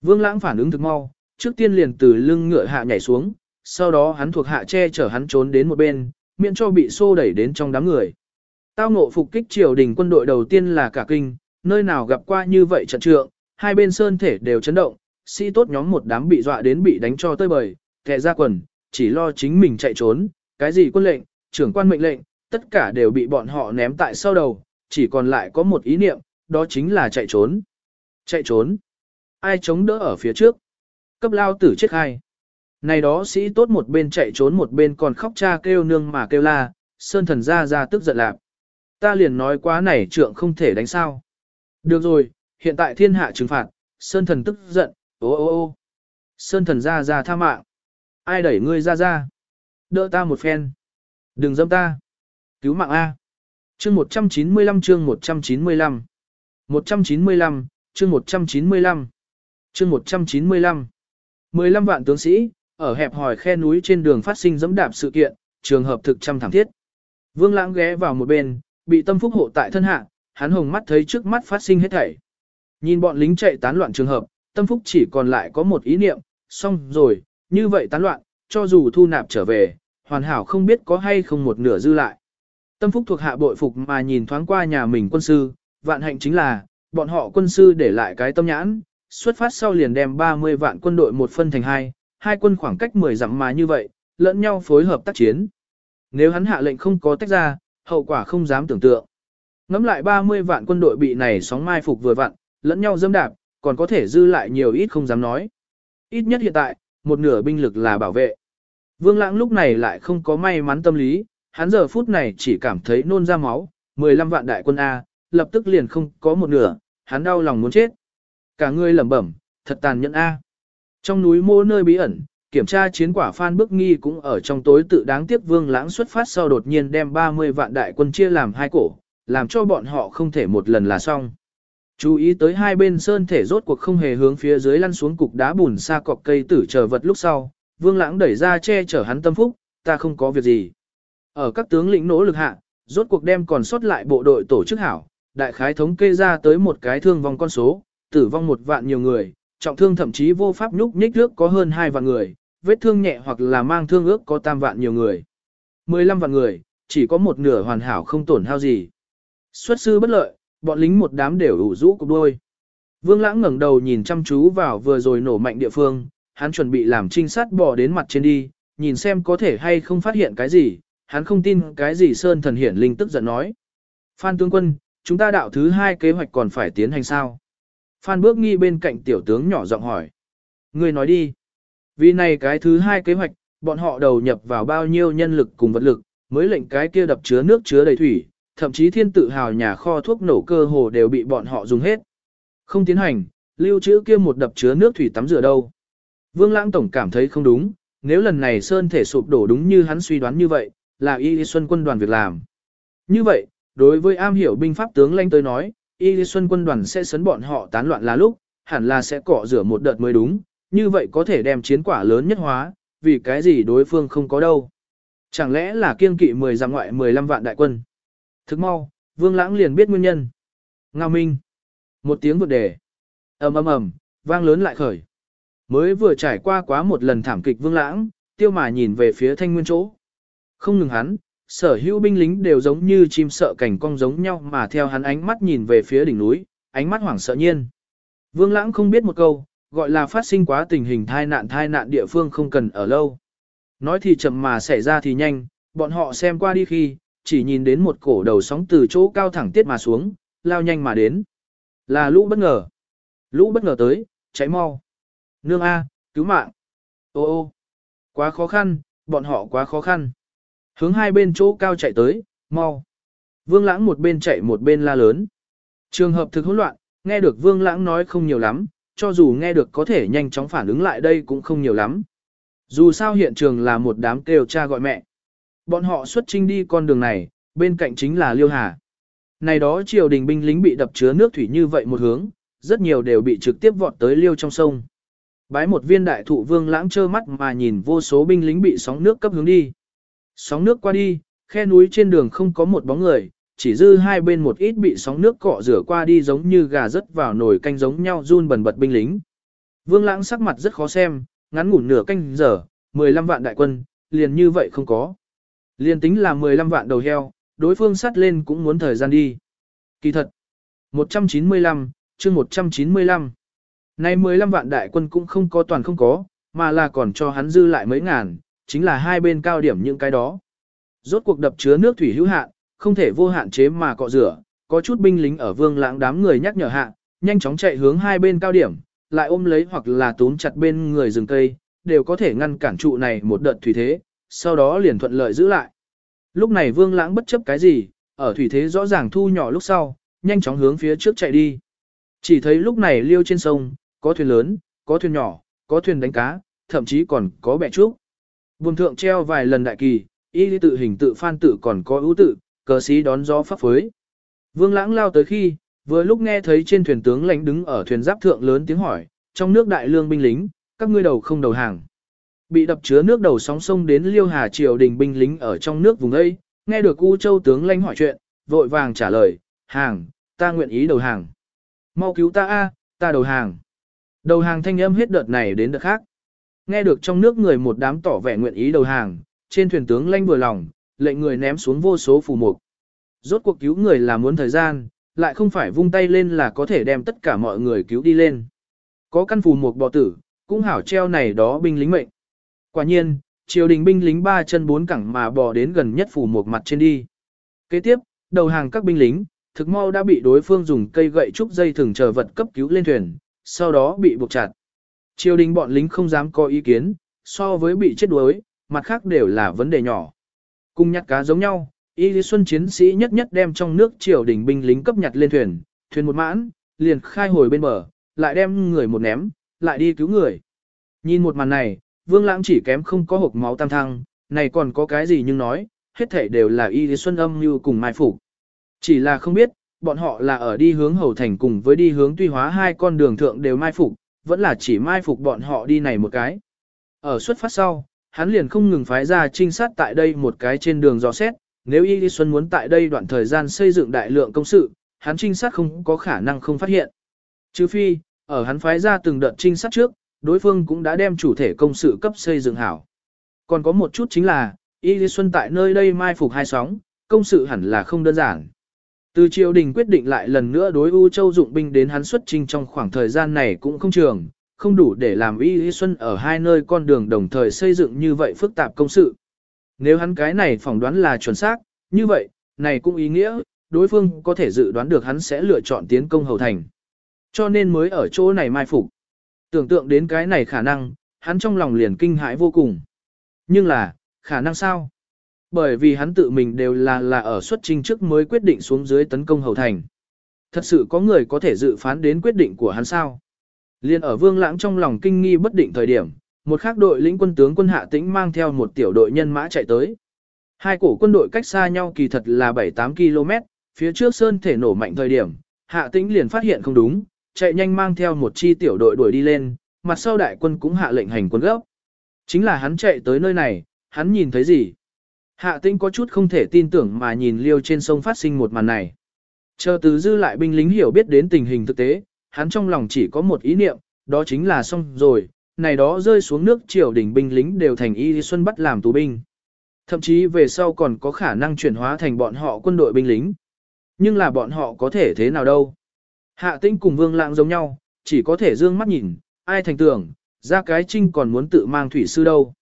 Vương lãng phản ứng thực mau, trước tiên liền từ lưng ngựa hạ nhảy xuống, sau đó hắn thuộc hạ che chở hắn trốn đến một bên, miễn cho bị xô đẩy đến trong đám người. Tao ngộ phục kích triều đình quân đội đầu tiên là cả kinh, nơi nào gặp qua như vậy trận trượng, hai bên sơn thể đều chấn động, sĩ tốt nhóm một đám bị dọa đến bị đánh cho tơi bời, kẻ ra quần, chỉ lo chính mình chạy trốn, cái gì quân lệnh, trưởng quan mệnh lệnh, tất cả đều bị bọn họ ném tại sau đầu, chỉ còn lại có một ý niệm, đó chính là chạy trốn. Chạy trốn. Ai chống đỡ ở phía trước? Cấp lao tử chết hai. Này đó sĩ tốt một bên chạy trốn một bên còn khóc cha kêu nương mà kêu la, sơn thần ra ra tức giận lạc. Ta liền nói quá này trượng không thể đánh sao. Được rồi, hiện tại thiên hạ trừng phạt, sơn thần tức giận, ô ô ô. Sơn thần ra ra tha mạng. Ai đẩy ngươi ra ra? Đỡ ta một phen. Đừng dâm ta. Cứu mạng A. Chương 195 chương 195. 195, chương 195. Chương 195. 15 vạn tướng sĩ, ở hẹp hòi khe núi trên đường phát sinh dẫm đạp sự kiện, trường hợp thực trăm thảm thiết. Vương Lãng ghé vào một bên, bị tâm phúc hộ tại thân hạ, hắn hồng mắt thấy trước mắt phát sinh hết thảy. Nhìn bọn lính chạy tán loạn trường hợp, tâm phúc chỉ còn lại có một ý niệm, xong rồi, như vậy tán loạn, cho dù thu nạp trở về, hoàn hảo không biết có hay không một nửa dư lại. Tâm phúc thuộc hạ bội phục mà nhìn thoáng qua nhà mình quân sư, vạn hạnh chính là, bọn họ quân sư để lại cái tâm nhãn, xuất phát sau liền đem 30 vạn quân đội một phân thành hai, hai quân khoảng cách 10 dặm mà như vậy, lẫn nhau phối hợp tác chiến. Nếu hắn hạ lệnh không có tách ra, hậu quả không dám tưởng tượng. Ngắm lại 30 vạn quân đội bị này sóng mai phục vừa vặn, lẫn nhau dâm đạp, còn có thể dư lại nhiều ít không dám nói. Ít nhất hiện tại, một nửa binh lực là bảo vệ. Vương Lãng lúc này lại không có may mắn tâm lý, hắn giờ phút này chỉ cảm thấy nôn ra máu, 15 vạn đại quân A, lập tức liền không có một nửa, hắn đau lòng muốn chết. Cả người lẩm bẩm, thật tàn nhẫn A. Trong núi mô nơi bí ẩn, kiểm tra chiến quả Phan Bức Nghi cũng ở trong tối tự đáng tiếc Vương Lãng xuất phát sau đột nhiên đem 30 vạn đại quân chia làm hai cổ, làm cho bọn họ không thể một lần là xong. Chú ý tới hai bên sơn thể rốt cuộc không hề hướng phía dưới lăn xuống cục đá bùn xa cọc cây tử chờ vật lúc sau, Vương Lãng đẩy ra che chở hắn tâm phúc, ta không có việc gì. Ở các tướng lĩnh nỗ lực hạ, rốt cuộc đem còn sót lại bộ đội tổ chức hảo, đại khái thống kê ra tới một cái thương vong con số, tử vong một vạn nhiều người, trọng thương thậm chí vô pháp nhúc nhích nước có hơn hai vạn người, vết thương nhẹ hoặc là mang thương ước có tam vạn nhiều người. 15 vạn người, chỉ có một nửa hoàn hảo không tổn hao gì. Xuất sư bất lợi, bọn lính một đám đều ủ rũ cục đôi. Vương Lãng ngẩng đầu nhìn chăm chú vào vừa rồi nổ mạnh địa phương, hắn chuẩn bị làm trinh sát bỏ đến mặt trên đi, nhìn xem có thể hay không phát hiện cái gì, hắn không tin cái gì Sơn Thần Hiển Linh tức giận nói. Phan tướng quân, chúng ta đạo thứ hai kế hoạch còn phải tiến hành sao? Phan bước nghi bên cạnh tiểu tướng nhỏ giọng hỏi. Người nói đi. Vì này cái thứ hai kế hoạch, bọn họ đầu nhập vào bao nhiêu nhân lực cùng vật lực, mới lệnh cái kia đập chứa nước chứa đầy thủy, thậm chí thiên tự hào nhà kho thuốc nổ cơ hồ đều bị bọn họ dùng hết. Không tiến hành, lưu trữ kia một đập chứa nước thủy tắm rửa đâu. Vương Lãng Tổng cảm thấy không đúng, nếu lần này Sơn thể sụp đổ đúng như hắn suy đoán như vậy, là Y Xuân quân đoàn việc làm. Như vậy, đối với am hiểu binh pháp tướng lãnh tới nói, Y Xuân quân đoàn sẽ sấn bọn họ tán loạn là lúc, hẳn là sẽ cọ rửa một đợt mới đúng, như vậy có thể đem chiến quả lớn nhất hóa, vì cái gì đối phương không có đâu. Chẳng lẽ là kiên kỵ 10 giang ngoại 15 vạn đại quân? Thức mau, Vương Lãng liền biết nguyên nhân. Ngao Minh. Một tiếng vượt đề. ầm ầm ầm, vang lớn lại khởi. Mới vừa trải qua quá một lần thảm kịch Vương Lãng, tiêu mà nhìn về phía thanh nguyên chỗ. Không ngừng hắn, sở hữu binh lính đều giống như chim sợ cảnh cong giống nhau mà theo hắn ánh mắt nhìn về phía đỉnh núi, ánh mắt hoảng sợ nhiên. Vương Lãng không biết một câu, gọi là phát sinh quá tình hình thai nạn thai nạn địa phương không cần ở lâu. Nói thì chậm mà xảy ra thì nhanh, bọn họ xem qua đi khi, chỉ nhìn đến một cổ đầu sóng từ chỗ cao thẳng tiết mà xuống, lao nhanh mà đến. Là lũ bất ngờ. Lũ bất ngờ tới, cháy mau. Nương A, cứu mạng. Ô ô, quá khó khăn, bọn họ quá khó khăn. Hướng hai bên chỗ cao chạy tới, mau. Vương lãng một bên chạy một bên la lớn. Trường hợp thực hỗn loạn, nghe được vương lãng nói không nhiều lắm, cho dù nghe được có thể nhanh chóng phản ứng lại đây cũng không nhiều lắm. Dù sao hiện trường là một đám kêu cha gọi mẹ. Bọn họ xuất trinh đi con đường này, bên cạnh chính là Liêu Hà. Này đó triều đình binh lính bị đập chứa nước thủy như vậy một hướng, rất nhiều đều bị trực tiếp vọt tới Liêu trong sông. Bái một viên đại thụ vương lãng trơ mắt mà nhìn vô số binh lính bị sóng nước cấp hướng đi. Sóng nước qua đi, khe núi trên đường không có một bóng người, chỉ dư hai bên một ít bị sóng nước cọ rửa qua đi giống như gà rớt vào nồi canh giống nhau run bần bật binh lính. Vương lãng sắc mặt rất khó xem, ngắn ngủn nửa canh giờ, 15 vạn đại quân, liền như vậy không có. Liền tính là 15 vạn đầu heo, đối phương sát lên cũng muốn thời gian đi. Kỳ thật, 195, chương 195. Nay 15 vạn đại quân cũng không có toàn không có, mà là còn cho hắn dư lại mấy ngàn, chính là hai bên cao điểm những cái đó. Rốt cuộc đập chứa nước thủy hữu hạn, không thể vô hạn chế mà cọ rửa, có chút binh lính ở vương lãng đám người nhắc nhở hạ, nhanh chóng chạy hướng hai bên cao điểm, lại ôm lấy hoặc là túm chặt bên người rừng cây, đều có thể ngăn cản trụ này một đợt thủy thế, sau đó liền thuận lợi giữ lại. Lúc này vương lãng bất chấp cái gì, ở thủy thế rõ ràng thu nhỏ lúc sau, nhanh chóng hướng phía trước chạy đi. Chỉ thấy lúc này liêu trên sông, có thuyền lớn, có thuyền nhỏ, có thuyền đánh cá, thậm chí còn có bè trúc. Buồn thượng treo vài lần đại kỳ, y tự hình tự phan tự còn có ưu tự, cờ sĩ đón gió pháp phới. Vương lãng lao tới khi, vừa lúc nghe thấy trên thuyền tướng lãnh đứng ở thuyền giáp thượng lớn tiếng hỏi, trong nước đại lương binh lính, các ngươi đầu không đầu hàng. Bị đập chứa nước đầu sóng sông đến liêu hà triều đình binh lính ở trong nước vùng ấy, nghe được U Châu tướng lãnh hỏi chuyện, vội vàng trả lời, hàng, ta nguyện ý đầu hàng. Mau cứu ta a, ta đầu hàng. Đầu hàng thanh âm hết đợt này đến đợt khác. Nghe được trong nước người một đám tỏ vẻ nguyện ý đầu hàng, trên thuyền tướng lanh vừa lòng, lệnh người ném xuống vô số phù mục. Rốt cuộc cứu người là muốn thời gian, lại không phải vung tay lên là có thể đem tất cả mọi người cứu đi lên. Có căn phù mục bò tử, cũng hảo treo này đó binh lính mệnh. Quả nhiên, triều đình binh lính ba chân bốn cẳng mà bò đến gần nhất phù mục mặt trên đi. Kế tiếp, đầu hàng các binh lính, thực mau đã bị đối phương dùng cây gậy trúc dây thừng chờ vật cấp cứu lên thuyền, sau đó bị buộc chặt. Triều đình bọn lính không dám có ý kiến, so với bị chết đuối, mặt khác đều là vấn đề nhỏ. Cùng nhặt cá giống nhau, Y Lý Xuân chiến sĩ nhất nhất đem trong nước triều đình binh lính cấp nhặt lên thuyền, thuyền một mãn, liền khai hồi bên bờ, lại đem người một ném, lại đi cứu người. Nhìn một màn này, Vương Lãng chỉ kém không có hộp máu tam thăng, này còn có cái gì nhưng nói, hết thảy đều là Y Lý Xuân âm như cùng mai phục. Chỉ là không biết, bọn họ là ở đi hướng Hầu Thành cùng với đi hướng Tuy Hóa hai con đường thượng đều mai phục, vẫn là chỉ mai phục bọn họ đi này một cái. Ở xuất phát sau, hắn liền không ngừng phái ra trinh sát tại đây một cái trên đường dò xét, nếu Y Lý Xuân muốn tại đây đoạn thời gian xây dựng đại lượng công sự, hắn trinh sát không có khả năng không phát hiện. Trừ phi, ở hắn phái ra từng đợt trinh sát trước, đối phương cũng đã đem chủ thể công sự cấp xây dựng hảo. Còn có một chút chính là, Y Lý Xuân tại nơi đây mai phục hai sóng, công sự hẳn là không đơn giản. Từ triều đình quyết định lại lần nữa đối U Châu dụng binh đến hắn xuất trinh trong khoảng thời gian này cũng không trường, không đủ để làm Y Y Xuân ở hai nơi con đường đồng thời xây dựng như vậy phức tạp công sự. Nếu hắn cái này phỏng đoán là chuẩn xác, như vậy, này cũng ý nghĩa, đối phương có thể dự đoán được hắn sẽ lựa chọn tiến công hầu thành. Cho nên mới ở chỗ này mai phục. Tưởng tượng đến cái này khả năng, hắn trong lòng liền kinh hãi vô cùng. Nhưng là, khả năng sao? Bởi vì hắn tự mình đều là là ở xuất trình trước mới quyết định xuống dưới tấn công hầu thành. Thật sự có người có thể dự phán đến quyết định của hắn sao? Liên ở vương lãng trong lòng kinh nghi bất định thời điểm, một khác đội lĩnh quân tướng quân hạ tĩnh mang theo một tiểu đội nhân mã chạy tới. Hai cổ quân đội cách xa nhau kỳ thật là 7-8 km, phía trước sơn thể nổ mạnh thời điểm, hạ tĩnh liền phát hiện không đúng, chạy nhanh mang theo một chi tiểu đội đuổi đi lên, mặt sau đại quân cũng hạ lệnh hành quân gấp. Chính là hắn chạy tới nơi này, hắn nhìn thấy gì? Hạ Tinh có chút không thể tin tưởng mà nhìn liêu trên sông phát sinh một màn này. Chờ từ dư lại binh lính hiểu biết đến tình hình thực tế, hắn trong lòng chỉ có một ý niệm, đó chính là xong rồi, này đó rơi xuống nước triều đình binh lính đều thành y xuân bắt làm tù binh. Thậm chí về sau còn có khả năng chuyển hóa thành bọn họ quân đội binh lính. Nhưng là bọn họ có thể thế nào đâu. Hạ tinh cùng vương Lạng giống nhau, chỉ có thể dương mắt nhìn, ai thành tưởng, ra cái trinh còn muốn tự mang thủy sư đâu.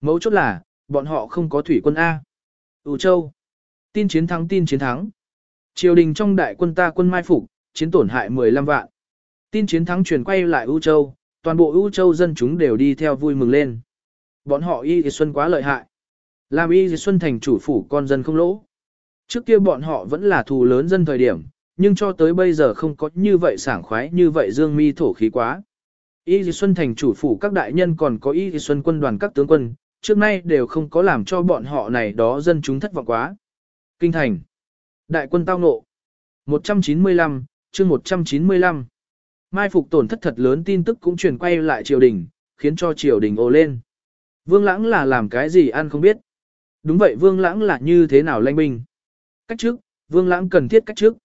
Mấu chốt là, bọn họ không có thủy quân A. Ú Châu. Tin chiến thắng tin chiến thắng. Triều đình trong đại quân ta quân mai phục, chiến tổn hại 15 vạn. Tin chiến thắng truyền quay lại U Châu, toàn bộ U Châu dân chúng đều đi theo vui mừng lên. Bọn họ Y Dì Xuân quá lợi hại. Làm Y Dì Xuân thành chủ phủ con dân không lỗ. Trước kia bọn họ vẫn là thù lớn dân thời điểm, nhưng cho tới bây giờ không có như vậy sảng khoái như vậy dương mi thổ khí quá. Y Dì Xuân thành chủ phủ các đại nhân còn có Y Dì Xuân quân đoàn các tướng quân, trước nay đều không có làm cho bọn họ này đó dân chúng thất vọng quá. Kinh thành. Đại quân tao nộ. 195, chương 195. Mai phục tổn thất thật lớn tin tức cũng truyền quay lại triều đình, khiến cho triều đình ồ lên. Vương Lãng là làm cái gì ăn không biết. Đúng vậy Vương Lãng là như thế nào lanh binh. Cách trước, Vương Lãng cần thiết cách trước.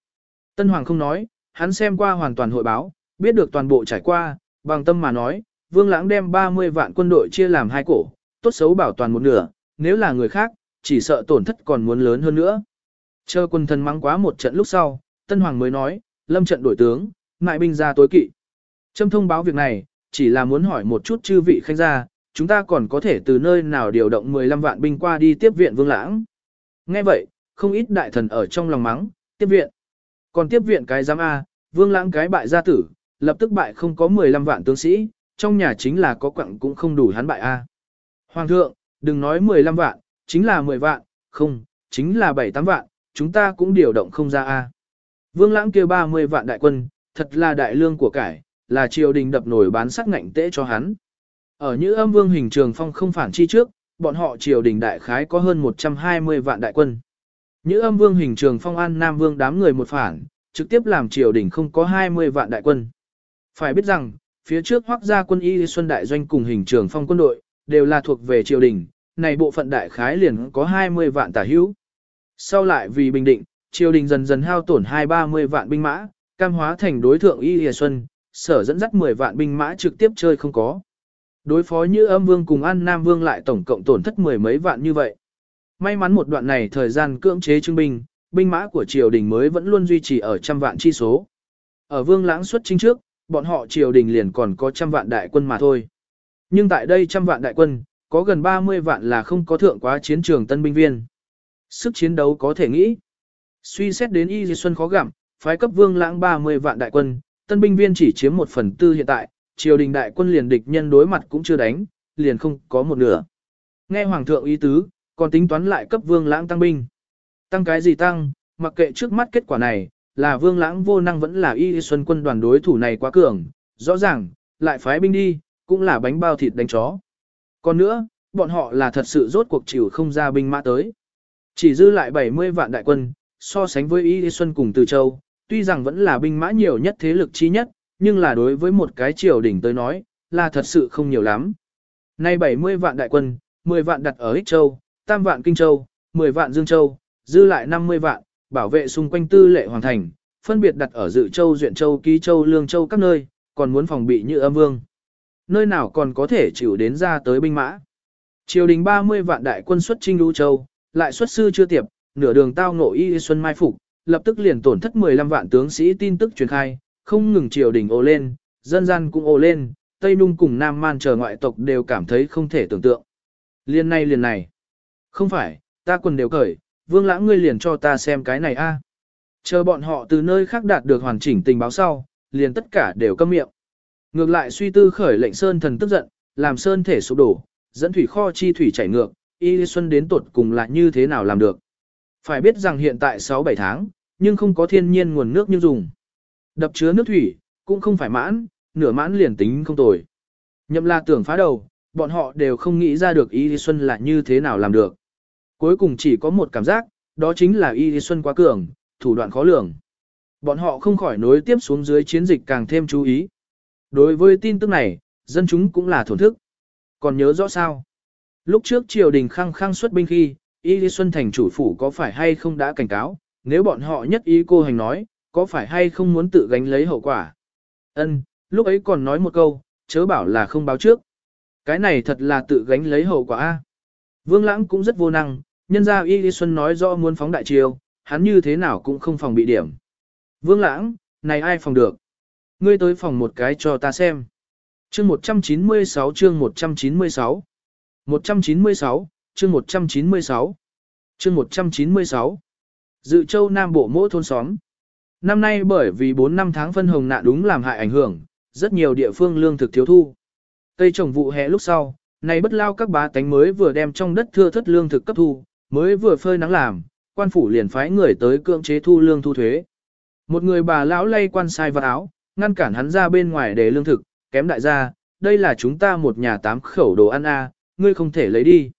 Tân Hoàng không nói, hắn xem qua hoàn toàn hội báo, biết được toàn bộ trải qua, bằng tâm mà nói, Vương Lãng đem 30 vạn quân đội chia làm hai cổ, tốt xấu bảo toàn một nửa, nếu là người khác, chỉ sợ tổn thất còn muốn lớn hơn nữa. Chờ quân thần mắng quá một trận lúc sau, Tân Hoàng mới nói, lâm trận đổi tướng, ngại binh ra tối kỵ. Trâm thông báo việc này, chỉ là muốn hỏi một chút chư vị khanh gia, chúng ta còn có thể từ nơi nào điều động 15 vạn binh qua đi tiếp viện Vương Lãng. Nghe vậy, không ít đại thần ở trong lòng mắng, tiếp viện. Còn tiếp viện cái giám A, Vương Lãng cái bại gia tử, lập tức bại không có 15 vạn tướng sĩ, trong nhà chính là có quặng cũng không đủ hắn bại A. Hoàng thượng, đừng nói 15 vạn, chính là 10 vạn, không, chính là 7-8 vạn, chúng ta cũng điều động không ra A. Vương Lãng kia 30 vạn đại quân, thật là đại lương của cải, là triều đình đập nổi bán sắc ngạnh tễ cho hắn. Ở như âm vương hình trường phong không phản chi trước, bọn họ triều đình đại khái có hơn 120 vạn đại quân. Như âm vương hình trường phong an nam vương đám người một phản, trực tiếp làm triều đình không có 20 vạn đại quân. Phải biết rằng, phía trước hoác gia quân y xuân đại doanh cùng hình trường phong quân đội, đều là thuộc về triều đình, này bộ phận đại khái liền có 20 vạn tả hữu. Sau lại vì bình định, triều đình dần dần hao tổn 2-30 vạn binh mã, cam hóa thành đối thượng Y Lìa Xuân, sở dẫn dắt 10 vạn binh mã trực tiếp chơi không có. Đối phó như âm vương cùng An Nam Vương lại tổng cộng tổn thất mười mấy vạn như vậy. May mắn một đoạn này thời gian cưỡng chế trưng binh, binh mã của triều đình mới vẫn luôn duy trì ở trăm vạn chi số. Ở vương lãng xuất chính trước, bọn họ triều đình liền còn có trăm vạn đại quân mà thôi. Nhưng tại đây trăm vạn đại quân, có gần 30 vạn là không có thượng quá chiến trường tân binh viên. Sức chiến đấu có thể nghĩ. Suy xét đến Y Di Xuân khó gặm, phái cấp vương lãng 30 vạn đại quân, tân binh viên chỉ chiếm một phần tư hiện tại, triều đình đại quân liền địch nhân đối mặt cũng chưa đánh, liền không có một nửa. Nghe hoàng thượng ý tứ, còn tính toán lại cấp vương lãng tăng binh. Tăng cái gì tăng, mặc kệ trước mắt kết quả này, là vương lãng vô năng vẫn là y di xuân quân đoàn đối thủ này quá cường, rõ ràng, lại phái binh đi, cũng là bánh bao thịt đánh chó. Còn nữa, bọn họ là thật sự rốt cuộc chịu không ra binh mã tới. Chỉ dư lại 70 vạn đại quân, so sánh với Y Xuân cùng Từ Châu, tuy rằng vẫn là binh mã nhiều nhất thế lực chi nhất, nhưng là đối với một cái triều đỉnh tới nói, là thật sự không nhiều lắm. Nay 70 vạn đại quân, 10 vạn đặt ở Ích Châu, tam vạn Kinh Châu, 10 vạn Dương Châu, dư lại 50 vạn, bảo vệ xung quanh tư lệ hoàng thành, phân biệt đặt ở Dự Châu, Duyện Châu, Ký Châu, Lương Châu các nơi, còn muốn phòng bị như âm vương. Nơi nào còn có thể chịu đến ra tới binh mã. Triều đình 30 vạn đại quân xuất trinh Lưu Châu, lại xuất sư chưa tiệp, nửa đường tao ngộ y xuân mai phục, lập tức liền tổn thất 15 vạn tướng sĩ tin tức truyền khai, không ngừng triều đình ồ lên, dân gian cũng ồ lên, Tây Nung cùng Nam Man chờ ngoại tộc đều cảm thấy không thể tưởng tượng. Liên này liền này. Không phải, ta quần đều cởi, vương lãng ngươi liền cho ta xem cái này a. Chờ bọn họ từ nơi khác đạt được hoàn chỉnh tình báo sau, liền tất cả đều câm miệng. Ngược lại suy tư khởi lệnh Sơn thần tức giận, làm Sơn thể sụp đổ, dẫn thủy kho chi thủy chảy ngược, Y Xuân đến tột cùng là như thế nào làm được. Phải biết rằng hiện tại 6-7 tháng, nhưng không có thiên nhiên nguồn nước như dùng. Đập chứa nước thủy, cũng không phải mãn, nửa mãn liền tính không tồi. Nhậm là tưởng phá đầu, bọn họ đều không nghĩ ra được Y Xuân là như thế nào làm được. Cuối cùng chỉ có một cảm giác, đó chính là Y Xuân quá cường, thủ đoạn khó lường. Bọn họ không khỏi nối tiếp xuống dưới chiến dịch càng thêm chú ý. Đối với tin tức này, dân chúng cũng là thổn thức. Còn nhớ rõ sao? Lúc trước triều đình khăng khăng xuất binh khi, Y Lý Xuân thành chủ phủ có phải hay không đã cảnh cáo, nếu bọn họ nhất ý cô hành nói, có phải hay không muốn tự gánh lấy hậu quả. Ân, lúc ấy còn nói một câu, chớ bảo là không báo trước. Cái này thật là tự gánh lấy hậu quả a. Vương Lãng cũng rất vô năng, nhân ra Y Lý Xuân nói rõ muốn phóng đại triều, hắn như thế nào cũng không phòng bị điểm. Vương Lãng, này ai phòng được? Ngươi tới phòng một cái cho ta xem. Chương 196 chương 196 196, chương 196. Chương 196. Dự châu Nam Bộ mỗi thôn xóm. Năm nay bởi vì 4 năm tháng phân hồng nạn đúng làm hại ảnh hưởng, rất nhiều địa phương lương thực thiếu thu. Cây trồng vụ hè lúc sau, này bất lao các bá tánh mới vừa đem trong đất thưa thất lương thực cấp thu, mới vừa phơi nắng làm, quan phủ liền phái người tới cưỡng chế thu lương thu thuế. Một người bà lão lay quan sai vào áo, ngăn cản hắn ra bên ngoài để lương thực, kém đại gia, đây là chúng ta một nhà tám khẩu đồ ăn a, ngươi không thể lấy đi.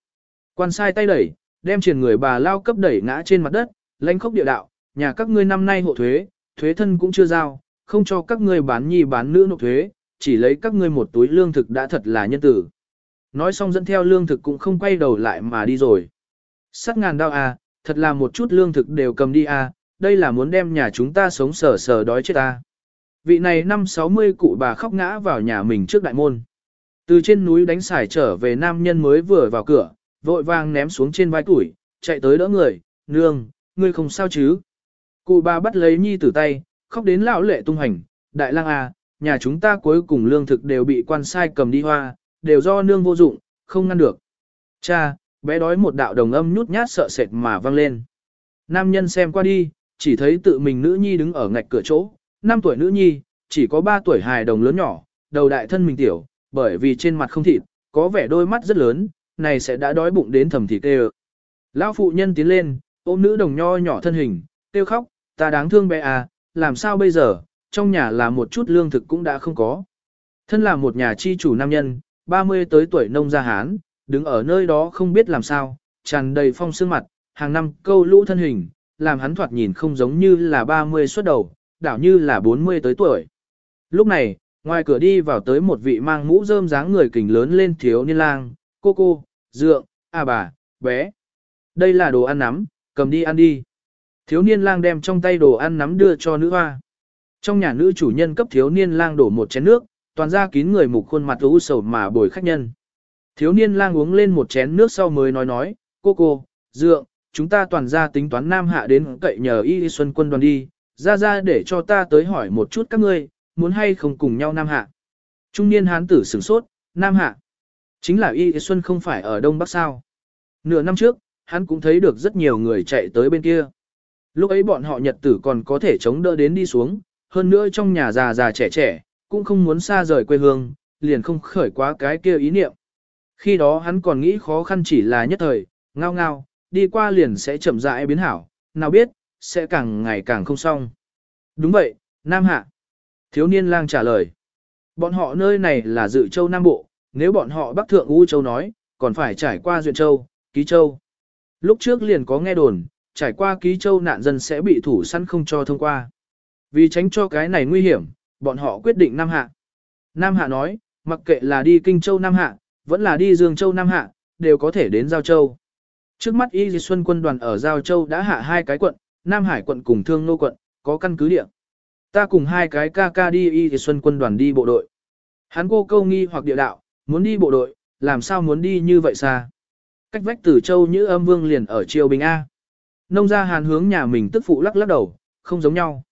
Quan sai tay đẩy, đem truyền người bà lao cấp đẩy ngã trên mặt đất, lãnh khốc địa đạo, nhà các ngươi năm nay hộ thuế, thuế thân cũng chưa giao, không cho các ngươi bán nhi bán nữ nộp thuế, chỉ lấy các ngươi một túi lương thực đã thật là nhân tử. Nói xong dẫn theo lương thực cũng không quay đầu lại mà đi rồi. Sắt ngàn đau à, thật là một chút lương thực đều cầm đi à, đây là muốn đem nhà chúng ta sống sờ sờ đói chết à. Vị này năm 60 cụ bà khóc ngã vào nhà mình trước đại môn. Từ trên núi đánh xài trở về nam nhân mới vừa vào cửa, vội vàng ném xuống trên vai tuổi, chạy tới đỡ người, nương, ngươi không sao chứ. Cụ bà bắt lấy nhi tử tay, khóc đến lão lệ tung hành, đại lang à, nhà chúng ta cuối cùng lương thực đều bị quan sai cầm đi hoa, đều do nương vô dụng, không ngăn được. Cha, bé đói một đạo đồng âm nhút nhát sợ sệt mà vang lên. Nam nhân xem qua đi, chỉ thấy tự mình nữ nhi đứng ở ngạch cửa chỗ, 5 tuổi nữ nhi, chỉ có 3 tuổi hài đồng lớn nhỏ, đầu đại thân mình tiểu, bởi vì trên mặt không thịt, có vẻ đôi mắt rất lớn, này sẽ đã đói bụng đến thầm thịt tê Lão phụ nhân tiến lên, ôm nữ đồng nho nhỏ thân hình, tiêu khóc, ta đáng thương bé à, làm sao bây giờ, trong nhà là một chút lương thực cũng đã không có. Thân là một nhà chi chủ nam nhân, 30 tới tuổi nông gia hán, đứng ở nơi đó không biết làm sao, tràn đầy phong sương mặt, hàng năm câu lũ thân hình, làm hắn thoạt nhìn không giống như là 30 xuất đầu, đảo như là 40 tới tuổi. Lúc này, ngoài cửa đi vào tới một vị mang mũ rơm dáng người kình lớn lên thiếu niên lang, cô cô, dượng, à bà, bé. Đây là đồ ăn nắm, cầm đi ăn đi. Thiếu niên lang đem trong tay đồ ăn nắm đưa cho nữ hoa. Trong nhà nữ chủ nhân cấp thiếu niên lang đổ một chén nước, toàn ra kín người mục khuôn mặt u sầu mà bồi khách nhân. Thiếu niên lang uống lên một chén nước sau mới nói nói, cô cô, dượng, chúng ta toàn ra tính toán Nam Hạ đến cậy nhờ Y Xuân quân đoàn đi, ra ra để cho ta tới hỏi một chút các ngươi, muốn hay không cùng nhau Nam Hạ. Trung niên hán tử sửng sốt, Nam Hạ. Chính là Y Xuân không phải ở Đông Bắc sao. Nửa năm trước, hắn cũng thấy được rất nhiều người chạy tới bên kia. Lúc ấy bọn họ nhật tử còn có thể chống đỡ đến đi xuống, hơn nữa trong nhà già già trẻ trẻ, cũng không muốn xa rời quê hương, liền không khởi quá cái kia ý niệm. Khi đó hắn còn nghĩ khó khăn chỉ là nhất thời, ngao ngao, đi qua liền sẽ chậm rãi biến hảo, nào biết, sẽ càng ngày càng không xong. Đúng vậy, Nam Hạ. Thiếu niên lang trả lời. Bọn họ nơi này là dự châu Nam Bộ, nếu bọn họ Bắc Thượng U Châu nói, còn phải trải qua Duyện Châu, Ký Châu. Lúc trước liền có nghe đồn, trải qua Ký Châu nạn dân sẽ bị thủ săn không cho thông qua. Vì tránh cho cái này nguy hiểm, bọn họ quyết định Nam Hạ. Nam Hạ nói, mặc kệ là đi Kinh Châu Nam Hạ, vẫn là đi Dương Châu Nam Hạ, đều có thể đến Giao Châu. Trước mắt Y Di Xuân quân đoàn ở Giao Châu đã hạ hai cái quận, Nam Hải quận cùng Thương Nô quận, có căn cứ địa. Ta cùng hai cái ca ca đi Y Di Xuân quân đoàn đi bộ đội. Hắn cô câu nghi hoặc địa đạo, muốn đi bộ đội, làm sao muốn đi như vậy xa. Cách vách tử châu như âm vương liền ở Triều Bình A. Nông gia hàn hướng nhà mình tức phụ lắc lắc đầu, không giống nhau.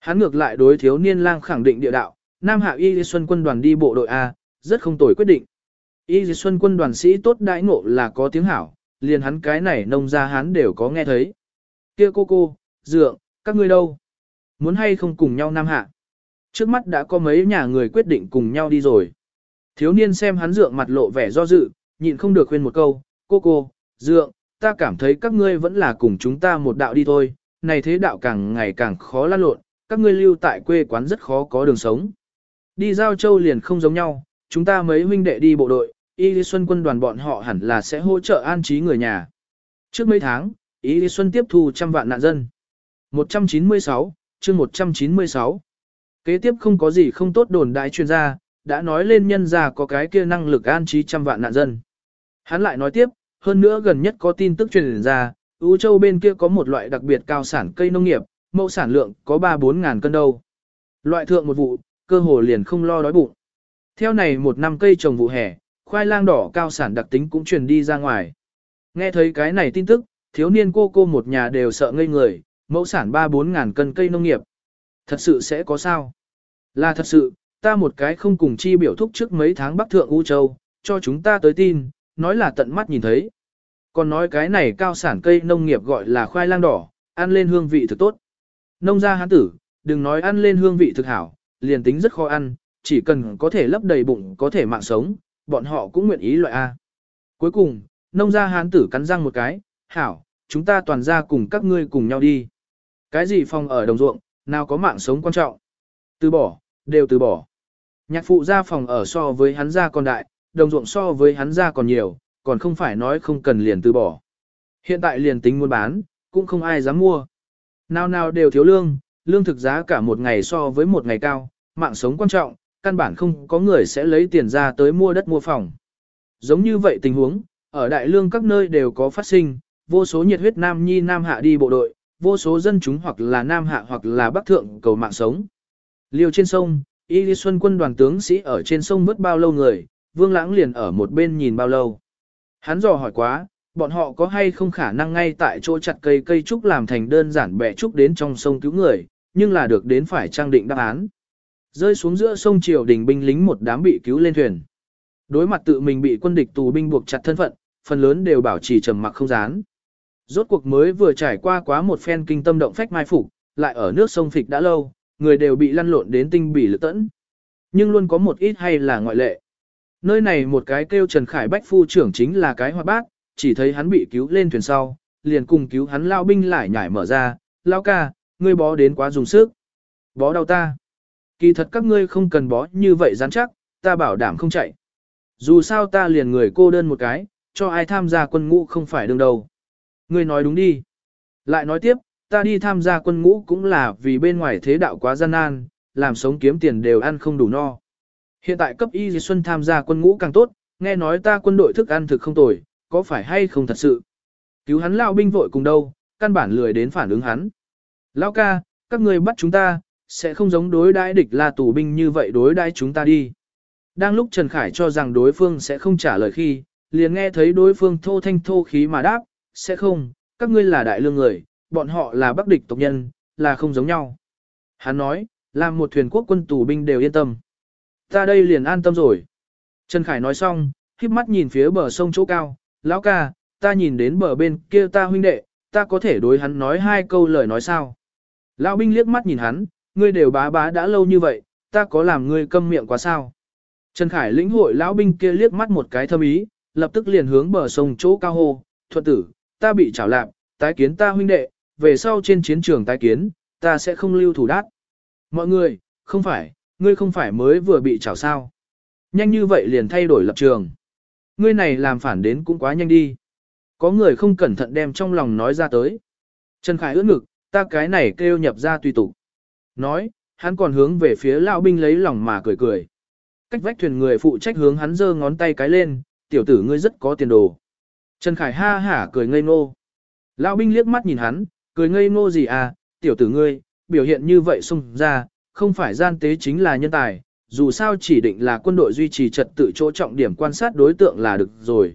Hắn ngược lại đối thiếu niên lang khẳng định địa đạo, Nam Hạ Y Di Xuân quân đoàn đi bộ đội A, rất không tồi quyết định. Y Di Xuân quân đoàn sĩ tốt đãi ngộ là có tiếng hảo, liền hắn cái này nông gia hắn đều có nghe thấy. Kia cô cô, dượng, các ngươi đâu? Muốn hay không cùng nhau Nam Hạ? Trước mắt đã có mấy nhà người quyết định cùng nhau đi rồi. Thiếu niên xem hắn dượng mặt lộ vẻ do dự, nhịn không được khuyên một câu, cô cô, dượng, ta cảm thấy các ngươi vẫn là cùng chúng ta một đạo đi thôi, này thế đạo càng ngày càng khó lan lộn, các ngươi lưu tại quê quán rất khó có đường sống. Đi giao châu liền không giống nhau, chúng ta mấy huynh đệ đi bộ đội, Y Lý Xuân quân đoàn bọn họ hẳn là sẽ hỗ trợ an trí người nhà. Trước mấy tháng, Ý Lý Xuân tiếp thu trăm vạn nạn dân. 196, chương 196. Kế tiếp không có gì không tốt đồn đại chuyên gia, đã nói lên nhân gia có cái kia năng lực an trí trăm vạn nạn dân. Hắn lại nói tiếp, hơn nữa gần nhất có tin tức truyền ra, U Châu bên kia có một loại đặc biệt cao sản cây nông nghiệp, mẫu sản lượng có 3-4 ngàn cân đâu. Loại thượng một vụ, cơ hồ liền không lo đói bụng. Theo này một năm cây trồng vụ hè, khoai lang đỏ cao sản đặc tính cũng truyền đi ra ngoài. Nghe thấy cái này tin tức, thiếu niên cô cô một nhà đều sợ ngây người, mẫu sản 3-4 ngàn cân cây nông nghiệp. Thật sự sẽ có sao? Là thật sự, ta một cái không cùng chi biểu thúc trước mấy tháng Bắc Thượng U Châu, cho chúng ta tới tin, nói là tận mắt nhìn thấy. Còn nói cái này cao sản cây nông nghiệp gọi là khoai lang đỏ, ăn lên hương vị thực tốt. Nông gia hán tử, đừng nói ăn lên hương vị thực hảo, liền tính rất khó ăn, chỉ cần có thể lấp đầy bụng có thể mạng sống, bọn họ cũng nguyện ý loại A. Cuối cùng, nông gia hán tử cắn răng một cái, hảo, chúng ta toàn ra cùng các ngươi cùng nhau đi. Cái gì phòng ở đồng ruộng, nào có mạng sống quan trọng. Từ bỏ, đều từ bỏ. Nhạc phụ ra phòng ở so với hắn ra còn đại, đồng ruộng so với hắn ra còn nhiều, còn không phải nói không cần liền từ bỏ. Hiện tại liền tính muốn bán, cũng không ai dám mua. Nào nào đều thiếu lương, lương thực giá cả một ngày so với một ngày cao, mạng sống quan trọng, căn bản không có người sẽ lấy tiền ra tới mua đất mua phòng. Giống như vậy tình huống, ở đại lương các nơi đều có phát sinh, vô số nhiệt huyết nam nhi nam hạ đi bộ đội, vô số dân chúng hoặc là nam hạ hoặc là bắc thượng cầu mạng sống. Liêu trên sông, Y Lý Xuân quân đoàn tướng sĩ ở trên sông mất bao lâu người, Vương Lãng liền ở một bên nhìn bao lâu. Hắn dò hỏi quá, bọn họ có hay không khả năng ngay tại chỗ chặt cây cây trúc làm thành đơn giản bẻ trúc đến trong sông cứu người, nhưng là được đến phải trang định đáp án. Rơi xuống giữa sông triều đình binh lính một đám bị cứu lên thuyền. Đối mặt tự mình bị quân địch tù binh buộc chặt thân phận, phần lớn đều bảo trì trầm mặc không dán. Rốt cuộc mới vừa trải qua quá một phen kinh tâm động phách mai phục, lại ở nước sông phịch đã lâu, người đều bị lăn lộn đến tinh bỉ lực tẫn. Nhưng luôn có một ít hay là ngoại lệ. Nơi này một cái kêu Trần Khải Bách phu trưởng chính là cái hoa bác, chỉ thấy hắn bị cứu lên thuyền sau, liền cùng cứu hắn lao binh lại nhảy mở ra, lao ca, ngươi bó đến quá dùng sức. Bó đau ta. Kỳ thật các ngươi không cần bó như vậy rắn chắc, ta bảo đảm không chạy. Dù sao ta liền người cô đơn một cái, cho ai tham gia quân ngũ không phải đương đầu. Ngươi nói đúng đi. Lại nói tiếp, ta đi tham gia quân ngũ cũng là vì bên ngoài thế đạo quá gian nan, làm sống kiếm tiền đều ăn không đủ no. Hiện tại cấp y Di Xuân tham gia quân ngũ càng tốt, nghe nói ta quân đội thức ăn thực không tồi, có phải hay không thật sự. Cứu hắn lao binh vội cùng đâu, căn bản lười đến phản ứng hắn. Lao ca, các người bắt chúng ta, sẽ không giống đối đãi địch là tù binh như vậy đối đãi chúng ta đi. Đang lúc Trần Khải cho rằng đối phương sẽ không trả lời khi, liền nghe thấy đối phương thô thanh thô khí mà đáp, sẽ không, các ngươi là đại lương người, bọn họ là bắc địch tộc nhân, là không giống nhau. Hắn nói, làm một thuyền quốc quân tù binh đều yên tâm. Ta đây liền an tâm rồi. Trần Khải nói xong, khiếp mắt nhìn phía bờ sông chỗ cao, lão ca, ta nhìn đến bờ bên kia ta huynh đệ, ta có thể đối hắn nói hai câu lời nói sao. Lão binh liếc mắt nhìn hắn, ngươi đều bá bá đã lâu như vậy, ta có làm ngươi câm miệng quá sao. Trần Khải lĩnh hội lão binh kia liếc mắt một cái thâm ý, lập tức liền hướng bờ sông chỗ cao hô, thuận tử, ta bị trảo lạp, tái kiến ta huynh đệ, về sau trên chiến trường tái kiến, ta sẽ không lưu thủ đát. Mọi người, không phải, ngươi không phải mới vừa bị trảo sao. Nhanh như vậy liền thay đổi lập trường. Ngươi này làm phản đến cũng quá nhanh đi. Có người không cẩn thận đem trong lòng nói ra tới. Trần Khải ưỡn ngực, ta cái này kêu nhập ra tùy tục. Nói, hắn còn hướng về phía lão binh lấy lòng mà cười cười. Cách vách thuyền người phụ trách hướng hắn giơ ngón tay cái lên, tiểu tử ngươi rất có tiền đồ. Trần Khải ha hả cười ngây ngô. Lão binh liếc mắt nhìn hắn, cười ngây ngô gì à, tiểu tử ngươi, biểu hiện như vậy xung ra, không phải gian tế chính là nhân tài, dù sao chỉ định là quân đội duy trì trật tự chỗ trọng điểm quan sát đối tượng là được rồi.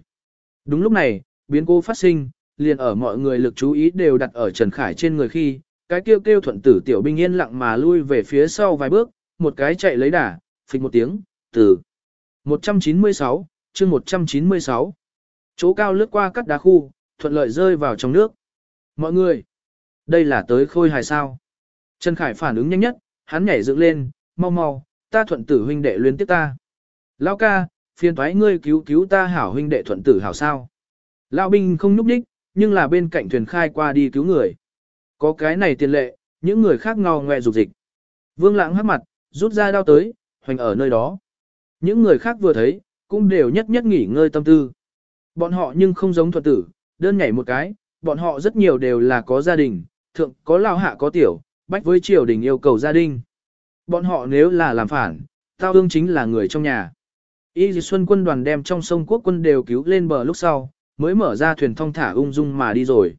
Đúng lúc này, biến cố phát sinh, liền ở mọi người lực chú ý đều đặt ở Trần Khải trên người khi, cái kêu kêu thuận tử tiểu binh yên lặng mà lui về phía sau vài bước, một cái chạy lấy đà, phịch một tiếng, từ 196, chương 196. Chỗ cao lướt qua các đá khu, thuận lợi rơi vào trong nước. Mọi người, đây là tới khôi hài sao. Trần Khải phản ứng nhanh nhất, hắn nhảy dựng lên, mau mau, ta thuận tử huynh đệ luyến tiếp ta. Lão ca, phiền thoái ngươi cứu cứu ta hảo huynh đệ thuận tử hảo sao. Lão binh không nhúc đích, nhưng là bên cạnh thuyền khai qua đi cứu người. Có cái này tiền lệ, những người khác ngò ngoe rục dịch. Vương lãng hắc mặt, rút ra đao tới, hoành ở nơi đó. Những người khác vừa thấy, cũng đều nhất nhất nghỉ ngơi tâm tư. Bọn họ nhưng không giống thuật tử, đơn nhảy một cái, bọn họ rất nhiều đều là có gia đình, thượng có lao hạ có tiểu, bách với triều đình yêu cầu gia đình. Bọn họ nếu là làm phản, tao ương chính là người trong nhà. Y dì xuân quân đoàn đem trong sông quốc quân đều cứu lên bờ lúc sau, mới mở ra thuyền thong thả ung dung mà đi rồi.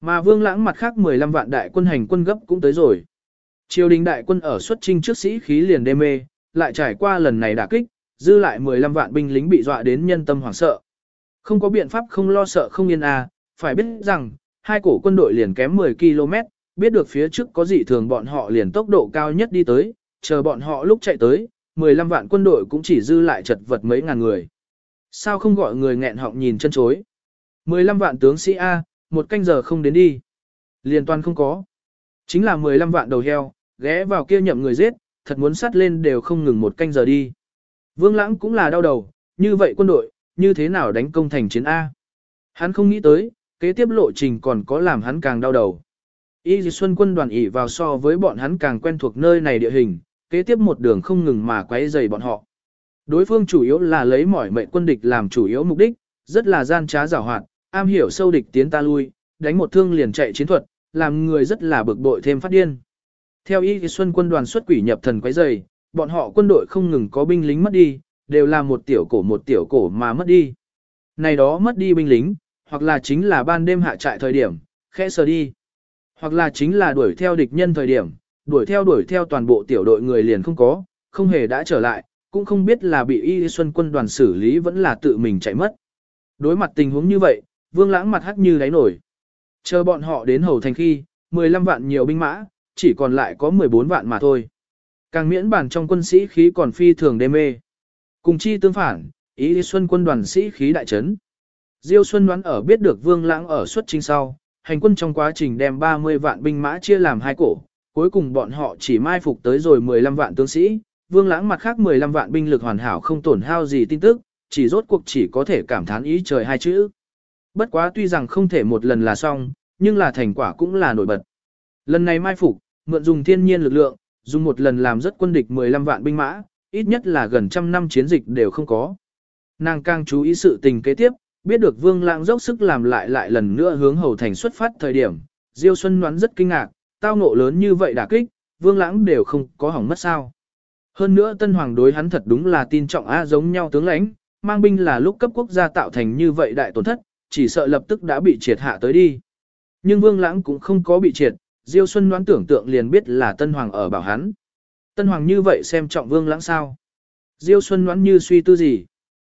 Mà vương lãng mặt khác 15 vạn đại quân hành quân gấp cũng tới rồi. Triều đình đại quân ở xuất trinh trước sĩ khí liền đê mê, lại trải qua lần này đả kích, dư lại 15 vạn binh lính bị dọa đến nhân tâm hoảng sợ. Không có biện pháp không lo sợ không yên à, phải biết rằng, hai cổ quân đội liền kém 10 km, biết được phía trước có dị thường bọn họ liền tốc độ cao nhất đi tới, chờ bọn họ lúc chạy tới, 15 vạn quân đội cũng chỉ dư lại chật vật mấy ngàn người. Sao không gọi người nghẹn họng nhìn chân chối? 15 vạn tướng sĩ A, một canh giờ không đến đi. Liền toàn không có. Chính là 15 vạn đầu heo, ghé vào kia nhậm người giết, thật muốn sát lên đều không ngừng một canh giờ đi. Vương Lãng cũng là đau đầu, như vậy quân đội, như thế nào đánh công thành chiến A. Hắn không nghĩ tới, kế tiếp lộ trình còn có làm hắn càng đau đầu. Y Dì Xuân quân đoàn ỉ vào so với bọn hắn càng quen thuộc nơi này địa hình, kế tiếp một đường không ngừng mà quấy dày bọn họ. Đối phương chủ yếu là lấy mỏi mệnh quân địch làm chủ yếu mục đích, rất là gian trá giảo hoạt, am hiểu sâu địch tiến ta lui, đánh một thương liền chạy chiến thuật, làm người rất là bực bội thêm phát điên. Theo Y Xuân quân đoàn xuất quỷ nhập thần quấy dày, bọn họ quân đội không ngừng có binh lính mất đi, đều là một tiểu cổ một tiểu cổ mà mất đi. Này đó mất đi binh lính, hoặc là chính là ban đêm hạ trại thời điểm, khẽ sờ đi. Hoặc là chính là đuổi theo địch nhân thời điểm, đuổi theo đuổi theo toàn bộ tiểu đội người liền không có, không hề đã trở lại, cũng không biết là bị Y Xuân quân đoàn xử lý vẫn là tự mình chạy mất. Đối mặt tình huống như vậy, Vương Lãng mặt hắc như đáy nổi. Chờ bọn họ đến hầu thành khi, 15 vạn nhiều binh mã, chỉ còn lại có 14 vạn mà thôi. Càng miễn bản trong quân sĩ khí còn phi thường đê mê. Cùng chi tương phản, ý xuân quân đoàn sĩ khí đại trấn. Diêu Xuân đoán ở biết được Vương Lãng ở xuất chinh sau, hành quân trong quá trình đem 30 vạn binh mã chia làm hai cổ, cuối cùng bọn họ chỉ mai phục tới rồi 15 vạn tướng sĩ, Vương Lãng mặt khác 15 vạn binh lực hoàn hảo không tổn hao gì tin tức, chỉ rốt cuộc chỉ có thể cảm thán ý trời hai chữ. Bất quá tuy rằng không thể một lần là xong, nhưng là thành quả cũng là nổi bật. Lần này mai phục, mượn dùng thiên nhiên lực lượng, dùng một lần làm rất quân địch 15 vạn binh mã, ít nhất là gần trăm năm chiến dịch đều không có. Nàng càng chú ý sự tình kế tiếp, biết được Vương Lãng dốc sức làm lại lại lần nữa hướng Hầu Thành xuất phát thời điểm, Diêu Xuân đoán rất kinh ngạc, tao ngộ lớn như vậy đả kích, Vương Lãng đều không có hỏng mất sao. Hơn nữa Tân Hoàng đối hắn thật đúng là tin trọng a giống nhau tướng lãnh, mang binh là lúc cấp quốc gia tạo thành như vậy đại tổn thất, chỉ sợ lập tức đã bị triệt hạ tới đi. Nhưng Vương Lãng cũng không có bị triệt, Diêu Xuân đoán tưởng tượng liền biết là Tân Hoàng ở bảo hắn. Tân Hoàng như vậy xem trọng Vương Lãng sao? Diêu Xuân đoán như suy tư gì?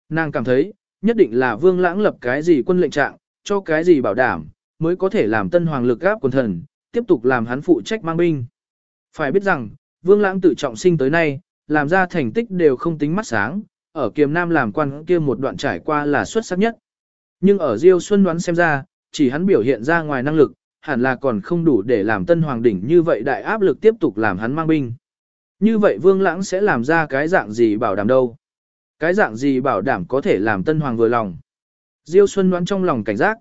Nàng cảm thấy, nhất định là Vương Lãng lập cái gì quân lệnh trạng, cho cái gì bảo đảm, mới có thể làm Tân Hoàng lực gáp quần thần, tiếp tục làm hắn phụ trách mang binh. Phải biết rằng, Vương Lãng tự trọng sinh tới nay, làm ra thành tích đều không tính mắt sáng, ở Kiềm Nam làm quan kia một đoạn trải qua là xuất sắc nhất. Nhưng ở Diêu Xuân đoán xem ra, chỉ hắn biểu hiện ra ngoài năng lực, hẳn là còn không đủ để làm tân hoàng đỉnh như vậy đại áp lực tiếp tục làm hắn mang binh. Như vậy Vương Lãng sẽ làm ra cái dạng gì bảo đảm đâu? Cái dạng gì bảo đảm có thể làm tân hoàng vừa lòng? Diêu Xuân đoán trong lòng cảnh giác.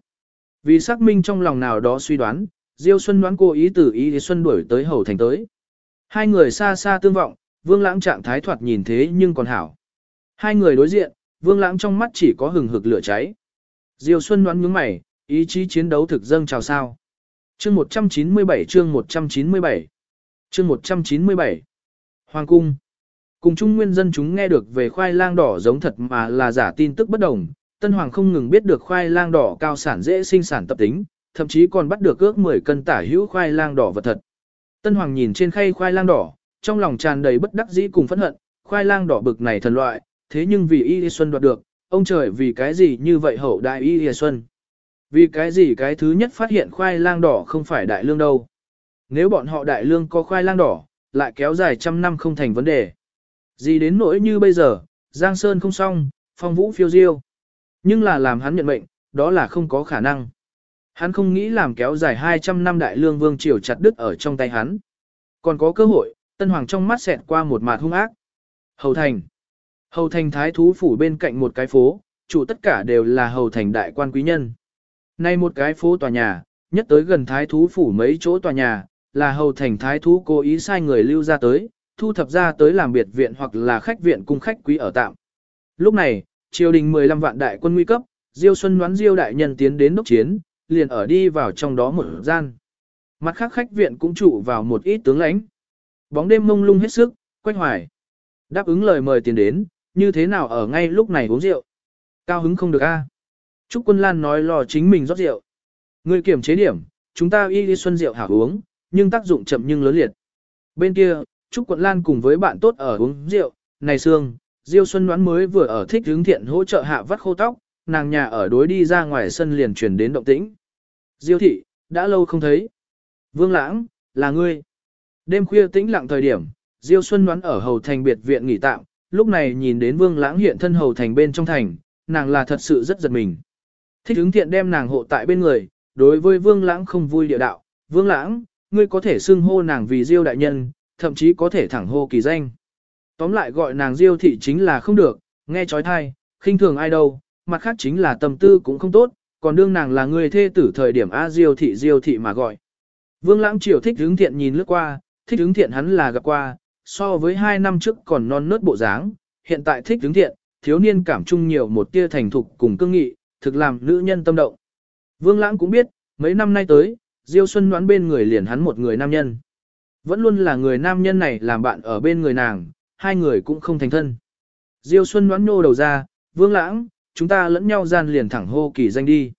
Vì xác minh trong lòng nào đó suy đoán, Diêu Xuân đoán cô ý từ ý thì Xuân đuổi tới hầu thành tới. Hai người xa xa tương vọng, Vương Lãng trạng thái thoạt nhìn thế nhưng còn hảo. Hai người đối diện, Vương Lãng trong mắt chỉ có hừng hực lửa cháy. Diêu Xuân đoán nhướng mày, ý chí chiến đấu thực dâng chào sao. Chương 197 chương 197 Chương 197 Hoàng cung Cùng chung nguyên dân chúng nghe được về khoai lang đỏ giống thật mà là giả tin tức bất đồng, Tân Hoàng không ngừng biết được khoai lang đỏ cao sản dễ sinh sản tập tính, thậm chí còn bắt được ước 10 cân tả hữu khoai lang đỏ vật thật. Tân Hoàng nhìn trên khay khoai lang đỏ, trong lòng tràn đầy bất đắc dĩ cùng phẫn hận, khoai lang đỏ bực này thần loại, thế nhưng vì Y Xuân đoạt được, ông trời vì cái gì như vậy hậu đại Y Xuân. Vì cái gì cái thứ nhất phát hiện khoai lang đỏ không phải đại lương đâu. Nếu bọn họ đại lương có khoai lang đỏ, lại kéo dài trăm năm không thành vấn đề. Gì đến nỗi như bây giờ, Giang Sơn không xong, phong vũ phiêu diêu. Nhưng là làm hắn nhận mệnh, đó là không có khả năng. Hắn không nghĩ làm kéo dài 200 năm đại lương vương triều chặt đứt ở trong tay hắn. Còn có cơ hội, Tân Hoàng trong mắt xẹt qua một mạt hung ác. Hầu Thành. Hầu Thành thái thú phủ bên cạnh một cái phố, chủ tất cả đều là Hầu Thành đại quan quý nhân. Nay một cái phố tòa nhà, nhất tới gần thái thú phủ mấy chỗ tòa nhà, là Hầu Thành thái thú cố ý sai người lưu ra tới, thu thập ra tới làm biệt viện hoặc là khách viện cung khách quý ở tạm. Lúc này, triều đình 15 vạn đại quân nguy cấp, Diêu Xuân đoán Diêu đại nhân tiến đến đốc chiến, liền ở đi vào trong đó một gian. Mặt khác khách viện cũng trụ vào một ít tướng lãnh. Bóng đêm mông lung hết sức, quách hoài. Đáp ứng lời mời tiền đến, như thế nào ở ngay lúc này uống rượu. Cao hứng không được a. Trúc Quân Lan nói lò chính mình rót rượu. Người kiểm chế điểm, chúng ta y đi xuân rượu hảo uống, nhưng tác dụng chậm nhưng lớn liệt. Bên kia, Trúc Quận Lan cùng với bạn tốt ở uống rượu, này sương, Diêu Xuân đoán mới vừa ở thích hướng thiện hỗ trợ hạ vắt khô tóc, nàng nhà ở đối đi ra ngoài sân liền truyền đến động tĩnh. Diêu thị, đã lâu không thấy. Vương Lãng, là ngươi. Đêm khuya tĩnh lặng thời điểm, Diêu Xuân đoán ở hầu thành biệt viện nghỉ tạm, lúc này nhìn đến Vương Lãng hiện thân hầu thành bên trong thành, nàng là thật sự rất giật mình. Thích hướng thiện đem nàng hộ tại bên người, đối với Vương Lãng không vui địa đạo, Vương Lãng, ngươi có thể xưng hô nàng vì Diêu đại nhân, thậm chí có thể thẳng hô kỳ danh. Tóm lại gọi nàng Diêu thị chính là không được, nghe chói tai, khinh thường ai đâu, mặt khác chính là tâm tư cũng không tốt, còn đương nàng là người thê tử thời điểm A Diêu thị Diêu thị mà gọi. Vương Lãng Triều thích hướng thiện nhìn lướt qua, thích hướng thiện hắn là gặp qua, so với hai năm trước còn non nớt bộ dáng, hiện tại thích hướng thiện, thiếu niên cảm trung nhiều một tia thành thục cùng cương nghị, thực làm nữ nhân tâm động. Vương Lãng cũng biết, mấy năm nay tới, Diêu Xuân đoán bên người liền hắn một người nam nhân. Vẫn luôn là người nam nhân này làm bạn ở bên người nàng, hai người cũng không thành thân. Diêu Xuân đoán nô đầu ra, Vương Lãng, chúng ta lẫn nhau gian liền thẳng hô kỳ danh đi.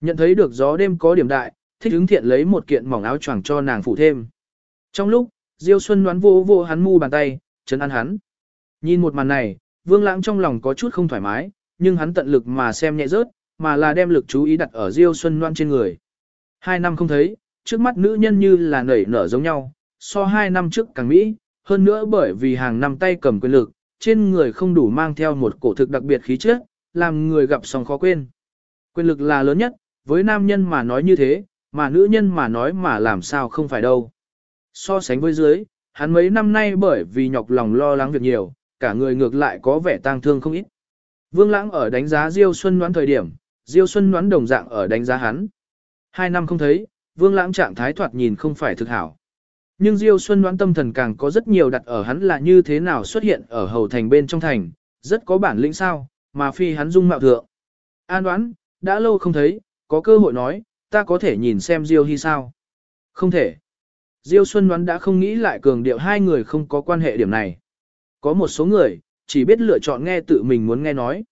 Nhận thấy được gió đêm có điểm đại, thích ứng thiện lấy một kiện mỏng áo choàng cho nàng phủ thêm. Trong lúc, Diêu Xuân đoán vô vô hắn mu bàn tay, chấn an hắn. Nhìn một màn này, Vương Lãng trong lòng có chút không thoải mái, nhưng hắn tận lực mà xem nhẹ rớt, mà là đem lực chú ý đặt ở Diêu Xuân Loan trên người. Hai năm không thấy, trước mắt nữ nhân như là nảy nở giống nhau, so hai năm trước càng mỹ, hơn nữa bởi vì hàng năm tay cầm quyền lực, trên người không đủ mang theo một cổ thực đặc biệt khí chất, làm người gặp xong khó quên. Quyền lực là lớn nhất, với nam nhân mà nói như thế, mà nữ nhân mà nói mà làm sao không phải đâu. So sánh với dưới, hắn mấy năm nay bởi vì nhọc lòng lo lắng việc nhiều, cả người ngược lại có vẻ tang thương không ít. Vương Lãng ở đánh giá Diêu Xuân đoán thời điểm, Diêu Xuân đoán đồng dạng ở đánh giá hắn. Hai năm không thấy, Vương Lãng trạng thái thoạt nhìn không phải thực hảo. Nhưng Diêu Xuân đoán tâm thần càng có rất nhiều đặt ở hắn là như thế nào xuất hiện ở hầu thành bên trong thành, rất có bản lĩnh sao, mà phi hắn dung mạo thượng. An đoán, đã lâu không thấy, có cơ hội nói, ta có thể nhìn xem Diêu Hy sao. Không thể. Diêu Xuân đoán đã không nghĩ lại cường điệu hai người không có quan hệ điểm này. Có một số người, chỉ biết lựa chọn nghe tự mình muốn nghe nói.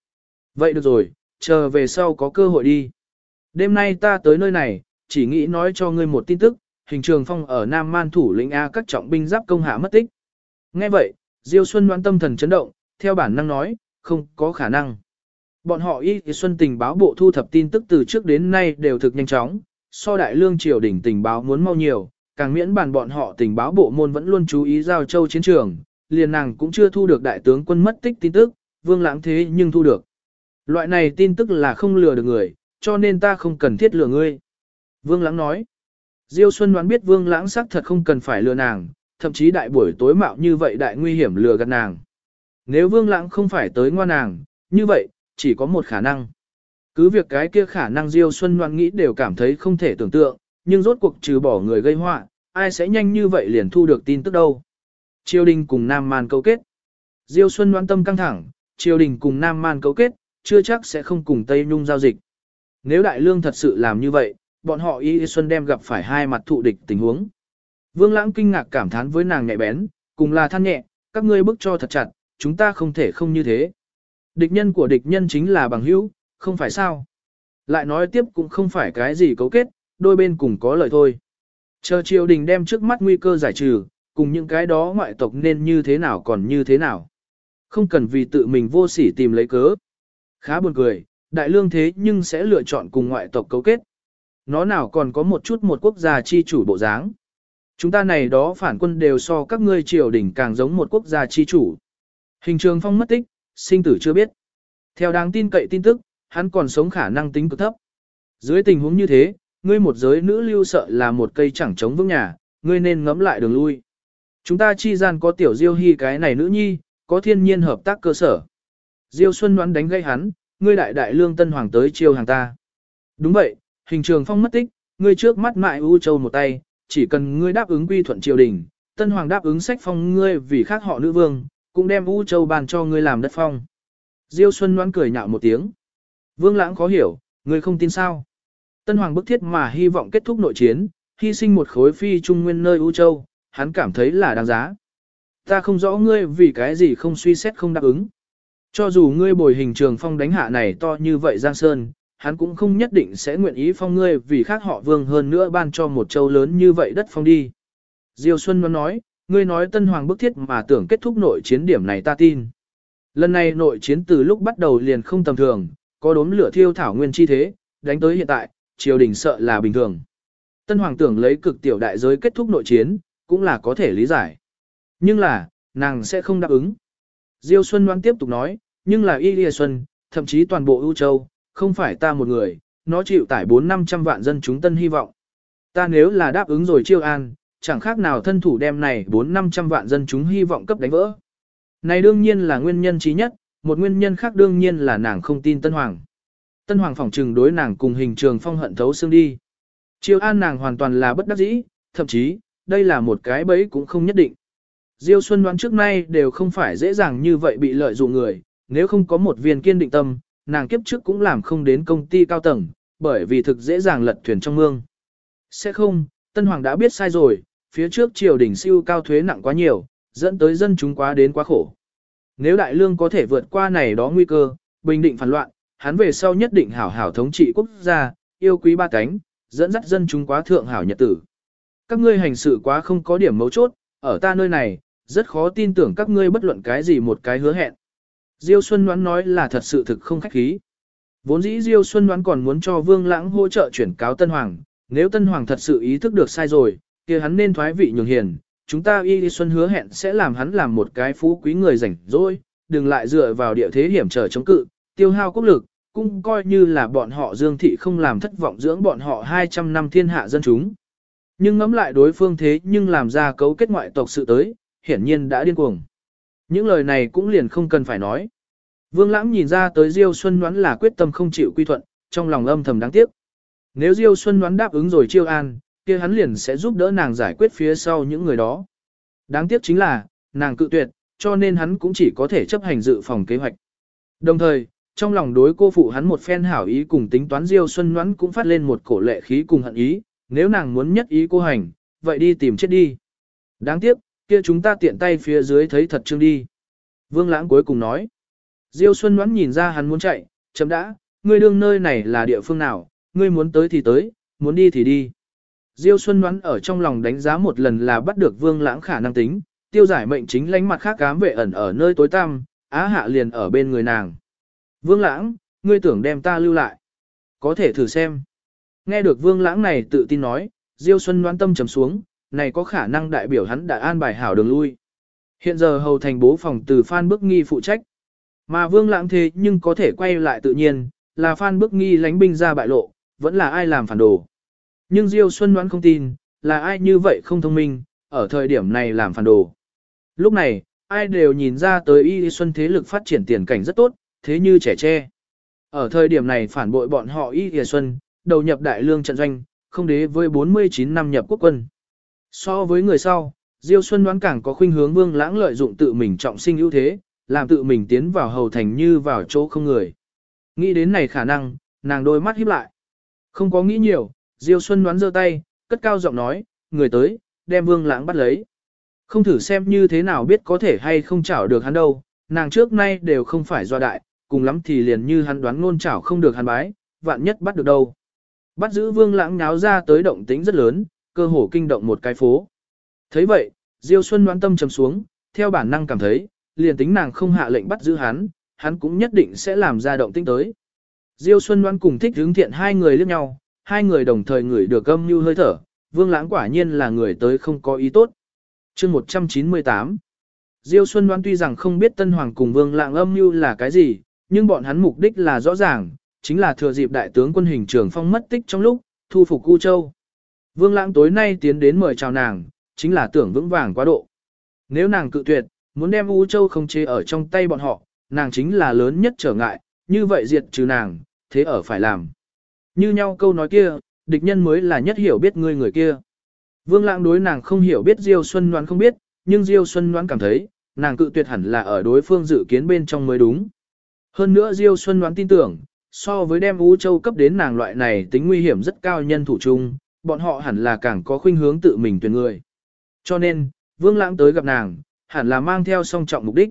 Vậy được rồi, chờ về sau có cơ hội đi. Đêm nay ta tới nơi này, chỉ nghĩ nói cho ngươi một tin tức, hình trường phong ở Nam Man thủ lĩnh A các trọng binh giáp công hạ mất tích. Nghe vậy, Diêu Xuân đoán tâm thần chấn động, theo bản năng nói, không có khả năng. Bọn họ y thì Xuân tình báo bộ thu thập tin tức từ trước đến nay đều thực nhanh chóng, so đại lương triều đỉnh tình báo muốn mau nhiều, càng miễn bàn bọn họ tình báo bộ môn vẫn luôn chú ý giao châu chiến trường, liền nàng cũng chưa thu được đại tướng quân mất tích tin tức, vương lãng thế nhưng thu được. Loại này tin tức là không lừa được người, cho nên ta không cần thiết lừa ngươi. Vương lãng nói. Diêu Xuân đoán biết vương lãng xác thật không cần phải lừa nàng, thậm chí đại buổi tối mạo như vậy đại nguy hiểm lừa gạt nàng. Nếu vương lãng không phải tới ngoan nàng, như vậy, chỉ có một khả năng. Cứ việc cái kia khả năng Diêu Xuân đoán nghĩ đều cảm thấy không thể tưởng tượng, nhưng rốt cuộc trừ bỏ người gây họa, ai sẽ nhanh như vậy liền thu được tin tức đâu. Triều đình cùng Nam Man cấu kết. Diêu Xuân đoán tâm căng thẳng, triều đình cùng Nam Man cấu kết, chưa chắc sẽ không cùng Tây Nhung giao dịch. Nếu Đại Lương thật sự làm như vậy, bọn họ Y Xuân đem gặp phải hai mặt thụ địch tình huống. Vương Lãng kinh ngạc cảm thán với nàng nhẹ bén, cùng là than nhẹ, các ngươi bức cho thật chặt, chúng ta không thể không như thế. Địch nhân của địch nhân chính là bằng hữu, không phải sao. Lại nói tiếp cũng không phải cái gì cấu kết, đôi bên cùng có lợi thôi. Chờ triều đình đem trước mắt nguy cơ giải trừ, cùng những cái đó ngoại tộc nên như thế nào còn như thế nào. Không cần vì tự mình vô sỉ tìm lấy cớ. Khá buồn cười, đại lương thế nhưng sẽ lựa chọn cùng ngoại tộc cấu kết. Nó nào còn có một chút một quốc gia chi chủ bộ dáng. Chúng ta này đó phản quân đều so các ngươi triều đình càng giống một quốc gia chi chủ. Hình trường phong mất tích, sinh tử chưa biết. Theo đáng tin cậy tin tức, hắn còn sống khả năng tính cực thấp. Dưới tình huống như thế, ngươi một giới nữ lưu sợ là một cây chẳng chống vững nhà, ngươi nên ngẫm lại đường lui. Chúng ta chi gian có tiểu diêu hy cái này nữ nhi, có thiên nhiên hợp tác cơ sở. Diêu Xuân đoán đánh gây hắn, ngươi đại đại lương tân hoàng tới chiêu hàng ta. Đúng vậy, hình trường phong mất tích, ngươi trước mắt mại U Châu một tay, chỉ cần ngươi đáp ứng quy thuận triều đình, tân hoàng đáp ứng sách phong ngươi vì khác họ nữ vương, cũng đem U Châu bàn cho ngươi làm đất phong. Diêu Xuân đoán cười nhạo một tiếng. Vương lãng khó hiểu, ngươi không tin sao. Tân hoàng bức thiết mà hy vọng kết thúc nội chiến, hy sinh một khối phi trung nguyên nơi U Châu, hắn cảm thấy là đáng giá. Ta không rõ ngươi vì cái gì không suy xét không đáp ứng. Cho dù ngươi bồi hình trường phong đánh hạ này to như vậy Giang Sơn, hắn cũng không nhất định sẽ nguyện ý phong ngươi vì khác họ vương hơn nữa ban cho một châu lớn như vậy đất phong đi. Diêu Xuân nó nói, ngươi nói Tân Hoàng bức thiết mà tưởng kết thúc nội chiến điểm này ta tin. Lần này nội chiến từ lúc bắt đầu liền không tầm thường, có đốm lửa thiêu thảo nguyên chi thế, đánh tới hiện tại, triều đình sợ là bình thường. Tân Hoàng tưởng lấy cực tiểu đại giới kết thúc nội chiến, cũng là có thể lý giải. Nhưng là, nàng sẽ không đáp ứng. Diêu Xuân Loan tiếp tục nói, nhưng là Y Lìa Xuân, thậm chí toàn bộ ưu châu, không phải ta một người, nó chịu tải 4-500 vạn dân chúng tân hy vọng. Ta nếu là đáp ứng rồi chiêu an, chẳng khác nào thân thủ đem này 4-500 vạn dân chúng hy vọng cấp đánh vỡ. Này đương nhiên là nguyên nhân trí nhất, một nguyên nhân khác đương nhiên là nàng không tin Tân Hoàng. Tân Hoàng phỏng trừng đối nàng cùng hình trường phong hận thấu xương đi. Chiêu an nàng hoàn toàn là bất đắc dĩ, thậm chí, đây là một cái bẫy cũng không nhất định. Diêu Xuân đoán trước nay đều không phải dễ dàng như vậy bị lợi dụng người, nếu không có một viên kiên định tâm, nàng kiếp trước cũng làm không đến công ty cao tầng, bởi vì thực dễ dàng lật thuyền trong mương. Sẽ không, Tân Hoàng đã biết sai rồi, phía trước triều đình siêu cao thuế nặng quá nhiều, dẫn tới dân chúng quá đến quá khổ. Nếu đại lương có thể vượt qua này đó nguy cơ, bình định phản loạn, hắn về sau nhất định hảo hảo thống trị quốc gia, yêu quý ba cánh, dẫn dắt dân chúng quá thượng hảo nhật tử. Các ngươi hành sự quá không có điểm mấu chốt, ở ta nơi này, rất khó tin tưởng các ngươi bất luận cái gì một cái hứa hẹn. Diêu Xuân đoán nói là thật sự thực không khách khí. Vốn dĩ Diêu Xuân đoán còn muốn cho Vương Lãng hỗ trợ chuyển cáo Tân Hoàng, nếu Tân Hoàng thật sự ý thức được sai rồi, kia hắn nên thoái vị nhường hiền, chúng ta Y Xuân hứa hẹn sẽ làm hắn làm một cái phú quý người rảnh rỗi, đừng lại dựa vào địa thế hiểm trở chống cự, tiêu hao quốc lực, cũng coi như là bọn họ Dương Thị không làm thất vọng dưỡng bọn họ 200 năm thiên hạ dân chúng. Nhưng ngẫm lại đối phương thế nhưng làm ra cấu kết ngoại tộc sự tới, hiển nhiên đã điên cuồng. Những lời này cũng liền không cần phải nói. Vương Lãng nhìn ra tới Diêu Xuân đoán là quyết tâm không chịu quy thuận, trong lòng âm thầm đáng tiếc. Nếu Diêu Xuân đoán đáp ứng rồi chiêu an, kia hắn liền sẽ giúp đỡ nàng giải quyết phía sau những người đó. Đáng tiếc chính là, nàng cự tuyệt, cho nên hắn cũng chỉ có thể chấp hành dự phòng kế hoạch. Đồng thời, trong lòng đối cô phụ hắn một phen hảo ý cùng tính toán Diêu Xuân đoán cũng phát lên một cổ lệ khí cùng hận ý, nếu nàng muốn nhất ý cô hành, vậy đi tìm chết đi. Đáng tiếc, kia chúng ta tiện tay phía dưới thấy thật chương đi. Vương Lãng cuối cùng nói. Diêu Xuân Ngoãn nhìn ra hắn muốn chạy, chấm đã, ngươi đương nơi này là địa phương nào, ngươi muốn tới thì tới, muốn đi thì đi. Diêu Xuân Ngoãn ở trong lòng đánh giá một lần là bắt được Vương Lãng khả năng tính, tiêu giải mệnh chính lánh mặt khác cám vệ ẩn ở nơi tối tăm, á hạ liền ở bên người nàng. Vương Lãng, ngươi tưởng đem ta lưu lại. Có thể thử xem. Nghe được Vương Lãng này tự tin nói, Diêu Xuân Ngoãn tâm trầm xuống, này có khả năng đại biểu hắn đã an bài hảo đường lui. Hiện giờ hầu thành bố phòng từ Phan Bức Nghi phụ trách. Mà Vương Lãng thế nhưng có thể quay lại tự nhiên, là Phan Bức Nghi lánh binh ra bại lộ, vẫn là ai làm phản đồ. Nhưng Diêu Xuân đoán không tin, là ai như vậy không thông minh, ở thời điểm này làm phản đồ. Lúc này, ai đều nhìn ra tới Y Xuân thế lực phát triển tiền cảnh rất tốt, thế như trẻ tre. Ở thời điểm này phản bội bọn họ Y Xuân, đầu nhập đại lương trận doanh, không đế với 49 năm nhập quốc quân. So với người sau, Diêu Xuân đoán càng có khuynh hướng Vương Lãng lợi dụng tự mình trọng sinh ưu thế, làm tự mình tiến vào hầu thành như vào chỗ không người. Nghĩ đến này khả năng, nàng đôi mắt híp lại. Không có nghĩ nhiều, Diêu Xuân đoán giơ tay, cất cao giọng nói, người tới, đem Vương Lãng bắt lấy. Không thử xem như thế nào biết có thể hay không chảo được hắn đâu, nàng trước nay đều không phải do đại, cùng lắm thì liền như hắn đoán ngôn chảo không được hắn bái, vạn nhất bắt được đâu. Bắt giữ Vương Lãng nháo ra tới động tính rất lớn, cơ hồ kinh động một cái phố. thấy vậy, Diêu Xuân đoán tâm trầm xuống, theo bản năng cảm thấy, liền tính nàng không hạ lệnh bắt giữ hắn, hắn cũng nhất định sẽ làm ra động tĩnh tới. Diêu Xuân đoán cùng thích hướng thiện hai người liếc nhau, hai người đồng thời ngửi được âm như hơi thở, Vương Lãng quả nhiên là người tới không có ý tốt. Chương 198 Diêu Xuân đoán tuy rằng không biết Tân Hoàng cùng Vương Lãng âm như là cái gì, nhưng bọn hắn mục đích là rõ ràng, chính là thừa dịp đại tướng quân hình trường phong mất tích trong lúc, thu phục U Châu. Vương Lãng tối nay tiến đến mời chào nàng, chính là tưởng vững vàng quá độ. Nếu nàng cự tuyệt, muốn đem U Châu không chế ở trong tay bọn họ, nàng chính là lớn nhất trở ngại, như vậy diệt trừ nàng, thế ở phải làm. Như nhau câu nói kia, địch nhân mới là nhất hiểu biết người người kia. Vương Lãng đối nàng không hiểu biết Diêu Xuân Ngoan không biết, nhưng Diêu Xuân Ngoan cảm thấy, nàng cự tuyệt hẳn là ở đối phương dự kiến bên trong mới đúng. Hơn nữa Diêu Xuân Ngoan tin tưởng, so với đem U Châu cấp đến nàng loại này tính nguy hiểm rất cao nhân thủ chung, bọn họ hẳn là càng có khuynh hướng tự mình tuyển người. Cho nên, Vương Lãng tới gặp nàng, hẳn là mang theo song trọng mục đích.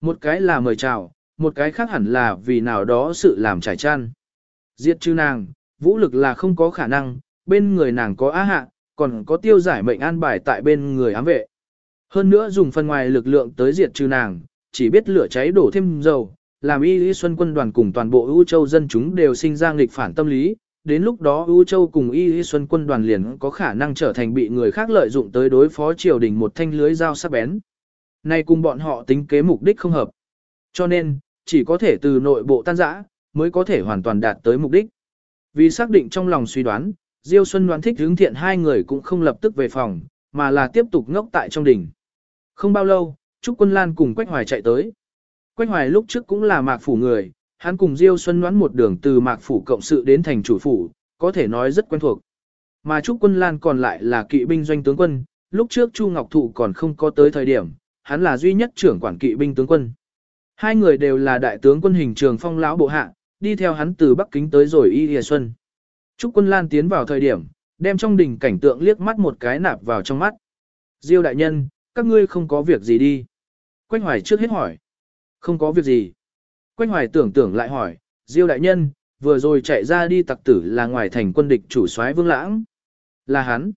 Một cái là mời chào, một cái khác hẳn là vì nào đó sự làm trải chăn. Diệt trừ nàng, vũ lực là không có khả năng, bên người nàng có á hạ, còn có tiêu giải mệnh an bài tại bên người ám vệ. Hơn nữa dùng phần ngoài lực lượng tới diệt trừ nàng, chỉ biết lửa cháy đổ thêm dầu, làm y lý xuân quân đoàn cùng toàn bộ ưu châu dân chúng đều sinh ra nghịch phản tâm lý, đến lúc đó U châu cùng y Y xuân quân đoàn liền có khả năng trở thành bị người khác lợi dụng tới đối phó triều đình một thanh lưới dao sắc bén. Nay cùng bọn họ tính kế mục đích không hợp. Cho nên, chỉ có thể từ nội bộ tan rã, mới có thể hoàn toàn đạt tới mục đích. Vì xác định trong lòng suy đoán, Diêu Xuân đoán thích hướng thiện hai người cũng không lập tức về phòng, mà là tiếp tục ngốc tại trong đỉnh. Không bao lâu, Trúc Quân Lan cùng Quách Hoài chạy tới. Quách Hoài lúc trước cũng là mạc phủ người, hắn cùng Diêu Xuân đoán một đường từ mạc phủ cộng sự đến thành chủ phủ, có thể nói rất quen thuộc. Mà Trúc Quân Lan còn lại là kỵ binh doanh tướng quân, lúc trước Chu Ngọc Thụ còn không có tới thời điểm, hắn là duy nhất trưởng quản kỵ binh tướng quân. Hai người đều là đại tướng quân hình trường phong lão bộ hạ, đi theo hắn từ Bắc Kính tới rồi Y Lìa Xuân. Trúc Quân Lan tiến vào thời điểm, đem trong đỉnh cảnh tượng liếc mắt một cái nạp vào trong mắt. Diêu đại nhân, các ngươi không có việc gì đi. Quách Hoài trước hết hỏi. Không có việc gì. Quách Hoài tưởng tưởng lại hỏi, Diêu đại nhân, vừa rồi chạy ra đi tặc tử là ngoài thành quân địch chủ soái Vương Lãng. Là hắn.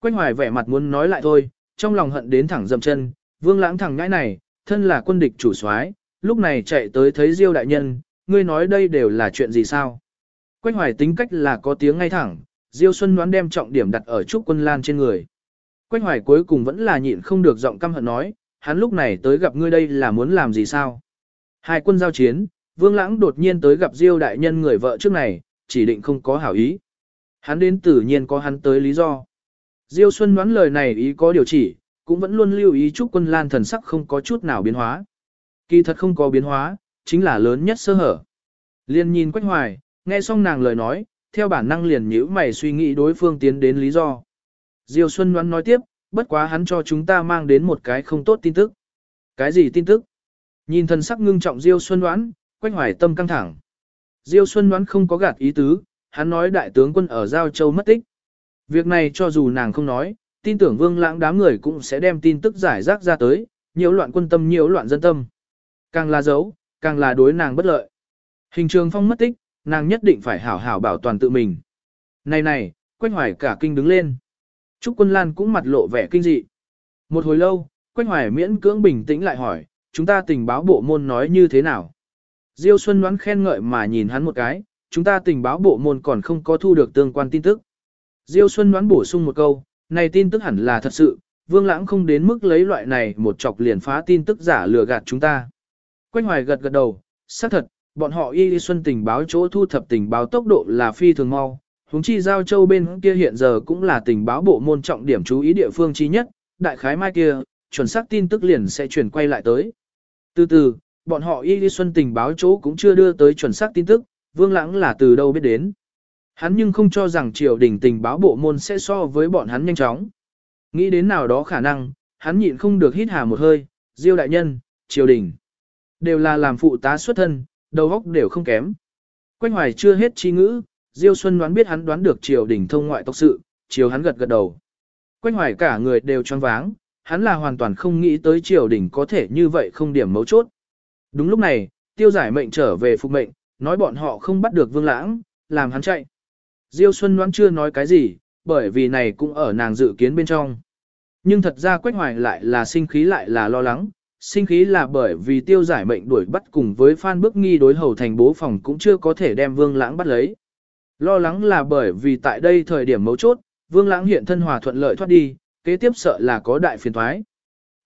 Quách Hoài vẻ mặt muốn nói lại thôi, trong lòng hận đến thẳng dậm chân, Vương Lãng thẳng ngãi này, thân là quân địch chủ soái, lúc này chạy tới thấy Diêu đại nhân, ngươi nói đây đều là chuyện gì sao? Quách Hoài tính cách là có tiếng ngay thẳng, Diêu Xuân đoán đem trọng điểm đặt ở Trúc Quân Lan trên người. Quách Hoài cuối cùng vẫn là nhịn không được giọng căm hận nói, hắn lúc này tới gặp ngươi đây là muốn làm gì sao? Hai quân giao chiến, Vương Lãng đột nhiên tới gặp Diêu đại nhân người vợ trước này, chỉ định không có hảo ý. Hắn đến tự nhiên có hắn tới lý do. Diêu Xuân đoán lời này ý có điều chỉ, cũng vẫn luôn lưu ý chúc Quân Lan thần sắc không có chút nào biến hóa. Kỳ thật không có biến hóa, chính là lớn nhất sơ hở. Liên nhìn Quách Hoài, nghe xong nàng lời nói, theo bản năng liền nhíu mày suy nghĩ đối phương tiến đến lý do. Diêu Xuân đoán nói tiếp, bất quá hắn cho chúng ta mang đến một cái không tốt tin tức. Cái gì tin tức? Nhìn thần sắc ngưng trọng Diêu Xuân đoán, Quách Hoài tâm căng thẳng. Diêu Xuân đoán không có gạt ý tứ, hắn nói đại tướng quân ở Giao Châu mất tích. Việc này cho dù nàng không nói, tin tưởng vương lãng đám người cũng sẽ đem tin tức giải rác ra tới, nhiễu loạn quân tâm nhiễu loạn dân tâm. Càng là giấu, càng là đối nàng bất lợi. Hình trường phong mất tích, nàng nhất định phải hảo hảo bảo toàn tự mình. Này này, Quách Hoài cả kinh đứng lên. Trúc Quân Lan cũng mặt lộ vẻ kinh dị. Một hồi lâu, Quách Hoài miễn cưỡng bình tĩnh lại hỏi, chúng ta tình báo bộ môn nói như thế nào? Diêu Xuân đoán khen ngợi mà nhìn hắn một cái, chúng ta tình báo bộ môn còn không có thu được tương quan tin tức. Diêu Xuân đoán bổ sung một câu, này tin tức hẳn là thật sự, Vương Lãng không đến mức lấy loại này một chọc liền phá tin tức giả lừa gạt chúng ta. Quách Hoài gật gật đầu, xác thật, bọn họ y xuân tình báo chỗ thu thập tình báo tốc độ là phi thường mau. Húng chi giao châu bên kia hiện giờ cũng là tình báo bộ môn trọng điểm chú ý địa phương chi nhất, đại khái mai kia, chuẩn xác tin tức liền sẽ chuyển quay lại tới. Từ từ, bọn họ y lý xuân tình báo chỗ cũng chưa đưa tới chuẩn xác tin tức, vương lãng là từ đâu biết đến. Hắn nhưng không cho rằng triều đình tình báo bộ môn sẽ so với bọn hắn nhanh chóng. Nghĩ đến nào đó khả năng, hắn nhịn không được hít hà một hơi, diêu đại nhân, triều đình. Đều là làm phụ tá xuất thân, đầu óc đều không kém. Quách hoài chưa hết chi ngữ, Diêu Xuân đoán biết hắn đoán được triều đình thông ngoại tộc sự, chiều hắn gật gật đầu. Quách hoài cả người đều choáng váng, hắn là hoàn toàn không nghĩ tới triều đình có thể như vậy không điểm mấu chốt. Đúng lúc này, tiêu giải mệnh trở về phục mệnh, nói bọn họ không bắt được vương lãng, làm hắn chạy. Diêu Xuân đoán chưa nói cái gì, bởi vì này cũng ở nàng dự kiến bên trong. Nhưng thật ra Quách Hoài lại là sinh khí lại là lo lắng, sinh khí là bởi vì tiêu giải mệnh đuổi bắt cùng với Phan Bức Nghi đối hầu thành bố phòng cũng chưa có thể đem Vương Lãng bắt lấy. Lo lắng là bởi vì tại đây thời điểm mấu chốt, Vương Lãng hiện thân hòa thuận lợi thoát đi, kế tiếp sợ là có đại phiền thoái.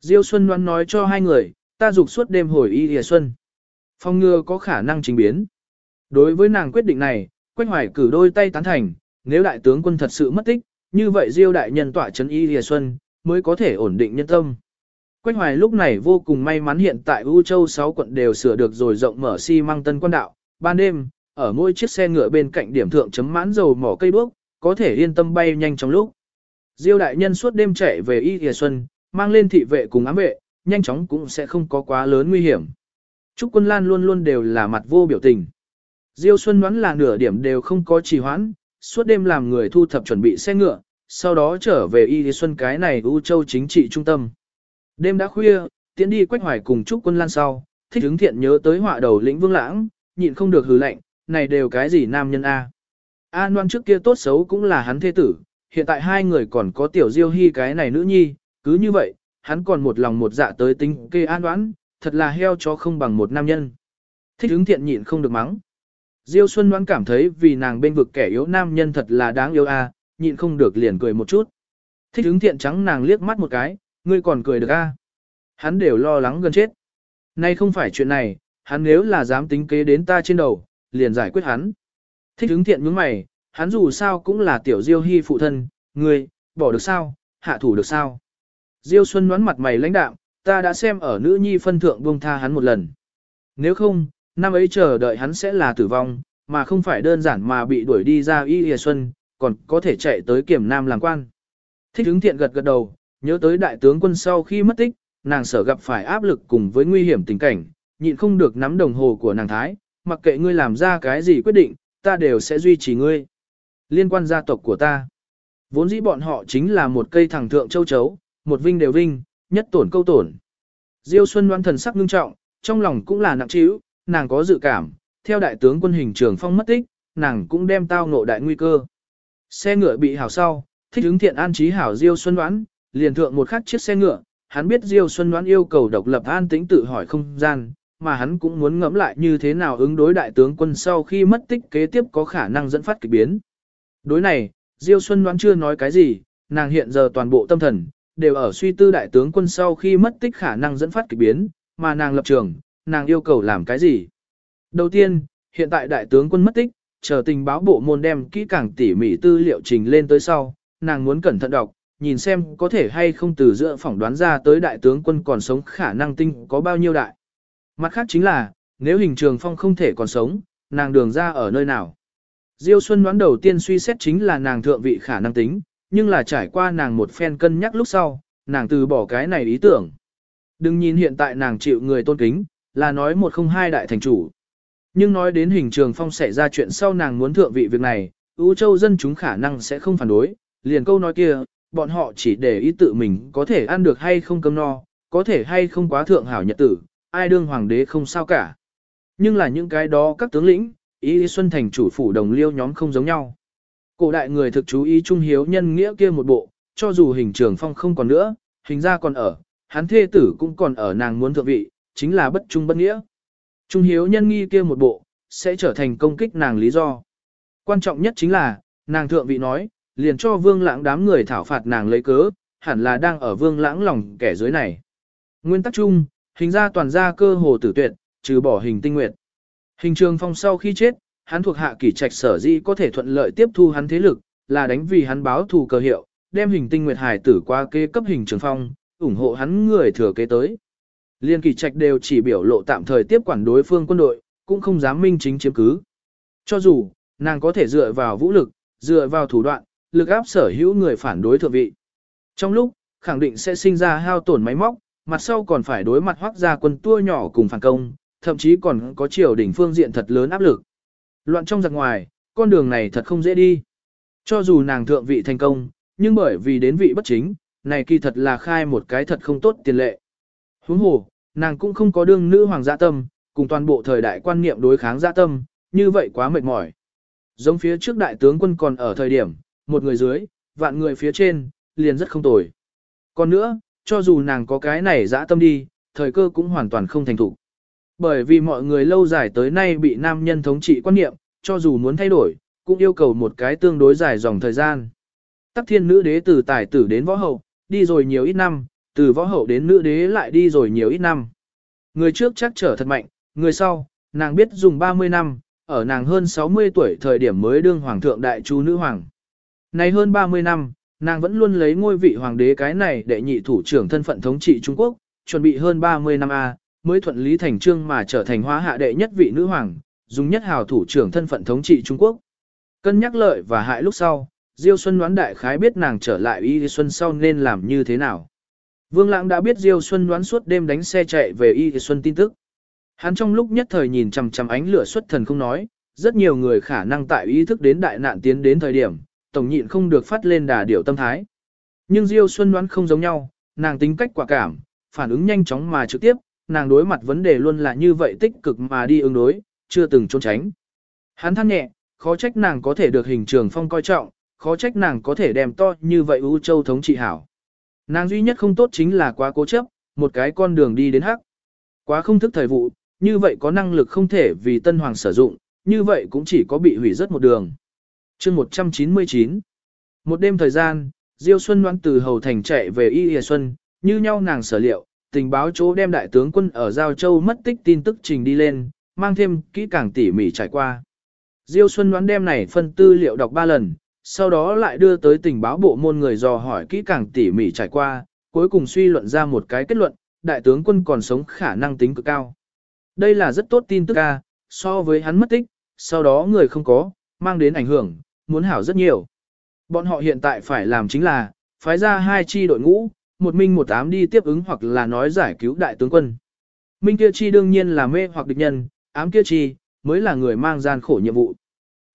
Diêu Xuân đoán nói cho hai người, ta dục suốt đêm hồi y hề xuân. Phong ngừa có khả năng trình biến. Đối với nàng quyết định này, Quách Hoài cử đôi tay tán thành, nếu đại tướng quân thật sự mất tích, như vậy Diêu đại nhân tỏa trấn y hề xuân, mới có thể ổn định nhân tâm. Quách Hoài lúc này vô cùng may mắn hiện tại U Châu 6 quận đều sửa được rồi rộng mở xi si măng tân quan đạo, ban đêm, ở mỗi chiếc xe ngựa bên cạnh điểm thượng chấm mãn dầu mỏ cây đuốc, có thể yên tâm bay nhanh trong lúc. Diêu đại nhân suốt đêm chạy về Y Thìa Xuân, mang lên thị vệ cùng ám vệ, nhanh chóng cũng sẽ không có quá lớn nguy hiểm. Trúc Quân Lan luôn luôn đều là mặt vô biểu tình. Diêu Xuân đoán là nửa điểm đều không có trì hoãn, suốt đêm làm người thu thập chuẩn bị xe ngựa, sau đó trở về Y Thìa Xuân cái này U Châu chính trị trung tâm. Đêm đã khuya, tiến đi quách hoài cùng Trúc quân lan sau, thích hứng thiện nhớ tới họa đầu lĩnh vương lãng, nhịn không được hừ lạnh, này đều cái gì nam nhân A. An Loan trước kia tốt xấu cũng là hắn thế tử, hiện tại hai người còn có tiểu diêu hy cái này nữ nhi, cứ như vậy, hắn còn một lòng một dạ tới tính kê an đoán, thật là heo cho không bằng một nam nhân. Thích ứng thiện nhịn không được mắng. Diêu Xuân đoán cảm thấy vì nàng bên vực kẻ yếu nam nhân thật là đáng yêu a, nhịn không được liền cười một chút. Thích ứng thiện trắng nàng liếc mắt một cái, Ngươi còn cười được a? Hắn đều lo lắng gần chết. Nay không phải chuyện này, hắn nếu là dám tính kế đến ta trên đầu, liền giải quyết hắn. Thích hứng thiện nhướng mày, hắn dù sao cũng là tiểu Diêu Hy phụ thân, ngươi, bỏ được sao, hạ thủ được sao. Diêu Xuân đoán mặt mày lãnh đạm, ta đã xem ở nữ nhi phân thượng buông tha hắn một lần. Nếu không, năm ấy chờ đợi hắn sẽ là tử vong, mà không phải đơn giản mà bị đuổi đi ra Y Hìa Xuân, còn có thể chạy tới kiểm nam làm quan. Thích hứng thiện gật gật đầu, nhớ tới đại tướng quân sau khi mất tích, nàng sở gặp phải áp lực cùng với nguy hiểm tình cảnh, nhịn không được nắm đồng hồ của nàng thái, mặc kệ ngươi làm ra cái gì quyết định, ta đều sẽ duy trì ngươi. Liên quan gia tộc của ta, vốn dĩ bọn họ chính là một cây thẳng thượng châu chấu, một vinh đều vinh, nhất tổn câu tổn. Diêu Xuân đoan thần sắc ngưng trọng, trong lòng cũng là nặng trĩu, nàng có dự cảm, theo đại tướng quân hình trường phong mất tích, nàng cũng đem tao ngộ đại nguy cơ. Xe ngựa bị hảo sau, thích ứng thiện an trí hảo Diêu Xuân đoán, liền thượng một khắc chiếc xe ngựa, hắn biết Diêu Xuân đoán yêu cầu độc lập an tĩnh tự hỏi không gian, mà hắn cũng muốn ngẫm lại như thế nào ứng đối đại tướng quân sau khi mất tích kế tiếp có khả năng dẫn phát kỳ biến. Đối này, Diêu Xuân đoán chưa nói cái gì, nàng hiện giờ toàn bộ tâm thần, đều ở suy tư đại tướng quân sau khi mất tích khả năng dẫn phát kỳ biến, mà nàng lập trường, nàng yêu cầu làm cái gì. Đầu tiên, hiện tại đại tướng quân mất tích, chờ tình báo bộ môn đem kỹ càng tỉ mỉ tư liệu trình lên tới sau, nàng muốn cẩn thận đọc, nhìn xem có thể hay không từ giữa phỏng đoán ra tới đại tướng quân còn sống khả năng tinh có bao nhiêu đại. Mặt khác chính là, nếu hình trường phong không thể còn sống, nàng đường ra ở nơi nào. Diêu Xuân đoán đầu tiên suy xét chính là nàng thượng vị khả năng tính, nhưng là trải qua nàng một phen cân nhắc lúc sau, nàng từ bỏ cái này ý tưởng. Đừng nhìn hiện tại nàng chịu người tôn kính, là nói một không hai đại thành chủ. Nhưng nói đến hình trường phong xảy ra chuyện sau nàng muốn thượng vị việc này, ưu châu dân chúng khả năng sẽ không phản đối, liền câu nói kia, bọn họ chỉ để ý tự mình có thể ăn được hay không cơm no, có thể hay không quá thượng hảo nhật tử, ai đương hoàng đế không sao cả. Nhưng là những cái đó các tướng lĩnh, ý Xuân Thành chủ phủ đồng liêu nhóm không giống nhau. Cổ đại người thực chú ý trung hiếu nhân nghĩa kia một bộ, cho dù hình trường phong không còn nữa, hình ra còn ở, hắn thê tử cũng còn ở nàng muốn thượng vị, chính là bất trung bất nghĩa. Trung hiếu nhân nghi kia một bộ, sẽ trở thành công kích nàng lý do. Quan trọng nhất chính là, nàng thượng vị nói, liền cho vương lãng đám người thảo phạt nàng lấy cớ, hẳn là đang ở vương lãng lòng kẻ dưới này. Nguyên tắc chung, hình ra toàn ra cơ hồ tử tuyệt, trừ bỏ hình tinh nguyệt. Hình trường phong sau khi chết, hắn thuộc hạ kỷ trạch sở di có thể thuận lợi tiếp thu hắn thế lực, là đánh vì hắn báo thù cơ hiệu, đem hình tinh nguyệt hải tử qua kế cấp hình trường phong, ủng hộ hắn người thừa kế tới. Liên kỷ trạch đều chỉ biểu lộ tạm thời tiếp quản đối phương quân đội, cũng không dám minh chính chiếm cứ. Cho dù, nàng có thể dựa vào vũ lực, dựa vào thủ đoạn, lực áp sở hữu người phản đối thượng vị. Trong lúc, khẳng định sẽ sinh ra hao tổn máy móc, mặt sau còn phải đối mặt hoác ra quân tua nhỏ cùng phản công, thậm chí còn có triều đỉnh phương diện thật lớn áp lực. Loạn trong giặc ngoài, con đường này thật không dễ đi. Cho dù nàng thượng vị thành công, nhưng bởi vì đến vị bất chính, này kỳ thật là khai một cái thật không tốt tiền lệ. Huống hồ, nàng cũng không có đương nữ hoàng dạ tâm, cùng toàn bộ thời đại quan niệm đối kháng dạ tâm, như vậy quá mệt mỏi. Giống phía trước đại tướng quân còn ở thời điểm, một người dưới, vạn người phía trên, liền rất không tồi. Còn nữa, cho dù nàng có cái này dã tâm đi, thời cơ cũng hoàn toàn không thành thủ. Bởi vì mọi người lâu dài tới nay bị nam nhân thống trị quan niệm, cho dù muốn thay đổi, cũng yêu cầu một cái tương đối dài dòng thời gian. Tắc thiên nữ đế từ tài tử đến võ hậu, đi rồi nhiều ít năm, từ võ hậu đến nữ đế lại đi rồi nhiều ít năm. Người trước chắc trở thật mạnh, người sau, nàng biết dùng 30 năm, ở nàng hơn 60 tuổi thời điểm mới đương hoàng thượng đại chu nữ hoàng. Này hơn 30 năm, nàng vẫn luôn lấy ngôi vị hoàng đế cái này để nhị thủ trưởng thân phận thống trị Trung Quốc, chuẩn bị hơn 30 năm A, mới thuận lý thành trương mà trở thành hóa hạ đệ nhất vị nữ hoàng, dùng nhất hào thủ trưởng thân phận thống trị Trung Quốc. Cân nhắc lợi và hại lúc sau, Diêu Xuân đoán đại khái biết nàng trở lại Y Xuân sau nên làm như thế nào. Vương Lãng đã biết Diêu Xuân đoán suốt đêm đánh xe chạy về Y Xuân tin tức. Hắn trong lúc nhất thời nhìn chằm chằm ánh lửa xuất thần không nói, rất nhiều người khả năng tại ý thức đến đại nạn tiến đến thời điểm, tổng nhịn không được phát lên đà điểu tâm thái. Nhưng Diêu Xuân đoán không giống nhau, nàng tính cách quả cảm, phản ứng nhanh chóng mà trực tiếp, nàng đối mặt vấn đề luôn là như vậy tích cực mà đi ứng đối, chưa từng trốn tránh. Hắn than nhẹ, khó trách nàng có thể được hình trường phong coi trọng, khó trách nàng có thể đem to như vậy ưu châu thống trị hảo. Nàng duy nhất không tốt chính là quá cố chấp, một cái con đường đi đến hắc. Quá không thức thời vụ, như vậy có năng lực không thể vì tân hoàng sử dụng, như vậy cũng chỉ có bị hủy rất một đường. chương 199 Một đêm thời gian, Diêu Xuân Ngoan từ Hầu Thành chạy về Y Y Xuân, như nhau nàng sở liệu, tình báo chỗ đem đại tướng quân ở Giao Châu mất tích tin tức trình đi lên, mang thêm kỹ càng tỉ mỉ trải qua. Diêu Xuân đoán đem này phân tư liệu đọc ba lần, sau đó lại đưa tới tình báo bộ môn người dò hỏi kỹ càng tỉ mỉ trải qua, cuối cùng suy luận ra một cái kết luận, đại tướng quân còn sống khả năng tính cực cao. Đây là rất tốt tin tức ca, so với hắn mất tích, sau đó người không có, mang đến ảnh hưởng, muốn hảo rất nhiều. Bọn họ hiện tại phải làm chính là, phái ra hai chi đội ngũ, một minh một ám đi tiếp ứng hoặc là nói giải cứu đại tướng quân. Minh kia chi đương nhiên là mê hoặc địch nhân, ám kia chi, mới là người mang gian khổ nhiệm vụ.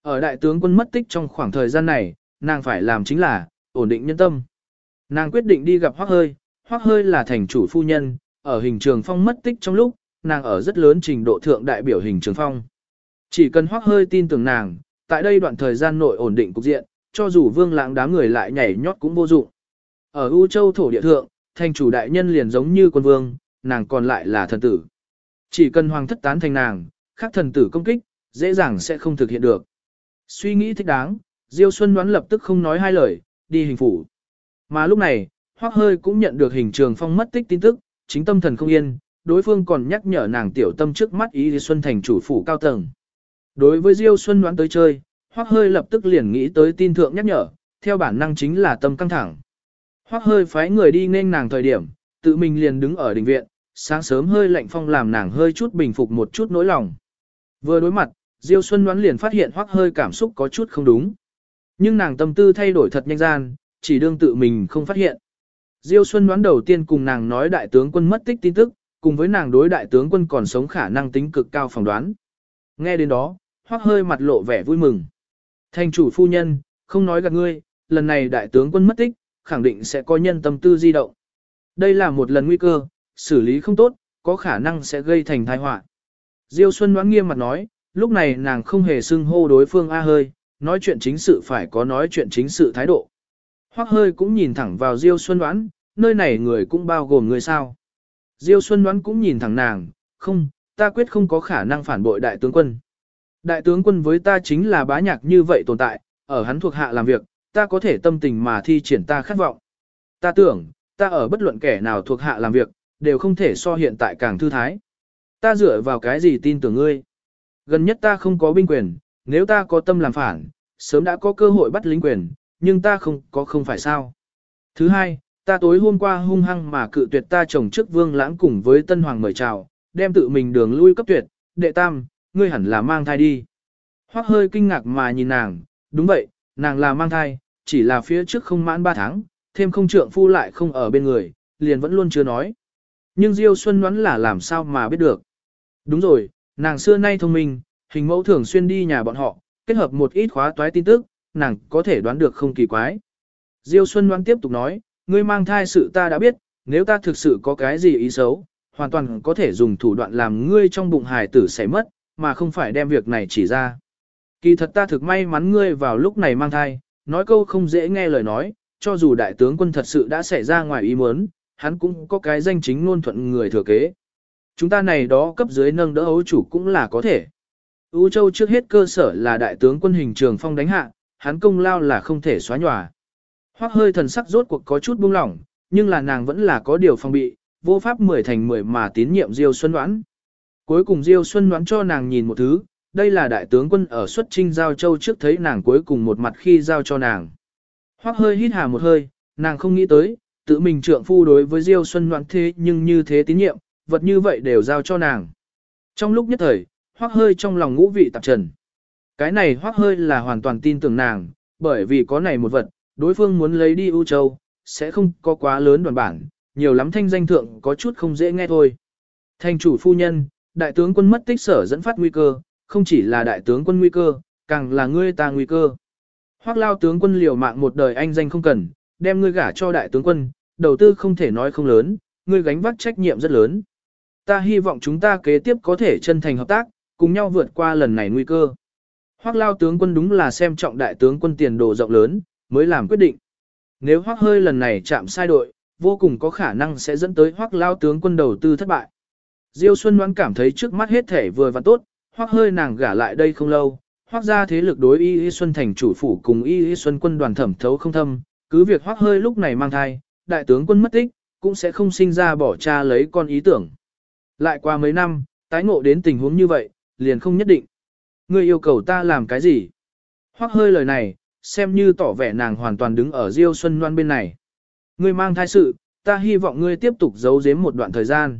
Ở đại tướng quân mất tích trong khoảng thời gian này, nàng phải làm chính là, ổn định nhân tâm. Nàng quyết định đi gặp Hoác Hơi, Hoác Hơi là thành chủ phu nhân, ở hình trường phong mất tích trong lúc, nàng ở rất lớn trình độ thượng đại biểu hình trường phong. Chỉ cần Hoác Hơi tin tưởng nàng, tại đây đoạn thời gian nội ổn định cục diện, cho dù vương lãng đám người lại nhảy nhót cũng vô dụng. Ở U Châu thổ địa thượng, thành chủ đại nhân liền giống như quân vương, nàng còn lại là thần tử. Chỉ cần hoàng thất tán thành nàng, khác thần tử công kích, dễ dàng sẽ không thực hiện được. Suy nghĩ thích đáng, Diêu Xuân đoán lập tức không nói hai lời, đi hình phủ. Mà lúc này, Hoắc Hơi cũng nhận được hình trường phong mất tích tin tức, chính tâm thần không yên, đối phương còn nhắc nhở nàng tiểu tâm trước mắt ý Xuân thành chủ phủ cao tầng. Đối với Diêu Xuân đoán tới chơi, Hoắc Hơi lập tức liền nghĩ tới tin thượng nhắc nhở, theo bản năng chính là tâm căng thẳng. Hoắc Hơi phái người đi nên nàng thời điểm, tự mình liền đứng ở đình viện, sáng sớm hơi lạnh phong làm nàng hơi chút bình phục một chút nỗi lòng. Vừa đối mặt, Diêu Xuân đoán liền phát hiện Hoắc Hơi cảm xúc có chút không đúng. Nhưng nàng tâm tư thay đổi thật nhanh gian, chỉ đương tự mình không phát hiện. Diêu Xuân đoán đầu tiên cùng nàng nói đại tướng quân mất tích tin tức, cùng với nàng đối đại tướng quân còn sống khả năng tính cực cao phỏng đoán. Nghe đến đó, Hoắc Hơi mặt lộ vẻ vui mừng. Thành chủ phu nhân, không nói gạt ngươi, lần này đại tướng quân mất tích, khẳng định sẽ có nhân tâm tư di động. Đây là một lần nguy cơ, xử lý không tốt, có khả năng sẽ gây thành tai họa. Diêu Xuân đoán nghiêm mặt nói, lúc này nàng không hề xưng hô đối phương A hơi, nói chuyện chính sự phải có nói chuyện chính sự thái độ. Hoắc hơi cũng nhìn thẳng vào Diêu Xuân đoán, nơi này người cũng bao gồm người sao. Diêu Xuân đoán cũng nhìn thẳng nàng, không, ta quyết không có khả năng phản bội đại tướng quân. Đại tướng quân với ta chính là bá nhạc như vậy tồn tại, ở hắn thuộc hạ làm việc, ta có thể tâm tình mà thi triển ta khát vọng. Ta tưởng, ta ở bất luận kẻ nào thuộc hạ làm việc, đều không thể so hiện tại càng thư thái. Ta dựa vào cái gì tin tưởng ngươi? Gần nhất ta không có binh quyền, nếu ta có tâm làm phản, sớm đã có cơ hội bắt lính quyền, nhưng ta không có không phải sao. Thứ hai, ta tối hôm qua hung hăng mà cự tuyệt ta chồng trước vương lãng cùng với tân hoàng mời chào, đem tự mình đường lui cấp tuyệt, đệ tam, ngươi hẳn là mang thai đi. Hoắc hơi kinh ngạc mà nhìn nàng, đúng vậy, nàng là mang thai, chỉ là phía trước không mãn 3 tháng, thêm không trượng phu lại không ở bên người, liền vẫn luôn chưa nói. Nhưng Diêu Xuân đoán là làm sao mà biết được. Đúng rồi, nàng xưa nay thông minh, hình mẫu thường xuyên đi nhà bọn họ, kết hợp một ít khóa toái tin tức, nàng có thể đoán được không kỳ quái. Diêu Xuân đoán tiếp tục nói, ngươi mang thai sự ta đã biết, nếu ta thực sự có cái gì ý xấu, hoàn toàn có thể dùng thủ đoạn làm ngươi trong bụng hài tử sẽ mất, mà không phải đem việc này chỉ ra. Kỳ thật ta thực may mắn ngươi vào lúc này mang thai, nói câu không dễ nghe lời nói, cho dù đại tướng quân thật sự đã xảy ra ngoài ý muốn, hắn cũng có cái danh chính ngôn thuận người thừa kế. Chúng ta này đó cấp dưới nâng đỡ ấu chủ cũng là có thể. U Châu trước hết cơ sở là đại tướng quân hình trường phong đánh hạ, hắn công lao là không thể xóa nhòa. Hoắc hơi thần sắc rốt cuộc có chút buông lỏng, nhưng là nàng vẫn là có điều phong bị, vô pháp mười thành mười mà tín nhiệm Diêu Xuân Đoán. Cuối cùng Diêu Xuân Đoán cho nàng nhìn một thứ, đây là đại tướng quân ở xuất trinh giao châu trước thấy nàng cuối cùng một mặt khi giao cho nàng. Hoắc hơi hít hà một hơi, nàng không nghĩ tới, tự mình trượng phu đối với Diêu Xuân Ngoãn thế nhưng như thế tín nhiệm, vật như vậy đều giao cho nàng. Trong lúc nhất thời, Hoắc hơi trong lòng ngũ vị tạp trần. Cái này Hoắc hơi là hoàn toàn tin tưởng nàng, bởi vì có này một vật, đối phương muốn lấy đi U Châu, sẽ không có quá lớn đoàn bản, nhiều lắm thanh danh thượng có chút không dễ nghe thôi. Thành chủ phu nhân, đại tướng quân mất tích sở dẫn phát nguy cơ, không chỉ là đại tướng quân nguy cơ, càng là ngươi ta nguy cơ. Hoắc lao tướng quân liều mạng một đời anh danh không cần, đem ngươi gả cho đại tướng quân, đầu tư không thể nói không lớn, ngươi gánh vác trách nhiệm rất lớn. Ta hy vọng chúng ta kế tiếp có thể chân thành hợp tác, cùng nhau vượt qua lần này nguy cơ. Hoắc lao tướng quân đúng là xem trọng đại tướng quân tiền đồ rộng lớn, mới làm quyết định. Nếu Hoắc hơi lần này chạm sai đội, vô cùng có khả năng sẽ dẫn tới Hoắc lao tướng quân đầu tư thất bại. Diêu Xuân Ngoan cảm thấy trước mắt hết thể vừa và tốt, Hoắc hơi nàng gả lại đây không lâu, Hoắc ra thế lực đối Y Y Xuân thành chủ phủ cùng Y Y Xuân quân đoàn thẩm thấu không thâm, cứ việc Hoắc hơi lúc này mang thai, đại tướng quân mất tích, cũng sẽ không sinh ra bỏ cha lấy con ý tưởng. Lại qua mấy năm, tái ngộ đến tình huống như vậy, liền không nhất định. Ngươi yêu cầu ta làm cái gì? Hoắc hơi lời này, xem như tỏ vẻ nàng hoàn toàn đứng ở Diêu Xuân Loan bên này. Ngươi mang thai sự, ta hy vọng ngươi tiếp tục giấu giếm một đoạn thời gian.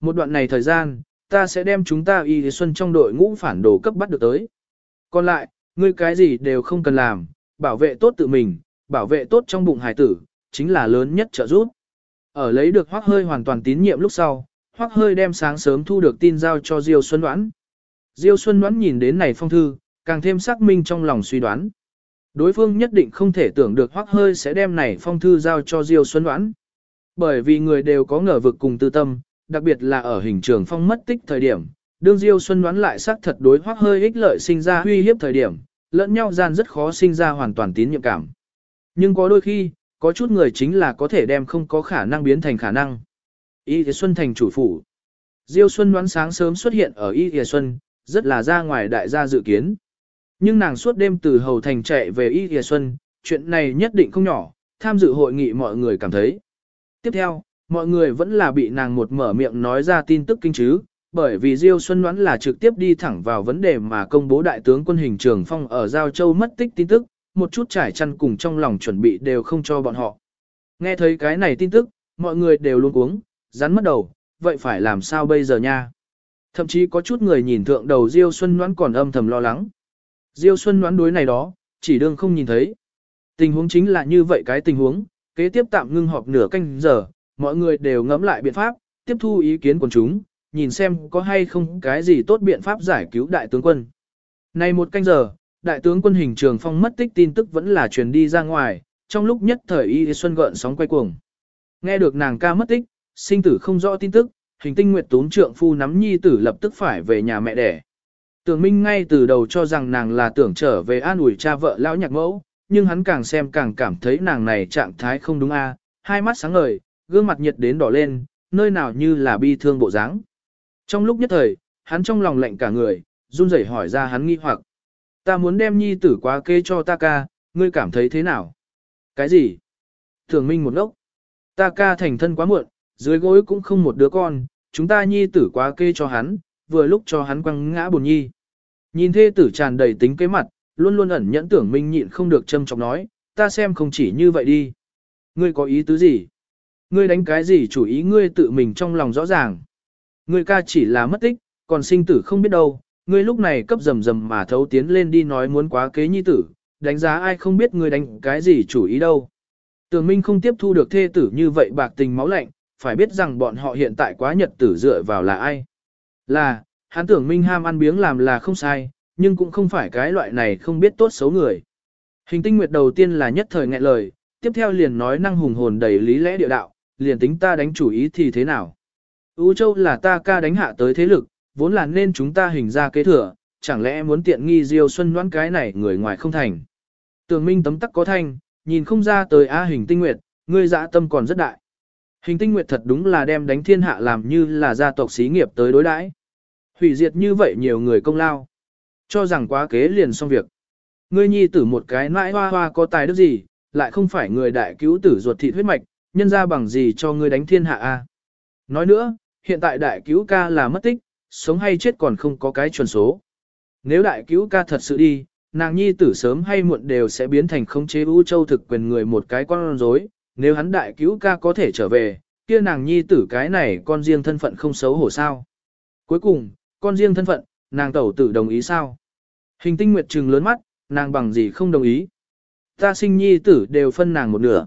Một đoạn này thời gian, ta sẽ đem chúng ta y xuân trong đội ngũ phản đồ cấp bắt được tới. Còn lại, ngươi cái gì đều không cần làm, bảo vệ tốt tự mình, bảo vệ tốt trong bụng hải tử, chính là lớn nhất trợ giúp. Ở lấy được hoác hơi hoàn toàn tín nhiệm lúc sau, hoác hơi đem sáng sớm thu được tin giao cho Diêu Xuân Đoán. Diêu Xuân Đoán nhìn đến này phong thư, càng thêm xác minh trong lòng suy đoán. Đối phương nhất định không thể tưởng được hoác hơi sẽ đem này phong thư giao cho Diêu Xuân Đoán. Bởi vì người đều có ngờ vực cùng tư tâm, đặc biệt là ở hình trường phong mất tích thời điểm, đương Diêu Xuân đoán lại xác thật đối hoắc hơi ích lợi sinh ra uy hiếp thời điểm, lẫn nhau gian rất khó sinh ra hoàn toàn tín nhiệm cảm. Nhưng có đôi khi, có chút người chính là có thể đem không có khả năng biến thành khả năng. Y Thế Xuân thành chủ phủ. Diêu Xuân đoán sáng sớm xuất hiện ở Y Thế Xuân, rất là ra ngoài đại gia dự kiến. Nhưng nàng suốt đêm từ Hầu Thành chạy về Y Thế Xuân, chuyện này nhất định không nhỏ, tham dự hội nghị mọi người cảm thấy. Tiếp theo, mọi người vẫn là bị nàng một mở miệng nói ra tin tức kinh chứ, bởi vì Diêu Xuân Ngoãn là trực tiếp đi thẳng vào vấn đề mà công bố đại tướng quân hình trường phong ở Giao Châu mất tích tin tức, một chút trải chăn cùng trong lòng chuẩn bị đều không cho bọn họ. Nghe thấy cái này tin tức, mọi người đều luôn uống, rắn mất đầu, vậy phải làm sao bây giờ nha? Thậm chí có chút người nhìn thượng đầu Diêu Xuân Ngoãn còn âm thầm lo lắng. Diêu Xuân Ngoãn đối này đó, chỉ đương không nhìn thấy. Tình huống chính là như vậy cái tình huống, kế tiếp tạm ngưng họp nửa canh giờ, mọi người đều ngẫm lại biện pháp, tiếp thu ý kiến của chúng, nhìn xem có hay không cái gì tốt biện pháp giải cứu đại tướng quân. Này một canh giờ, đại tướng quân hình trường phong mất tích tin tức vẫn là truyền đi ra ngoài, trong lúc nhất thời y xuân gợn sóng quay cuồng. Nghe được nàng ca mất tích, sinh tử không rõ tin tức, hình tinh nguyệt tốn trượng phu nắm nhi tử lập tức phải về nhà mẹ đẻ. Tưởng Minh ngay từ đầu cho rằng nàng là tưởng trở về an ủi cha vợ lão nhạc mẫu, nhưng hắn càng xem càng cảm thấy nàng này trạng thái không đúng a, hai mắt sáng ngời, gương mặt nhiệt đến đỏ lên, nơi nào như là bi thương bộ dáng. Trong lúc nhất thời, hắn trong lòng lạnh cả người, run rẩy hỏi ra hắn nghi hoặc. Ta muốn đem nhi tử quá kê cho ta ca, ngươi cảm thấy thế nào? Cái gì? Thường minh một ngốc. Ta ca thành thân quá muộn, dưới gối cũng không một đứa con, chúng ta nhi tử quá kê cho hắn, vừa lúc cho hắn quăng ngã buồn nhi. Nhìn thê tử tràn đầy tính kế mặt, luôn luôn ẩn nhẫn tưởng minh nhịn không được châm chọc nói, ta xem không chỉ như vậy đi. Ngươi có ý tứ gì? Ngươi đánh cái gì chủ ý ngươi tự mình trong lòng rõ ràng. Ngươi ca chỉ là mất tích, còn sinh tử không biết đâu, ngươi lúc này cấp rầm rầm mà thấu tiến lên đi nói muốn quá kế nhi tử, đánh giá ai không biết ngươi đánh cái gì chủ ý đâu. Tường Minh không tiếp thu được thê tử như vậy bạc tình máu lạnh, phải biết rằng bọn họ hiện tại quá nhật tử dựa vào là ai. Là, hắn tưởng Minh ham ăn biếng làm là không sai, nhưng cũng không phải cái loại này không biết tốt xấu người. Hình tinh nguyệt đầu tiên là nhất thời nghẹn lời, tiếp theo liền nói năng hùng hồn đầy lý lẽ địa đạo, liền tính ta đánh chủ ý thì thế nào. Ú Châu là ta ca đánh hạ tới thế lực, vốn là nên chúng ta hình ra kế thừa, chẳng lẽ muốn tiện nghi Diêu Xuân đoán cái này người ngoài không thành. Tường Minh tấm tắc có thanh, nhìn không ra tới A hình tinh nguyệt, ngươi dạ tâm còn rất đại. Hình tinh nguyệt thật đúng là đem đánh thiên hạ làm như là gia tộc xí nghiệp tới đối đãi. Hủy diệt như vậy nhiều người công lao. Cho rằng quá kế liền xong việc. Ngươi nhi tử một cái nãi hoa hoa có tài đức gì, lại không phải người đại cứu tử ruột thịt huyết mạch, nhân ra bằng gì cho ngươi đánh thiên hạ a? Nói nữa, hiện tại đại cứu ca là mất tích, sống hay chết còn không có cái chuẩn số. Nếu đại cứu ca thật sự đi, nàng nhi tử sớm hay muộn đều sẽ biến thành không chế vũ châu thực quyền người một cái con rối. nếu hắn đại cứu ca có thể trở về, kia nàng nhi tử cái này con riêng thân phận không xấu hổ sao. Cuối cùng, con riêng thân phận, nàng tẩu tử đồng ý sao? Hình tinh nguyệt trừng lớn mắt, nàng bằng gì không đồng ý. Ta sinh nhi tử đều phân nàng một nửa.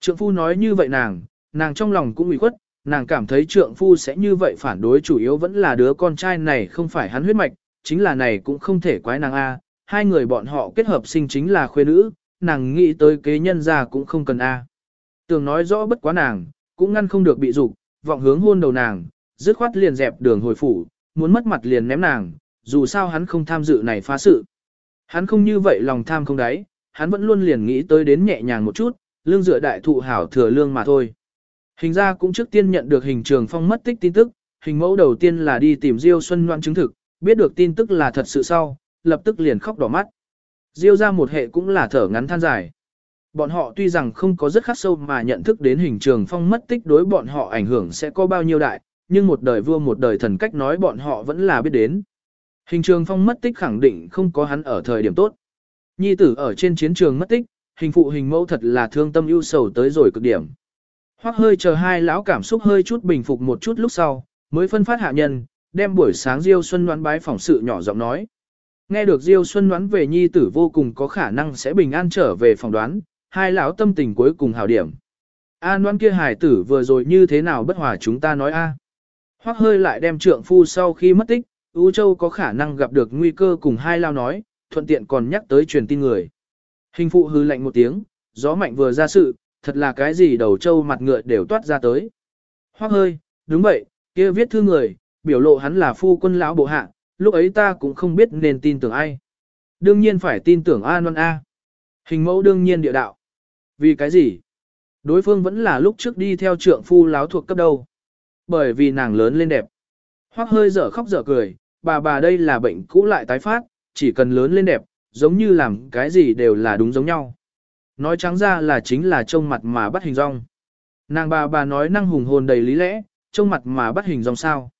Trượng phu nói như vậy nàng, nàng trong lòng cũng ủy khuất, nàng cảm thấy trượng phu sẽ như vậy phản đối chủ yếu vẫn là đứa con trai này không phải hắn huyết mạch, chính là này cũng không thể quái nàng A, hai người bọn họ kết hợp sinh chính là khuê nữ, nàng nghĩ tới kế nhân ra cũng không cần A. Tường nói rõ bất quá nàng, cũng ngăn không được bị dục vọng hướng hôn đầu nàng, dứt khoát liền dẹp đường hồi phủ, muốn mất mặt liền ném nàng, dù sao hắn không tham dự này phá sự. Hắn không như vậy lòng tham không đáy, hắn vẫn luôn liền nghĩ tới đến nhẹ nhàng một chút, lương dựa đại thụ hảo thừa lương mà thôi. Hình ra cũng trước tiên nhận được hình trường phong mất tích tin tức, hình mẫu đầu tiên là đi tìm Diêu Xuân Loan chứng thực, biết được tin tức là thật sự sau, lập tức liền khóc đỏ mắt. Diêu ra một hệ cũng là thở ngắn than dài. Bọn họ tuy rằng không có rất khắc sâu mà nhận thức đến hình trường phong mất tích đối bọn họ ảnh hưởng sẽ có bao nhiêu đại, nhưng một đời vua một đời thần cách nói bọn họ vẫn là biết đến. Hình trường phong mất tích khẳng định không có hắn ở thời điểm tốt. Nhi tử ở trên chiến trường mất tích, hình phụ hình mẫu thật là thương tâm ưu sầu tới rồi cực điểm. Hoắc hơi chờ hai lão cảm xúc hơi chút bình phục một chút lúc sau, mới phân phát hạ nhân, đem buổi sáng Diêu Xuân đoán bái phỏng sự nhỏ giọng nói. Nghe được Diêu Xuân đoán về nhi tử vô cùng có khả năng sẽ bình an trở về phòng đoán, hai lão tâm tình cuối cùng hào điểm. An đoán kia hải tử vừa rồi như thế nào bất hòa chúng ta nói a. Hoắc hơi lại đem trượng phu sau khi mất tích, U Châu có khả năng gặp được nguy cơ cùng hai lao nói, thuận tiện còn nhắc tới truyền tin người. Hình phụ hư lạnh một tiếng, gió mạnh vừa ra sự, thật là cái gì đầu trâu mặt ngựa đều toát ra tới. Hoắc hơi, đúng vậy, kia viết thư người, biểu lộ hắn là phu quân lão bộ hạ, lúc ấy ta cũng không biết nên tin tưởng ai. Đương nhiên phải tin tưởng A non A. Hình mẫu đương nhiên địa đạo. Vì cái gì? Đối phương vẫn là lúc trước đi theo trượng phu láo thuộc cấp đâu. Bởi vì nàng lớn lên đẹp. Hoắc hơi dở khóc dở cười, bà bà đây là bệnh cũ lại tái phát, chỉ cần lớn lên đẹp, giống như làm cái gì đều là đúng giống nhau. Nói trắng ra là chính là trông mặt mà bắt hình rong. Nàng bà bà nói năng hùng hồn đầy lý lẽ, trông mặt mà bắt hình rong sao.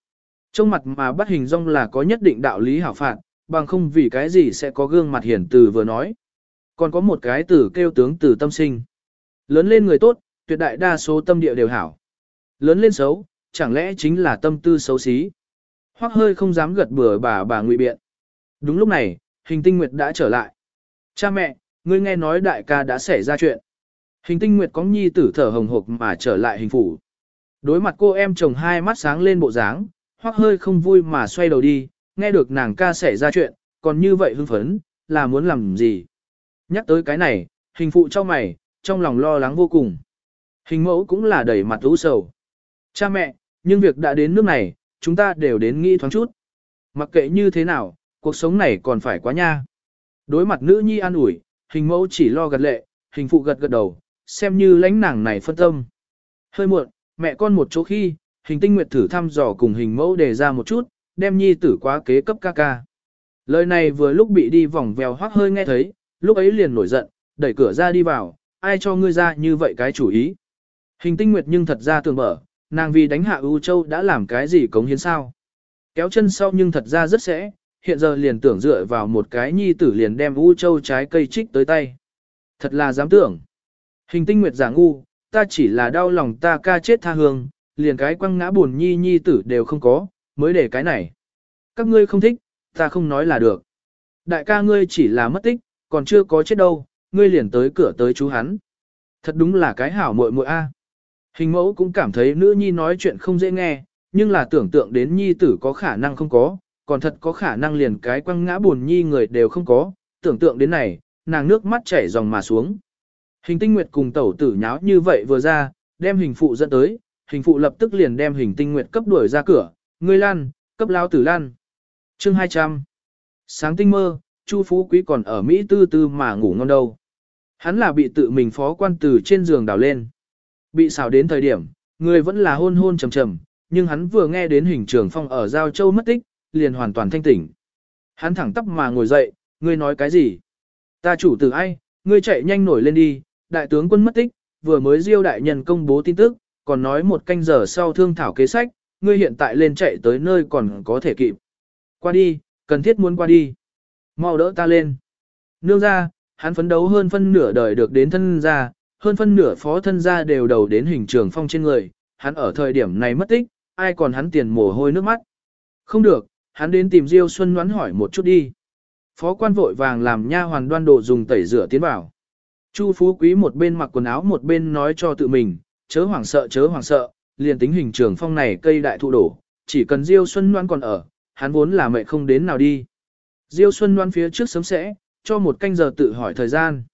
Trông mặt mà bắt hình rong là có nhất định đạo lý hảo phạt, bằng không vì cái gì sẽ có gương mặt hiển từ vừa nói. Còn có một cái từ kêu tướng từ tâm sinh. Lớn lên người tốt, tuyệt đại đa số tâm địa đều hảo. Lớn lên xấu, chẳng lẽ chính là tâm tư xấu xí. Hoắc hơi không dám gật bừa bà bà ngụy biện. Đúng lúc này, hình tinh nguyệt đã trở lại. Cha mẹ, ngươi nghe nói đại ca đã xảy ra chuyện. Hình tinh nguyệt có nhi tử thở hồng hộc mà trở lại hình phủ. Đối mặt cô em chồng hai mắt sáng lên bộ dáng, Hoắc hơi không vui mà xoay đầu đi, nghe được nàng ca xảy ra chuyện, còn như vậy hưng phấn, là muốn làm gì. Nhắc tới cái này, hình phụ cho mày, trong lòng lo lắng vô cùng. Hình mẫu cũng là đầy mặt u sầu. Cha mẹ, nhưng việc đã đến nước này, chúng ta đều đến nghĩ thoáng chút. Mặc kệ như thế nào, cuộc sống này còn phải quá nha. Đối mặt nữ nhi an ủi, hình mẫu chỉ lo gật lệ, hình phụ gật gật đầu, xem như lãnh nàng này phân tâm. Hơi muộn, mẹ con một chỗ khi, hình tinh nguyệt thử thăm dò cùng hình mẫu đề ra một chút, đem nhi tử quá kế cấp ca ca. Lời này vừa lúc bị đi vòng vèo hoác hơi nghe thấy, lúc ấy liền nổi giận, đẩy cửa ra đi vào, ai cho ngươi ra như vậy cái chủ ý. Hình tinh nguyệt nhưng thật ra tường mở, nàng vì đánh hạ ưu châu đã làm cái gì cống hiến sao. Kéo chân sau nhưng thật ra rất sẽ, hiện giờ liền tưởng dựa vào một cái nhi tử liền đem u châu trái cây trích tới tay. Thật là dám tưởng. Hình tinh nguyệt giả ngu, ta chỉ là đau lòng ta ca chết tha hương, liền cái quăng ngã buồn nhi nhi tử đều không có, mới để cái này. Các ngươi không thích, ta không nói là được. Đại ca ngươi chỉ là mất tích, còn chưa có chết đâu, ngươi liền tới cửa tới chú hắn. Thật đúng là cái hảo muội muội a. Hình mẫu cũng cảm thấy nữ nhi nói chuyện không dễ nghe, nhưng là tưởng tượng đến nhi tử có khả năng không có, còn thật có khả năng liền cái quăng ngã buồn nhi người đều không có, tưởng tượng đến này, nàng nước mắt chảy dòng mà xuống. Hình tinh nguyệt cùng tẩu tử nháo như vậy vừa ra, đem hình phụ dẫn tới, hình phụ lập tức liền đem hình tinh nguyệt cấp đuổi ra cửa, ngươi lan, cấp lao tử lan. Chương 200 Sáng tinh mơ, Chu Phú Quý còn ở Mỹ tư tư mà ngủ ngon đâu. Hắn là bị tự mình phó quan từ trên giường đào lên. Bị xào đến thời điểm, người vẫn là hôn hôn trầm trầm, nhưng hắn vừa nghe đến hình trường phong ở Giao Châu mất tích, liền hoàn toàn thanh tỉnh. Hắn thẳng tắp mà ngồi dậy, ngươi nói cái gì? Ta chủ tử ai, ngươi chạy nhanh nổi lên đi, đại tướng quân mất tích, vừa mới diêu đại nhân công bố tin tức, còn nói một canh giờ sau thương thảo kế sách, ngươi hiện tại lên chạy tới nơi còn có thể kịp. Qua đi, cần thiết muốn qua đi. Mau đỡ ta lên. Nương ra, hắn phấn đấu hơn phân nửa đời được đến thân gia, hơn phân nửa phó thân gia đều đầu đến hình trường phong trên người, hắn ở thời điểm này mất tích, ai còn hắn tiền mồ hôi nước mắt. Không được, hắn đến tìm Diêu Xuân Ngoãn hỏi một chút đi. Phó quan vội vàng làm nha hoàn đoan đồ dùng tẩy rửa tiến vào. Chu Phú Quý một bên mặc quần áo một bên nói cho tự mình, chớ hoảng sợ chớ hoảng sợ, liền tính hình trường phong này cây đại thụ đổ, chỉ cần Diêu Xuân đoán còn ở, hắn vốn là mẹ không đến nào đi. Diêu Xuân đoán phía trước sớm sẽ, cho một canh giờ tự hỏi thời gian.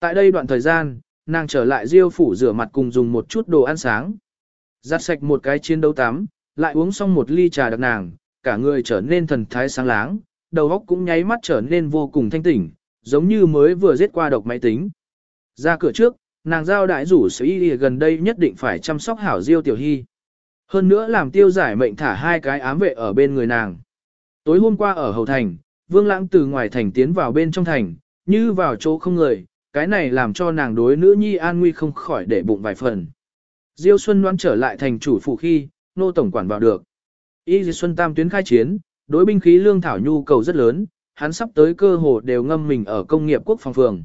Tại đây đoạn thời gian, nàng trở lại Diêu phủ rửa mặt cùng dùng một chút đồ ăn sáng. Giặt sạch một cái chiến đấu tắm, lại uống xong một ly trà đặc nàng, cả người trở nên thần thái sáng láng, đầu óc cũng nháy mắt trở nên vô cùng thanh tỉnh, giống như mới vừa giết qua độc máy tính. Ra cửa trước, nàng giao đại rủ sở y gần đây nhất định phải chăm sóc hảo Diêu tiểu hy. Hơn nữa làm tiêu giải mệnh thả hai cái ám vệ ở bên người nàng. Tối hôm qua ở Hầu Thành, Vương Lãng từ ngoài thành tiến vào bên trong thành, như vào chỗ không người, cái này làm cho nàng đối nữ nhi an nguy không khỏi để bụng vài phần. Diêu Xuân đoán trở lại thành chủ phủ khi, nô tổng quản vào được. Y Xuân Tam tuyến khai chiến, đối binh khí lương thảo nhu cầu rất lớn, hắn sắp tới cơ hồ đều ngâm mình ở công nghiệp quốc phòng phường.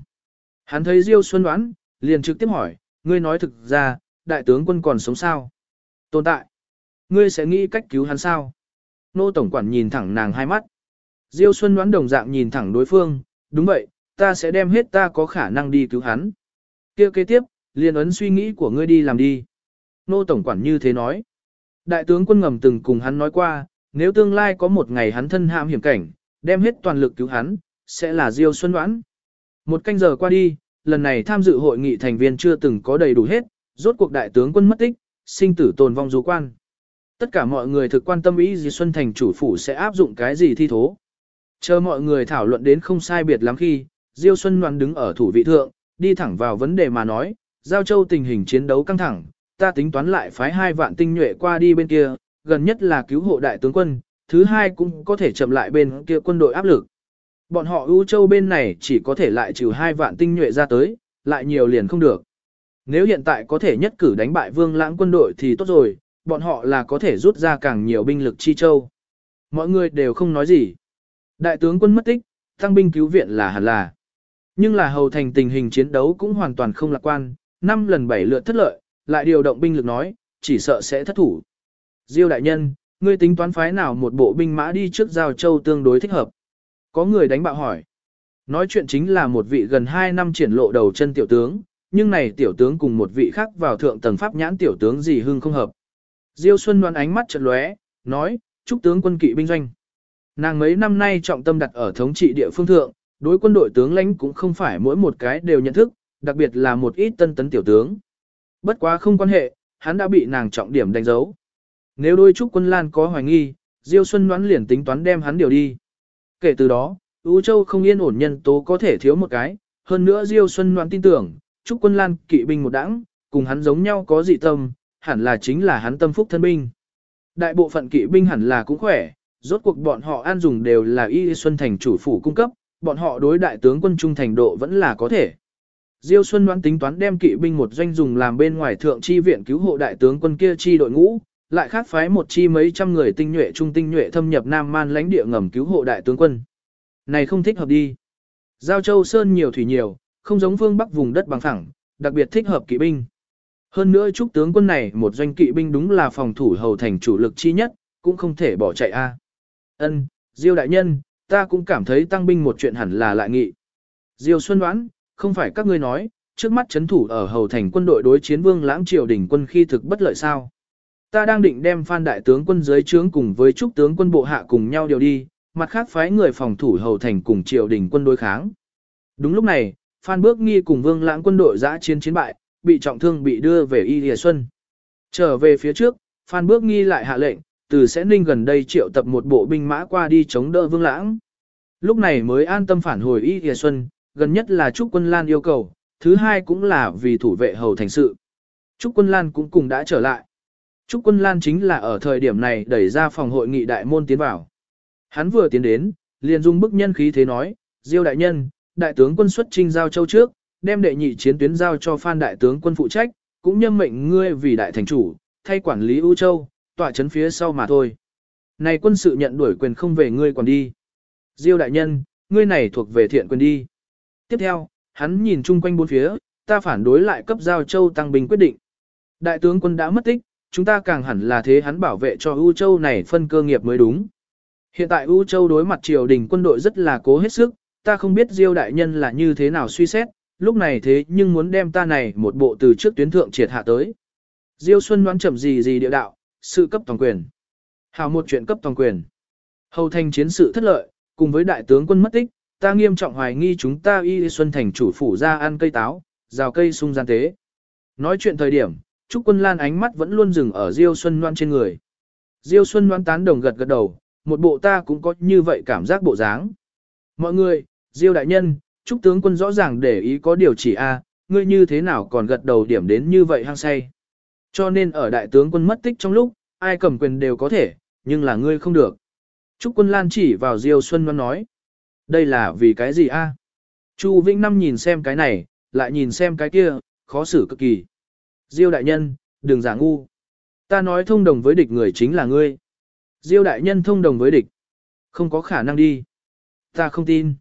Hắn thấy Diêu Xuân đoán, liền trực tiếp hỏi, ngươi nói thực ra, đại tướng quân còn sống sao? Tồn tại. Ngươi sẽ nghĩ cách cứu hắn sao? Nô Tổng Quản nhìn thẳng nàng hai mắt. Diêu Xuân đoán đồng dạng nhìn thẳng đối phương, đúng vậy, ta sẽ đem hết ta có khả năng đi cứu hắn. kia kế tiếp, liền ấn suy nghĩ của ngươi đi làm đi. Nô Tổng Quản như thế nói. Đại tướng quân ngầm từng cùng hắn nói qua, nếu tương lai có một ngày hắn thân hãm hiểm cảnh, đem hết toàn lực cứu hắn, sẽ là Diêu Xuân đoán. Một canh giờ qua đi, lần này tham dự hội nghị thành viên chưa từng có đầy đủ hết, rốt cuộc đại tướng quân mất tích, sinh tử tồn vong du quan. Tất cả mọi người thực quan tâm ý gì Xuân Thành chủ phủ sẽ áp dụng cái gì thi thố. Chờ mọi người thảo luận đến không sai biệt lắm khi, Diêu Xuân Loan đứng ở thủ vị thượng, đi thẳng vào vấn đề mà nói, Giao Châu tình hình chiến đấu căng thẳng, ta tính toán lại phái hai vạn tinh nhuệ qua đi bên kia, gần nhất là cứu hộ đại tướng quân, thứ hai cũng có thể chậm lại bên kia quân đội áp lực. Bọn họ ưu châu bên này chỉ có thể lại trừ hai vạn tinh nhuệ ra tới, lại nhiều liền không được. Nếu hiện tại có thể nhất cử đánh bại vương lãng quân đội thì tốt rồi, bọn họ là có thể rút ra càng nhiều binh lực chi châu. Mọi người đều không nói gì. Đại tướng quân mất tích, tăng binh cứu viện là hẳn là. Nhưng là hầu thành tình hình chiến đấu cũng hoàn toàn không lạc quan, năm lần bảy lượt thất lợi, lại điều động binh lực nói, chỉ sợ sẽ thất thủ. Diêu đại nhân, ngươi tính toán phái nào một bộ binh mã đi trước giao châu tương đối thích hợp? Có người đánh bạo hỏi. Nói chuyện chính là một vị gần 2 năm triển lộ đầu chân tiểu tướng, nhưng này tiểu tướng cùng một vị khác vào thượng tầng pháp nhãn tiểu tướng gì hưng không hợp. Diêu Xuân đoán ánh mắt chợt lóe, nói, chúc tướng quân kỵ binh doanh. Nàng mấy năm nay trọng tâm đặt ở thống trị địa phương thượng, đối quân đội tướng lãnh cũng không phải mỗi một cái đều nhận thức, đặc biệt là một ít tân tấn tiểu tướng. Bất quá không quan hệ, hắn đã bị nàng trọng điểm đánh dấu. Nếu đôi trúc quân lan có hoài nghi, Diêu Xuân đoán liền tính toán đem hắn điều đi. Kể từ đó, U Châu không yên ổn nhân tố có thể thiếu một cái, hơn nữa Diêu Xuân đoán tin tưởng, trúc quân lan kỵ binh một đảng, cùng hắn giống nhau có dị tâm, hẳn là chính là hắn tâm phúc thân binh. Đại bộ phận kỵ binh hẳn là cũng khỏe, rốt cuộc bọn họ an dùng đều là Y Xuân Thành chủ phủ cung cấp, bọn họ đối đại tướng quân trung thành độ vẫn là có thể. Diêu Xuân đoán tính toán đem kỵ binh một doanh dùng làm bên ngoài thượng chi viện cứu hộ đại tướng quân kia chi đội ngũ, lại khác phái một chi mấy trăm người tinh nhuệ trung tinh nhuệ thâm nhập Nam Man lãnh địa ngầm cứu hộ đại tướng quân. Này không thích hợp đi. Giao Châu Sơn nhiều thủy nhiều, không giống phương Bắc vùng đất bằng phẳng, đặc biệt thích hợp kỵ binh. Hơn nữa chúc tướng quân này một doanh kỵ binh đúng là phòng thủ hầu thành chủ lực chi nhất, cũng không thể bỏ chạy a. Ân, Diêu đại nhân, ta cũng cảm thấy tăng binh một chuyện hẳn là lại nghị. Diêu Xuân đoán, không phải các ngươi nói, trước mắt chấn thủ ở hầu thành quân đội đối chiến vương lãng triều đỉnh quân khi thực bất lợi sao. Ta đang định đem phan đại tướng quân dưới trướng cùng với trúc tướng quân bộ hạ cùng nhau điều đi, mặt khác phái người phòng thủ hầu thành cùng triều đình quân đối kháng. Đúng lúc này, phan bước nghi cùng vương lãng quân đội giã chiến chiến bại, bị trọng thương bị đưa về Y Lìa Xuân. Trở về phía trước, Phan Bước Nghi lại hạ lệnh, từ sẽ ninh gần đây triệu tập một bộ binh mã qua đi chống đỡ Vương Lãng. Lúc này mới an tâm phản hồi Y Lìa Xuân, gần nhất là Trúc Quân Lan yêu cầu, thứ hai cũng là vì thủ vệ hầu thành sự. Trúc Quân Lan cũng cùng đã trở lại. Trúc Quân Lan chính là ở thời điểm này đẩy ra phòng hội nghị đại môn tiến vào. Hắn vừa tiến đến, liền dung bức nhân khí thế nói, Diêu đại nhân, đại tướng quân xuất trinh giao châu trước, đem đệ nhị chiến tuyến giao cho Phan đại tướng quân phụ trách, cũng nhâm mệnh ngươi vì đại thành chủ, thay quản lý ưu châu, tọa chấn phía sau mà thôi. Này quân sự nhận đuổi quyền không về ngươi còn đi. Diêu đại nhân, ngươi này thuộc về thiện quyền đi. Tiếp theo, hắn nhìn chung quanh bốn phía, ta phản đối lại cấp giao châu tăng binh quyết định. Đại tướng quân đã mất tích, chúng ta càng hẳn là thế hắn bảo vệ cho ưu châu này phân cơ nghiệp mới đúng. Hiện tại ưu châu đối mặt triều đình quân đội rất là cố hết sức, ta không biết Diêu đại nhân là như thế nào suy xét, lúc này thế nhưng muốn đem ta này một bộ từ trước tuyến thượng triệt hạ tới. Diêu Xuân đoán chậm gì gì địa đạo, sự cấp toàn quyền. Hào một chuyện cấp toàn quyền. Hầu thành chiến sự thất lợi, cùng với đại tướng quân mất tích, ta nghiêm trọng hoài nghi chúng ta y xuân thành chủ phủ ra ăn cây táo, rào cây sung gian tế. Nói chuyện thời điểm, Trúc Quân Lan ánh mắt vẫn luôn dừng ở Diêu Xuân Loan trên người. Diêu Xuân Loan tán đồng gật gật đầu, một bộ ta cũng có như vậy cảm giác bộ dáng. Mọi người, Diêu đại nhân, Trúc tướng quân rõ ràng để ý có điều chỉ a, à, ngươi như thế nào còn gật đầu điểm đến như vậy hăng say. Cho nên ở đại tướng quân mất tích trong lúc, ai cầm quyền đều có thể, nhưng là ngươi không được. Trúc quân lan chỉ vào Diêu Xuân Loan nói. Đây là vì cái gì a? Chu Vĩnh Năm nhìn xem cái này, lại nhìn xem cái kia, khó xử cực kỳ. Diêu đại nhân, đừng giả ngu. Ta nói thông đồng với địch người chính là ngươi. Diêu đại nhân thông đồng với địch. Không có khả năng đi. Ta không tin.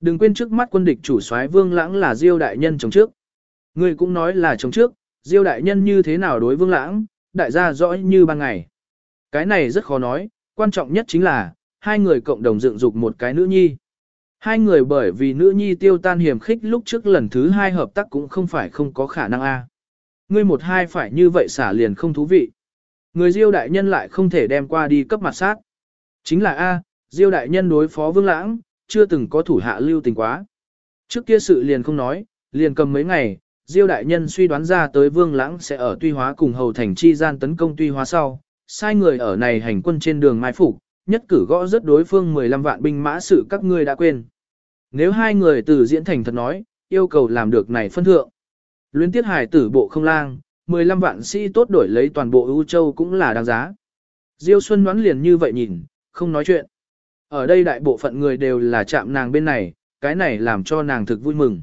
Đừng quên trước mắt quân địch chủ soái Vương Lãng là Diêu đại nhân chống trước. Ngươi cũng nói là chống trước, Diêu đại nhân như thế nào đối Vương Lãng, đại gia rõ như ban ngày. Cái này rất khó nói, quan trọng nhất chính là, hai người cộng đồng dựng dục một cái nữ nhi. Hai người bởi vì nữ nhi tiêu tan hiểm khích lúc trước lần thứ hai hợp tác cũng không phải không có khả năng a. Ngươi một hai phải như vậy xả liền không thú vị. Người diêu đại nhân lại không thể đem qua đi cấp mặt sát. Chính là A, diêu đại nhân đối phó vương lãng, chưa từng có thủ hạ lưu tình quá. Trước kia sự liền không nói, liền cầm mấy ngày, diêu đại nhân suy đoán ra tới vương lãng sẽ ở tuy hóa cùng hầu thành chi gian tấn công tuy hóa sau, sai người ở này hành quân trên đường mai phục, nhất cử gõ rất đối phương 15 vạn binh mã sự các ngươi đã quên. Nếu hai người từ diễn thành thật nói, yêu cầu làm được này phân thượng. Luyến tiết hải tử bộ không lang, 15 vạn sĩ tốt đổi lấy toàn bộ ưu châu cũng là đáng giá. Diêu Xuân đoán liền như vậy nhìn, không nói chuyện. Ở đây đại bộ phận người đều là chạm nàng bên này, cái này làm cho nàng thực vui mừng.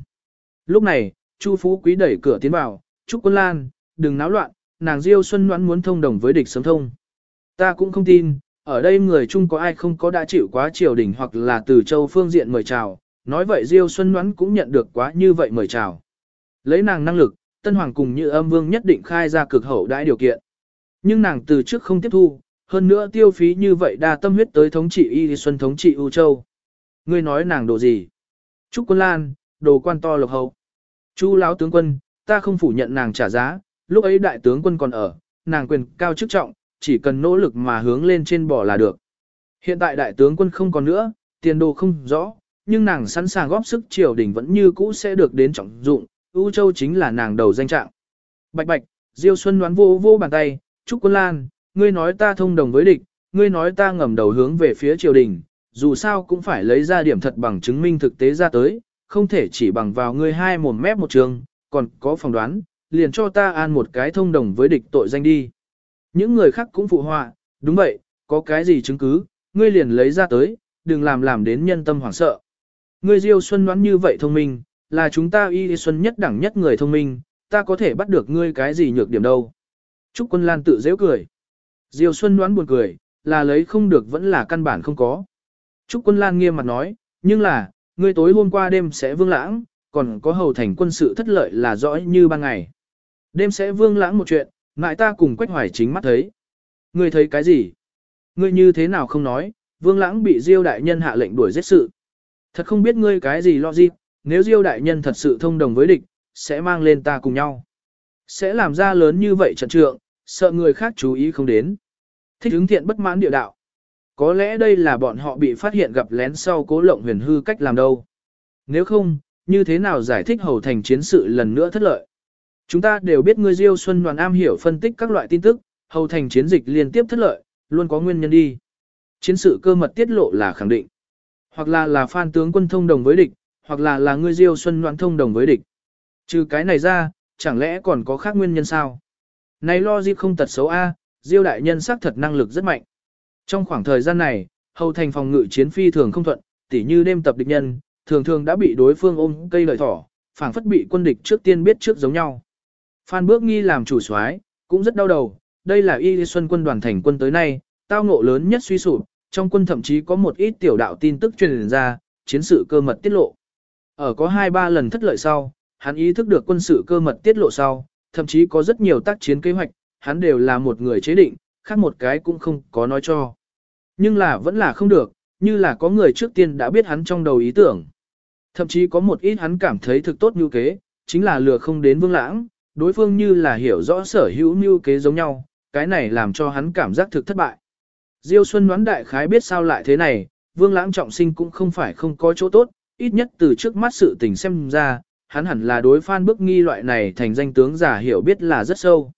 Lúc này, Chu Phú Quý đẩy cửa tiến vào, Trúc Quân Lan, đừng náo loạn, nàng Diêu Xuân đoán muốn thông đồng với địch sớm thông. Ta cũng không tin, ở đây người chung có ai không có đã chịu quá triều đình hoặc là từ châu phương diện mời chào, nói vậy Diêu Xuân đoán cũng nhận được quá như vậy mời chào. Lấy nàng năng lực, Tân Hoàng cùng như âm vương nhất định khai ra cực hậu đãi điều kiện. Nhưng nàng từ trước không tiếp thu, hơn nữa tiêu phí như vậy đa tâm huyết tới thống trị Y Xuân thống trị U Châu. Ngươi nói nàng đồ gì? Trúc Quân Lan, đồ quan to lộc hậu. Chu lão tướng quân, ta không phủ nhận nàng trả giá, lúc ấy đại tướng quân còn ở, nàng quyền cao chức trọng, chỉ cần nỗ lực mà hướng lên trên bỏ là được. Hiện tại đại tướng quân không còn nữa, tiền đồ không rõ, nhưng nàng sẵn sàng góp sức triều đình vẫn như cũ sẽ được đến trọng dụng, U Châu chính là nàng đầu danh trạng. Bạch bạch, Diêu Xuân đoán vô vô bàn tay, Trúc Quân Lan, ngươi nói ta thông đồng với địch, ngươi nói ta ngầm đầu hướng về phía triều đình, dù sao cũng phải lấy ra điểm thật bằng chứng minh thực tế ra tới, không thể chỉ bằng vào ngươi hai mồm mép một trường, còn có phỏng đoán, liền cho ta an một cái thông đồng với địch tội danh đi. Những người khác cũng phụ họa, đúng vậy, có cái gì chứng cứ, ngươi liền lấy ra tới, đừng làm làm đến nhân tâm hoảng sợ. Ngươi Diêu Xuân đoán như vậy thông minh, là chúng ta y xuân nhất đẳng nhất người thông minh, ta có thể bắt được ngươi cái gì nhược điểm đâu. Trúc Quân Lan tự dễ cười. Diêu Xuân đoán buồn cười, là lấy không được vẫn là căn bản không có. Trúc Quân Lan nghiêm mặt nói, nhưng là, ngươi tối hôm qua đêm sẽ vương lãng, còn có hầu thành quân sự thất lợi là rõ như ban ngày. Đêm sẽ vương lãng một chuyện, ngại ta cùng Quách Hoài chính mắt thấy. Ngươi thấy cái gì? Ngươi như thế nào không nói, vương lãng bị Diêu đại nhân hạ lệnh đuổi giết sự. Thật không biết ngươi cái gì lo gì, nếu Diêu đại nhân thật sự thông đồng với địch, sẽ mang lên ta cùng nhau. Sẽ làm ra lớn như vậy trận trượng, sợ người khác chú ý không đến. Thích ứng thiện bất mãn địa đạo. Có lẽ đây là bọn họ bị phát hiện gặp lén sau cố lộng huyền hư cách làm đâu. Nếu không, như thế nào giải thích hầu thành chiến sự lần nữa thất lợi? Chúng ta đều biết ngươi Diêu Xuân Đoàn am hiểu phân tích các loại tin tức, hầu thành chiến dịch liên tiếp thất lợi, luôn có nguyên nhân đi. Chiến sự cơ mật tiết lộ là khẳng định. Hoặc là là phan tướng quân thông đồng với địch, hoặc là là ngươi Diêu Xuân Noãn thông đồng với địch. Trừ cái này ra, chẳng lẽ còn có khác nguyên nhân sao? Này lo gì không tật xấu A, Diêu đại nhân xác thật năng lực rất mạnh. Trong khoảng thời gian này, hầu thành phòng ngự chiến phi thường không thuận, tỉ như đêm tập địch nhân, thường thường đã bị đối phương ôm cây lợi thỏ, phảng phất bị quân địch trước tiên biết trước giống nhau. Phan Bước Nghi làm chủ soái, cũng rất đau đầu, đây là Y Xuân quân đoàn thành quân tới nay, tao ngộ lớn nhất suy sụp, trong quân thậm chí có một ít tiểu đạo tin tức truyền ra, chiến sự cơ mật tiết lộ. Ở có 2-3 lần thất lợi sau, hắn ý thức được quân sự cơ mật tiết lộ sau, thậm chí có rất nhiều tác chiến kế hoạch, hắn đều là một người chế định, khác một cái cũng không có nói cho. Nhưng là vẫn là không được, như là có người trước tiên đã biết hắn trong đầu ý tưởng. Thậm chí có một ít hắn cảm thấy thực tốt như kế, chính là lừa không đến vương lãng, đối phương như là hiểu rõ sở hữu như kế giống nhau, cái này làm cho hắn cảm giác thực thất bại. Diêu Xuân đoán đại khái biết sao lại thế này, vương lãng trọng sinh cũng không phải không có chỗ tốt, ít nhất từ trước mắt sự tình xem ra, hắn hẳn là đối Phan Bức Nghi loại này thành danh tướng giả hiểu biết là rất sâu.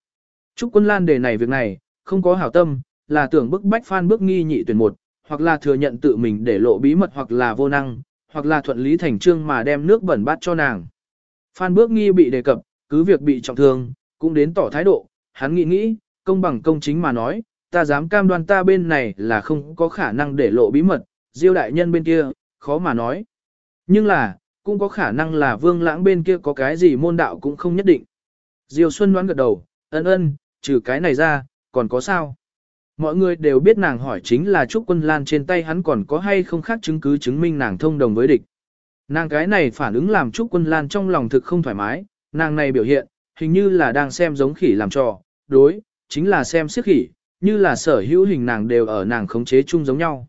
Trúc Quân Lan đề này việc này, không có hảo tâm, là tưởng bức bách Phan Bức Nghi nhị tuyển một, hoặc là thừa nhận tự mình để lộ bí mật hoặc là vô năng, hoặc là thuận lý thành trương mà đem nước bẩn bát cho nàng. Phan Bước Nghi bị đề cập, cứ việc bị trọng thương, cũng đến tỏ thái độ, hắn nghĩ nghĩ, công bằng công chính mà nói, ta dám cam đoan ta bên này là không có khả năng để lộ bí mật, diêu đại nhân bên kia, khó mà nói. Nhưng là, cũng có khả năng là vương lãng bên kia có cái gì môn đạo cũng không nhất định. Diêu Xuân đoán gật đầu, ân ân, trừ cái này ra, còn có sao? Mọi người đều biết nàng hỏi chính là Trúc Quân Lan trên tay hắn còn có hay không khác chứng cứ chứng minh nàng thông đồng với địch. Nàng cái này phản ứng làm Trúc Quân Lan trong lòng thực không thoải mái, nàng này biểu hiện, hình như là đang xem giống khỉ làm trò, đối, chính là xem siếc khỉ, như là sở hữu hình nàng đều ở nàng khống chế chung giống nhau.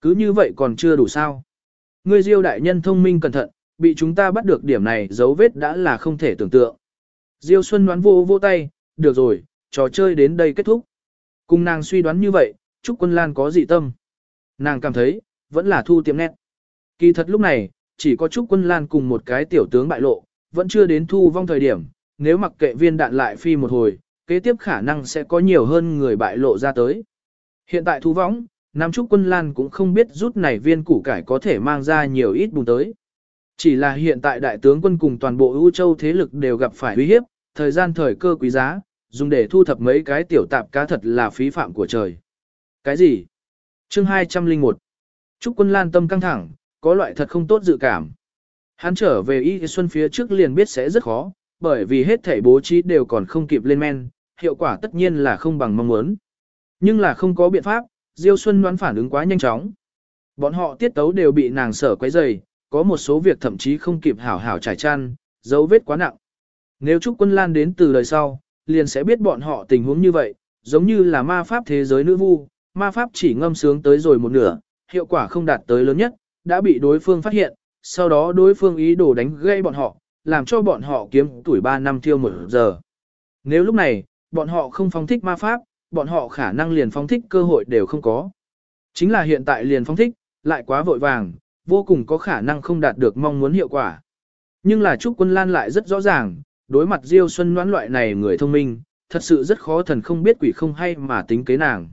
Cứ như vậy còn chưa đủ sao. Ngươi diêu đại nhân thông minh cẩn thận, bị chúng ta bắt được điểm này dấu vết đã là không thể tưởng tượng. Diêu Xuân đoán vô vô tay, được rồi, trò chơi đến đây kết thúc. Cùng nàng suy đoán như vậy, Trúc Quân Lan có dị tâm. Nàng cảm thấy, vẫn là thu tiệm nét. Kỳ thật lúc này, chỉ có Trúc Quân Lan cùng một cái tiểu tướng bại lộ, vẫn chưa đến thu vong thời điểm, nếu mặc kệ viên đạn lại phi một hồi, kế tiếp khả năng sẽ có nhiều hơn người bại lộ ra tới. Hiện tại thú vong, Nam Trúc Quân Lan cũng không biết rút này viên củ cải có thể mang ra nhiều ít bùng tới. Chỉ là hiện tại đại tướng quân cùng toàn bộ ưu châu thế lực đều gặp phải uy hiếp, thời gian thời cơ quý giá, dùng để thu thập mấy cái tiểu tạp cá thật là phí phạm của trời. Cái gì? Chương 201 Trúc Quân Lan tâm căng thẳng, có loại thật không tốt dự cảm. Hắn trở về Y Xuân phía trước liền biết sẽ rất khó, bởi vì hết thảy bố trí đều còn không kịp lên men, hiệu quả tất nhiên là không bằng mong muốn. Nhưng là không có biện pháp, Diêu Xuân đoán phản ứng quá nhanh chóng. Bọn họ tiết tấu đều bị nàng sở quấy rầy, có một số việc thậm chí không kịp hảo hảo trải chăn, dấu vết quá nặng. Nếu Trúc Quân Lan đến từ đời sau, liền sẽ biết bọn họ tình huống như vậy, giống như là ma pháp thế giới nữ vu, ma pháp chỉ ngâm sướng tới rồi một nửa, hiệu quả không đạt tới lớn nhất, đã bị đối phương phát hiện, sau đó đối phương ý đồ đánh gây bọn họ, làm cho bọn họ kiếm tuổi 3 năm thiêu một giờ. Nếu lúc này, bọn họ không phong thích ma pháp, bọn họ khả năng liền phong thích cơ hội đều không có. Chính là hiện tại liền phong thích, lại quá vội vàng, vô cùng có khả năng không đạt được mong muốn hiệu quả. Nhưng là Trúc Quân Lan lại rất rõ ràng, đối mặt Diêu Xuân Noãn loại này người thông minh, thật sự rất khó thần không biết quỷ không hay mà tính kế nàng.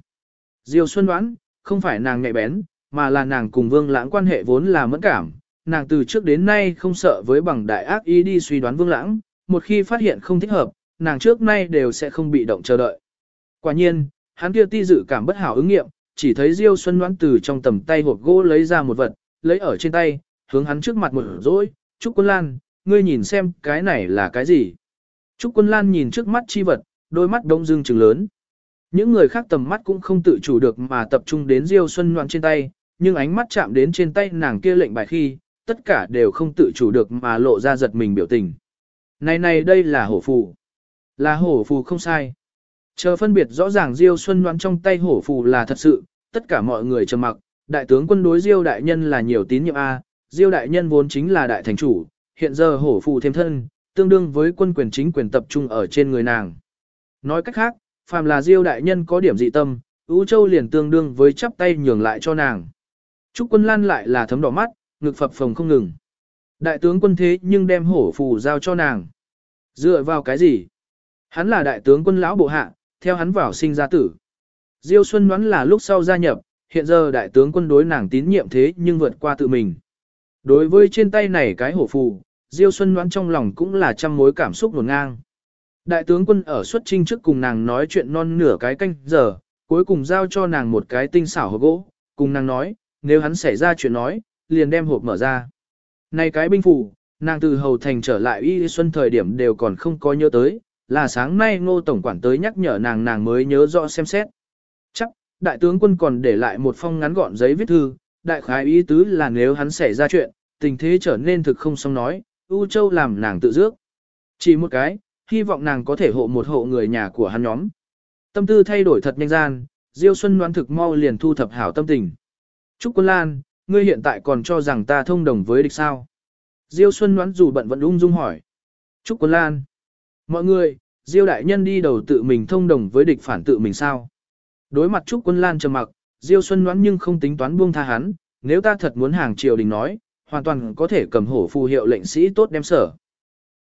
Diêu Xuân Noãn, không phải nàng nhạy bén, mà là nàng cùng Vương Lãng quan hệ vốn là mẫn cảm, nàng từ trước đến nay không sợ với bằng đại ác ý đi suy đoán Vương Lãng, một khi phát hiện không thích hợp, nàng trước nay đều sẽ không bị động chờ đợi. Quả nhiên, hắn kia ti dự cảm bất hảo ứng nghiệm, chỉ thấy Diêu Xuân Ngoãn từ trong tầm tay hộp gỗ lấy ra một vật, lấy ở trên tay, hướng hắn trước mặt một rỗi. Trúc Quân Lan, ngươi nhìn xem cái này là cái gì. Trúc Quân Lan nhìn trước mắt chi vật, đôi mắt đông dương trừng lớn. Những người khác tầm mắt cũng không tự chủ được mà tập trung đến Diêu Xuân Ngoãn trên tay, nhưng ánh mắt chạm đến trên tay nàng kia lệnh bài khi, tất cả đều không tự chủ được mà lộ ra giật mình biểu tình. Này này đây là hổ phù. Là hổ phù không sai. Chờ phân biệt rõ ràng Diêu Xuân Loan trong tay hổ phù là thật sự, tất cả mọi người trầm mặc, đại tướng quân đối Diêu đại nhân là nhiều tín nhiệm A, Diêu đại nhân vốn chính là đại thành chủ, hiện giờ hổ phù thêm thân, tương đương với quân quyền chính quyền tập trung ở trên người nàng. Nói cách khác, phàm là Diêu đại nhân có điểm dị tâm, Ú Châu liền tương đương với chắp tay nhường lại cho nàng. Trúc quân lan lại là thấm đỏ mắt, ngực phập phồng không ngừng. Đại tướng quân thế nhưng đem hổ phù giao cho nàng. Dựa vào cái gì? Hắn là đại tướng quân lão bộ hạ, theo hắn vào sinh ra tử. Diêu Xuân đoán là lúc sau gia nhập, hiện giờ đại tướng quân đối nàng tín nhiệm thế nhưng vượt qua tự mình. Đối với trên tay này cái hổ phù, Diêu Xuân đoán trong lòng cũng là trăm mối cảm xúc nguồn ngang. Đại tướng quân ở xuất trinh trước cùng nàng nói chuyện non nửa cái canh giờ, cuối cùng giao cho nàng một cái tinh xảo hộp gỗ, cùng nàng nói, nếu hắn xảy ra chuyện nói, liền đem hộp mở ra. Này cái binh phủ, nàng từ hầu thành trở lại y xuân thời điểm đều còn không có nhớ tới, là sáng nay ngô tổng quản tới nhắc nhở nàng nàng mới nhớ rõ xem xét. Chắc, đại tướng quân còn để lại một phong ngắn gọn giấy viết thư, đại khái ý tứ là nếu hắn xảy ra chuyện, tình thế trở nên thực không xong nói, U Châu làm nàng tự dước. Chỉ một cái, hy vọng nàng có thể hộ một hộ người nhà của hắn nhóm. Tâm tư thay đổi thật nhanh gian, Diêu Xuân đoán thực mau liền thu thập hảo tâm tình. Trúc Quân Lan, ngươi hiện tại còn cho rằng ta thông đồng với địch sao? Diêu Xuân đoán dù bận vẫn ung dung hỏi. Trúc Quân Lan, mọi người, Diêu đại nhân đi đầu tự mình thông đồng với địch phản tự mình sao? Đối mặt Trúc Quân Lan trầm mặc, Diêu Xuân đoán nhưng không tính toán buông tha hắn, nếu ta thật muốn hàng triều đình nói, hoàn toàn có thể cầm hổ phù hiệu lệnh sĩ tốt đem sở.